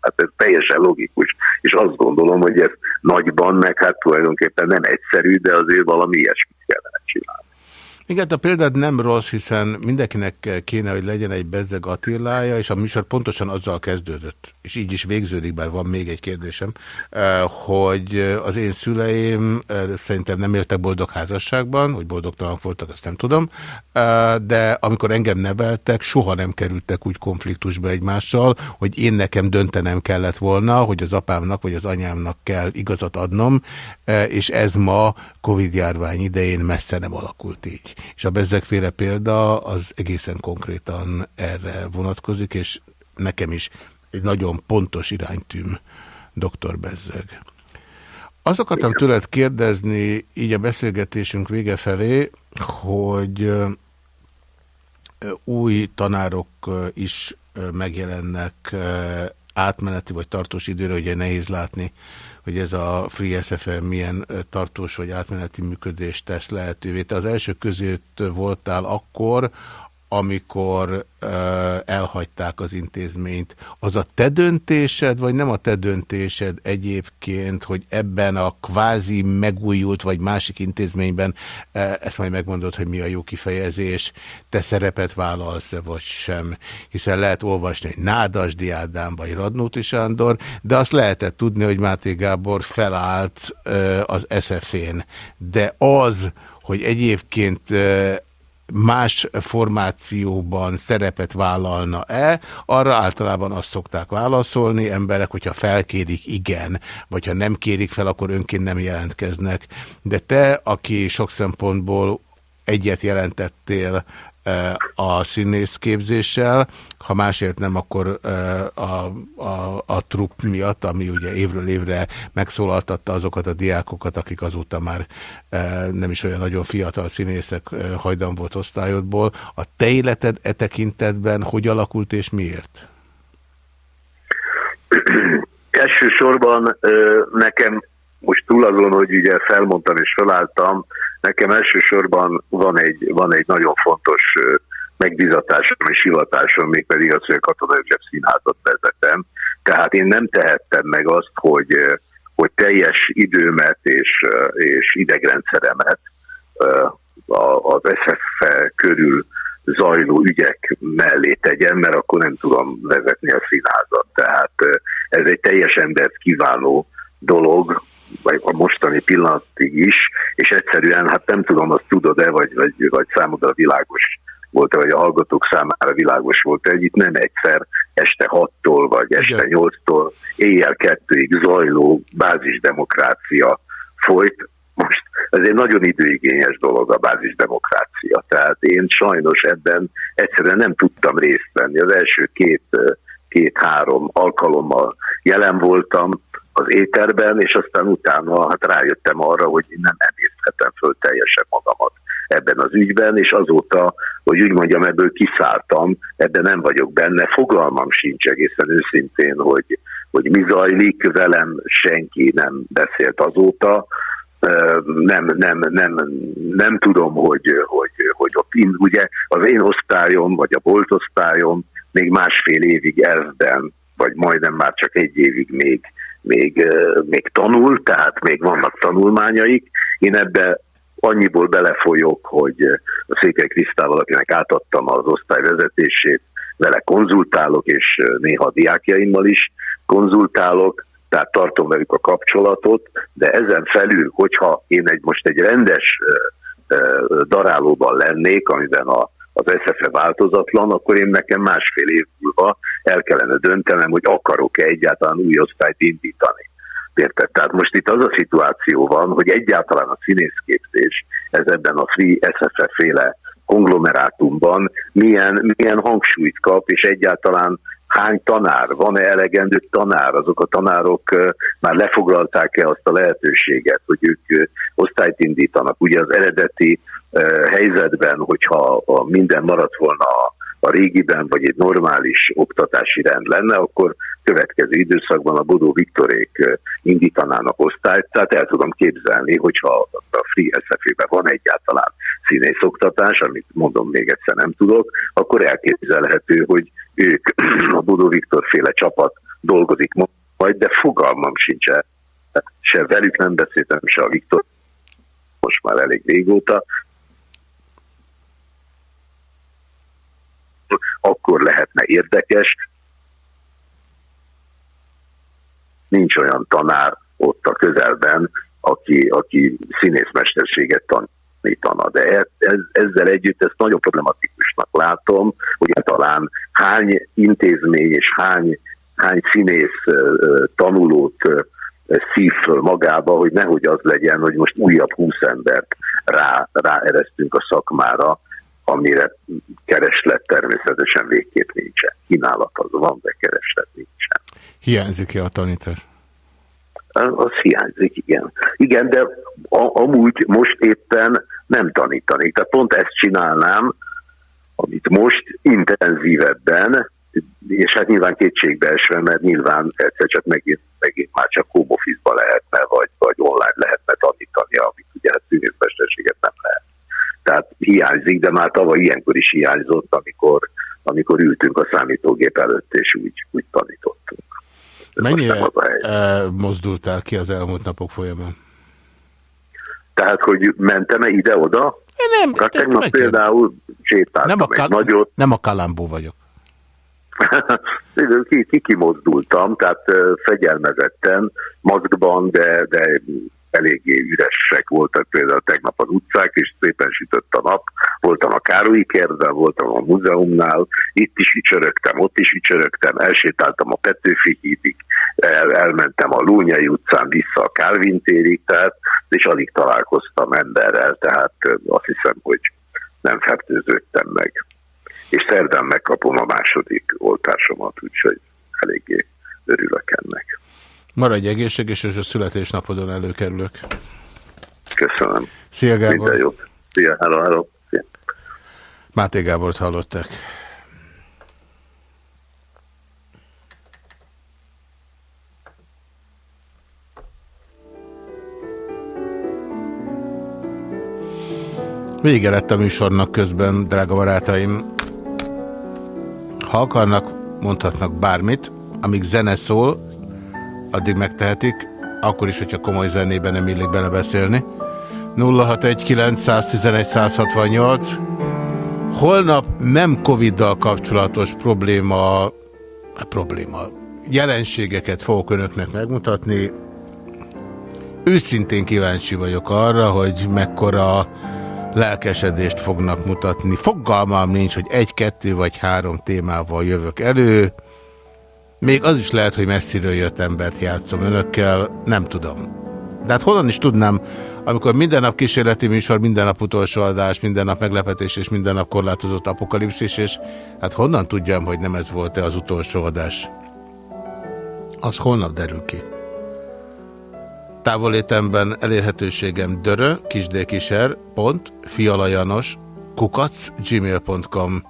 Hát ez teljesen logikus, és azt gondolom, hogy ez nagyban, meg hát tulajdonképpen nem egyszerű, de azért valami ilyesmit kellene csinálni. Igen, a példád nem rossz, hiszen mindenkinek kéne, hogy legyen egy bezzeg Attilája, és a műsor pontosan azzal kezdődött, és így is végződik, bár van még egy kérdésem, eh, hogy az én szüleim eh, szerintem nem éltek boldog házasságban, hogy boldogtalanok voltak, azt nem tudom, eh, de amikor engem neveltek, soha nem kerültek úgy konfliktusba egymással, hogy én nekem döntenem kellett volna, hogy az apámnak vagy az anyámnak kell igazat adnom, és ez ma Covid-járvány idején messze nem alakult így. És a bezzegféle példa az egészen konkrétan erre vonatkozik, és nekem is egy nagyon pontos iránytűm dr. Bezzeg. Azt akartam tőled kérdezni, így a beszélgetésünk vége felé, hogy új tanárok is megjelennek átmeneti vagy tartós időre, ugye nehéz látni, hogy ez a Free SFM milyen tartós vagy átmeneti működést tesz lehetővé. Te az első között voltál akkor, amikor elhagyták az intézményt. Az a te döntésed, vagy nem a te döntésed egyébként, hogy ebben a kvázi megújult, vagy másik intézményben, uh, ezt majd megmondod, hogy mi a jó kifejezés, te szerepet vállalsz-e, vagy sem. Hiszen lehet olvasni, hogy Nádasdi Ádám, vagy Radnóti Sándor, de azt lehetett tudni, hogy Máté Gábor felállt az SZF-én. De az, hogy egyébként más formációban szerepet vállalna-e, arra általában azt szokták válaszolni emberek, hogyha felkérik, igen, vagy ha nem kérik fel, akkor önként nem jelentkeznek. De te, aki sok szempontból egyet jelentettél a színészképzéssel, ha másért nem, akkor a, a, a trupp miatt, ami ugye évről évre megszólaltatta azokat a diákokat, akik azóta már nem is olyan nagyon fiatal színészek hajdan volt osztályodból. A te életed e tekintetben hogy alakult és miért? Elsősorban nekem most túl azon, hogy ugye felmondtam és felálltam, Nekem elsősorban van egy, van egy nagyon fontos megbizatásom és hivatásom, mégpedig az, hogy a Katonai József Színházat vezetem. Tehát én nem tehettem meg azt, hogy, hogy időmet és, és idegrendszeremet az SF körül zajló ügyek mellé tegyem, mert akkor nem tudom vezetni a színházat. Tehát ez egy teljes embert kiváló dolog, vagy a mostani pillanatig is, és egyszerűen, hát nem tudom, azt tudod-e, vagy, vagy, vagy számodra világos volt -e, vagy a hallgatók számára világos volt -e, hogy itt nem egyszer este 6-tól, vagy este 8-tól éjjel kettőig zajló bázisdemokrácia folyt. Most ez egy nagyon időigényes dolog a bázisdemokrácia, tehát én sajnos ebben egyszerűen nem tudtam részt venni. Az első két két-három alkalommal jelen voltam, az éterben, és aztán utána hát rájöttem arra, hogy én nem emészthetem föl teljesen magamat ebben az ügyben, és azóta, hogy úgy mondjam, ebből kiszálltam, ebben nem vagyok benne, fogalmam sincs egészen őszintén, hogy, hogy mi zajlik, velem senki nem beszélt azóta, nem, nem, nem, nem tudom, hogy, hogy, hogy ott, ugye az én osztályom, vagy a bolt osztályom még másfél évig elvben, vagy majdnem már csak egy évig még még, még tanul, tehát még vannak tanulmányaik. Én ebbe annyiból belefolyok, hogy a Székely Krisztával, akinek átadtam az osztály vezetését, vele konzultálok, és néha diákjaimmal is konzultálok, tehát tartom velük a kapcsolatot, de ezen felül, hogyha én egy most egy rendes darálóban lennék, amiben a az SZFE változatlan, akkor én nekem másfél év múlva el kellene döntenem, hogy akarok-e egyáltalán új osztályt indítani. Érted? Tehát most itt az a szituáció van, hogy egyáltalán a színészképzés ez ebben a Free SFE féle konglomerátumban milyen, milyen hangsúlyt kap, és egyáltalán hány tanár, van-e elegendő tanár, azok a tanárok már lefoglalták-e azt a lehetőséget, hogy ők osztályt indítanak. Ugye az eredeti helyzetben, hogyha minden maradt volna a, régiben, vagy egy normális oktatási rend lenne, akkor következő időszakban a Bodó Viktorék indítanának osztályt, tehát el tudom képzelni, hogyha a Free SF-ben van egyáltalán színész oktatás, amit mondom még egyszer nem tudok, akkor elképzelhető, hogy ők, a Bodó Viktor féle csapat dolgozik majd, de fogalmam sincs se velük nem beszéltem, se a Viktor. Most már elég régóta, akkor lehetne érdekes. Nincs olyan tanár ott a közelben, aki, aki színészmesterséget tanítana. De ez, ez, ezzel együtt ezt nagyon problematikusnak látom, hogy talán hány intézmény és hány, hány színész tanulót szív magába, hogy nehogy az legyen, hogy most újabb húsz embert rá, ráeresztünk a szakmára, amire kereslet természetesen végképp nincsen. Kínálat az van, de kereslet nincsen. Hiányzik-e a tanítás? Az hiányzik, igen. Igen, de a, amúgy most éppen nem tanítanék. Tehát pont ezt csinálnám, amit most intenzívebben, és hát nyilván kétségbe esve, mert nyilván egyszer csak megint, megint már csak home office lehetne, vagy, vagy online lehetne tanítani, amit ugye hát színészmesterséget nem lehet. Tehát hiányzik, de már tavaly ilyenkor is hiányzott, amikor, amikor ültünk a számítógép előtt, és úgy, úgy tanítottunk. Mennyire mozdultál ki az elmúlt napok folyamán? Tehát, hogy mentem-e ide-oda? Nem, hát tegnap meg például sétáltam nem a egy nagyot. Nem a kalambó vagyok. ki, ki kimozdultam, tehát fegyelmezetten, maszkban, de, de eléggé üresek voltak például tegnap az utcák, és szépen sütött a nap. Voltam a Károlyi kertben, voltam a múzeumnál, itt is ücsörögtem, ott is ücsörögtem, elsétáltam a Petőfi hídig, el, elmentem a Lónyai utcán vissza a Kálvin térig, tehát, és alig találkoztam emberrel, tehát azt hiszem, hogy nem fertőződtem meg. És szerdán megkapom a második oltásomat, úgyhogy eléggé örülök ennek. Maradj egészséges, és a születésnapodon előkerülök. Köszönöm. Szia Gábor. Minden jót. Szia, hello, hello. Szia. Máté Gábort hallották. Vége lett a műsornak közben, drága barátaim. Ha akarnak, mondhatnak bármit, amíg zene szól, addig megtehetik, akkor is, hogyha komoly zenében nem illik belebeszélni. 061 Holnap nem Covid-dal kapcsolatos probléma, probléma, jelenségeket fogok önöknek megmutatni. Őszintén kíváncsi vagyok arra, hogy mekkora lelkesedést fognak mutatni. Fogalmam nincs, hogy egy, kettő vagy három témával jövök elő. Még az is lehet, hogy messziről jött embert játszom önökkel, nem tudom. De hát honnan is tudnám, amikor minden nap kísérleti műsor, minden nap utolsó adás, minden nap meglepetés és minden nap korlátozott apokalipszis, és hát honnan tudjam, hogy nem ez volt-e az utolsó adás? Az holnap derül ki. Távolétemben elérhetőségem dörö, kisdékiser, pont, fialajanos, kukac, gmail.com.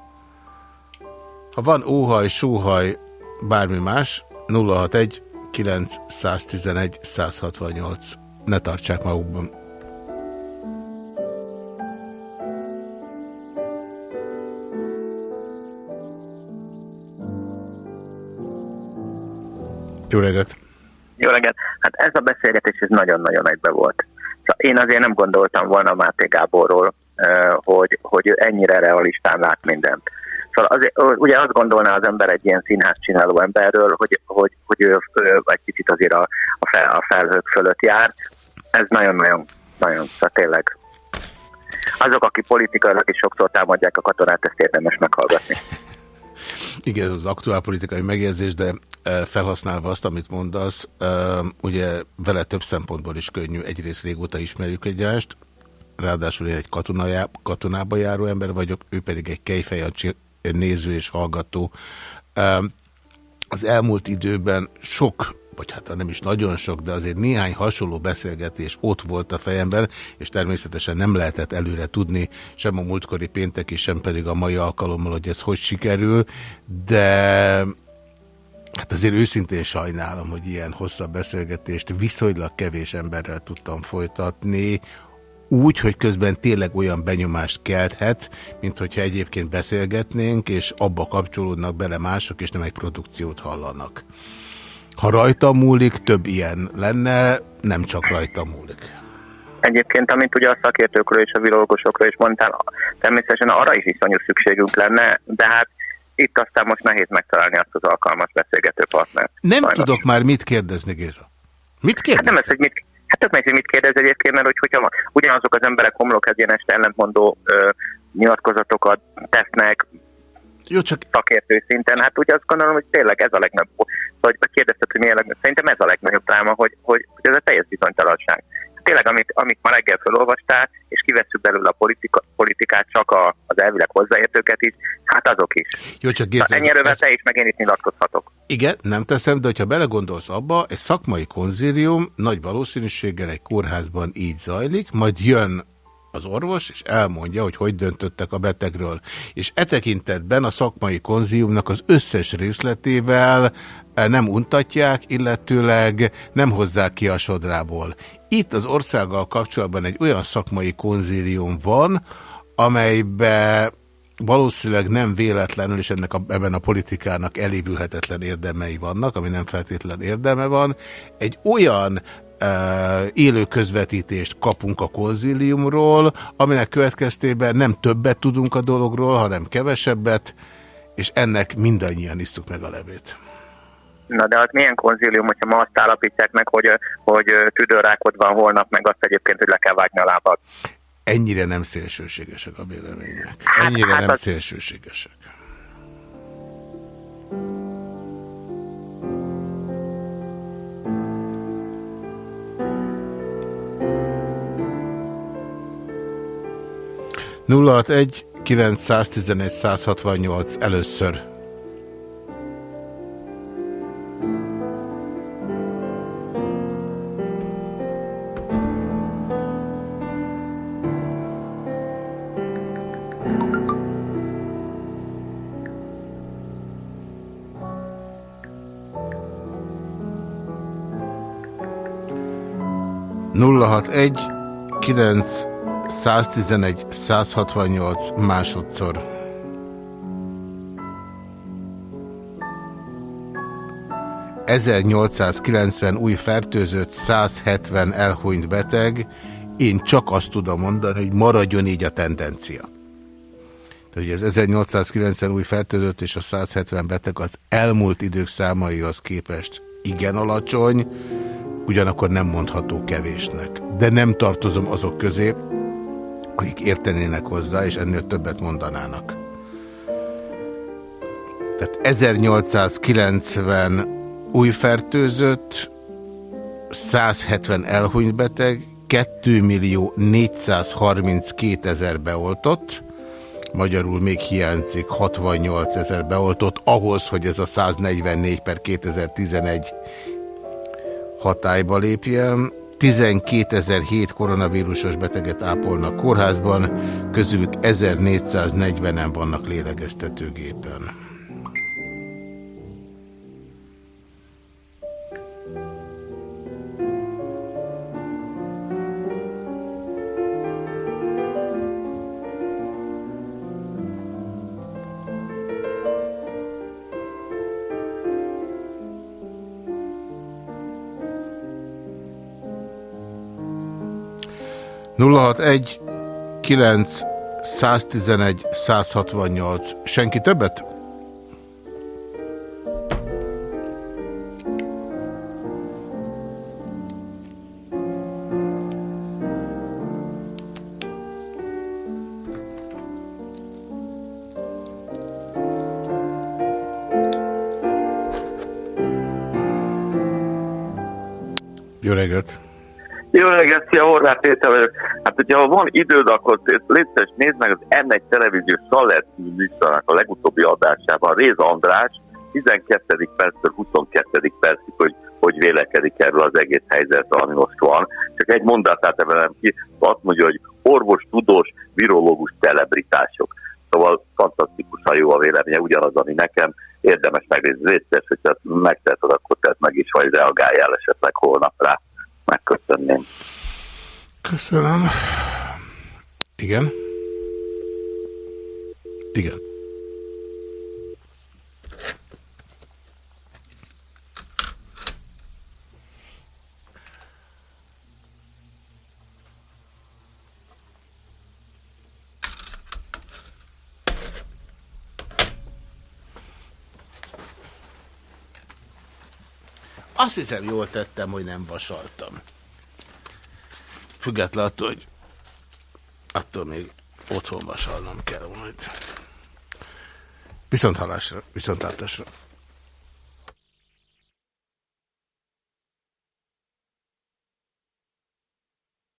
Ha van óhaj, súhaj, bármi más, 061 911 168. Ne tartsák magukban. Jó reggelt! Jó reggelt! Hát ez a beszélgetés ez nagyon-nagyon egybe volt. Szóval én azért nem gondoltam volna Máté Gáborról, hogy, hogy ő ennyire realistán lát mindent. Szóval azért, ugye azt gondolná az ember egy ilyen színház csináló emberről, hogy, hogy, hogy ő, ő egy kicsit azért a, a, fel, a felhők fölött jár. Ez nagyon-nagyon, nagyon, szóval tényleg. Azok, akik politikailag is sokszor támadják a katonát, ezt érdemes meghallgatni. Igen, az aktuál politikai megjegyzés, de felhasználva azt, amit mondasz, ugye vele több szempontból is könnyű, egyrészt régóta ismerjük egyást, ráadásul én egy katonába járó ember vagyok, ő pedig egy kejfejancsi néző és hallgató. Az elmúlt időben sok vagy hát nem is nagyon sok, de azért néhány hasonló beszélgetés ott volt a fejemben, és természetesen nem lehetett előre tudni sem a múltkori pénteki, sem pedig a mai alkalommal, hogy ez hogy sikerül, de hát azért őszintén sajnálom, hogy ilyen hosszabb beszélgetést viszonylag kevés emberrel tudtam folytatni, úgy, hogy közben tényleg olyan benyomást kelthet, mint hogyha egyébként beszélgetnénk, és abba kapcsolódnak bele mások, és nem egy produkciót hallanak. Ha rajta múlik, több ilyen lenne, nem csak rajta múlik. Egyébként, amit ugye a szakértőkről és a virológusokról is mondtál, természetesen arra is iszonyú szükségünk lenne, de hát itt aztán most nehéz megtalálni azt az alkalmas beszélgető partnert. Nem sajnos. tudok már mit kérdezni, Géza. Mit kérdezni? Hát nem ez, hogy mit, Hát tök hogy mit kérdez egyébként, mert hogy, hogyha ugyanazok az emberek homlok egyenest ellentmondó ö, nyilatkozatokat tesznek, jó, csak... szakértő szinten, hát ugye azt gondolom, hogy tényleg ez a legnagyobb, vagy kérdezted, hogy mi a legnagyobb, szerintem ez a legnagyobb dráma, hogy, hogy, hogy ez a teljes bizonytalanság. Tényleg, amit, amit ma reggel felolvastál, és kivesszük belőle a politika, politikát, csak a, az elvileg hozzáértőket is, hát azok is. Jó, csak Géza, Ennyi erővel ez... te is, meg én is nyilatkozhatok. Igen, nem teszem, de hogyha belegondolsz abba, egy szakmai konzílium nagy valószínűséggel egy kórházban így zajlik, majd jön az orvos, és elmondja, hogy hogy döntöttek a betegről. És e tekintetben a szakmai konziumnak az összes részletével e, nem untatják, illetőleg nem hozzák ki a sodrából. Itt az országgal kapcsolatban egy olyan szakmai konzílium van, amelybe valószínűleg nem véletlenül, és ennek a, ebben a politikának elévülhetetlen érdemei vannak, ami nem feltétlen érdeme van, egy olyan élő közvetítést kapunk a konzíliumról, aminek következtében nem többet tudunk a dologról, hanem kevesebbet, és ennek mindannyian isztuk meg a levét. Na de az milyen konzílium, hogyha ma azt állapítják meg, hogy, hogy tüdőrákod van holnap, meg azt egyébként, hogy le kell vágni a lábad? Ennyire nem szélsőségesek a vélemények. Hát, Ennyire hát, hát nem az... szélsőségesek. 061 911 168 először. Nulla hat egy kilenc 111, 168 másodszor. ...1890 új fertőzött, 170 elhunyt beteg, én csak azt tudom mondani, hogy maradjon így a tendencia. Tehát ugye az 1890 új fertőzött és a 170 beteg az elmúlt idők számaihoz képest igen alacsony, ugyanakkor nem mondható kevésnek. De nem tartozom azok közé, akik értenének hozzá, és ennél többet mondanának. Tehát 1890 új fertőzött, 170 elhunyt beteg, 2 millió 432 ezer beoltott, magyarul még hiányzik 68 ezer beoltott, ahhoz, hogy ez a 144 per 2011 hatályba lépjen. 12.007 koronavírusos beteget ápolnak kórházban, közülük 1440-en vannak lélegeztetőgépen. 061 9 111 168. Senki többet? Szia, Horváth Péter vagyok. Hát, hogyha van időd, akkor létszeres nézd meg az M1 televíziós Szaller műsorának a legutóbbi adásában. Réza András 12. perctől 22. percig, hogy, hogy vélekedik erről az egész helyzetről, ami most van. Csak egy mondatát emelem ki, azt mondja, hogy orvos, tudós, virológus, celebritások. Szóval fantasztikusan jó a véleménye, ugyanaz, ami nekem. Érdemes megnézni, létszeres, hogyha megteheted, akkor tehát meg is, vagy reagáljál esetleg holnap rá megköszönném. Köszönöm. Igen? Igen. Azt hiszem, jól tettem, hogy nem vasaltam. Független attól, hogy attól még otthon vasalnom kell majd. Viszont halásra, viszont látásra.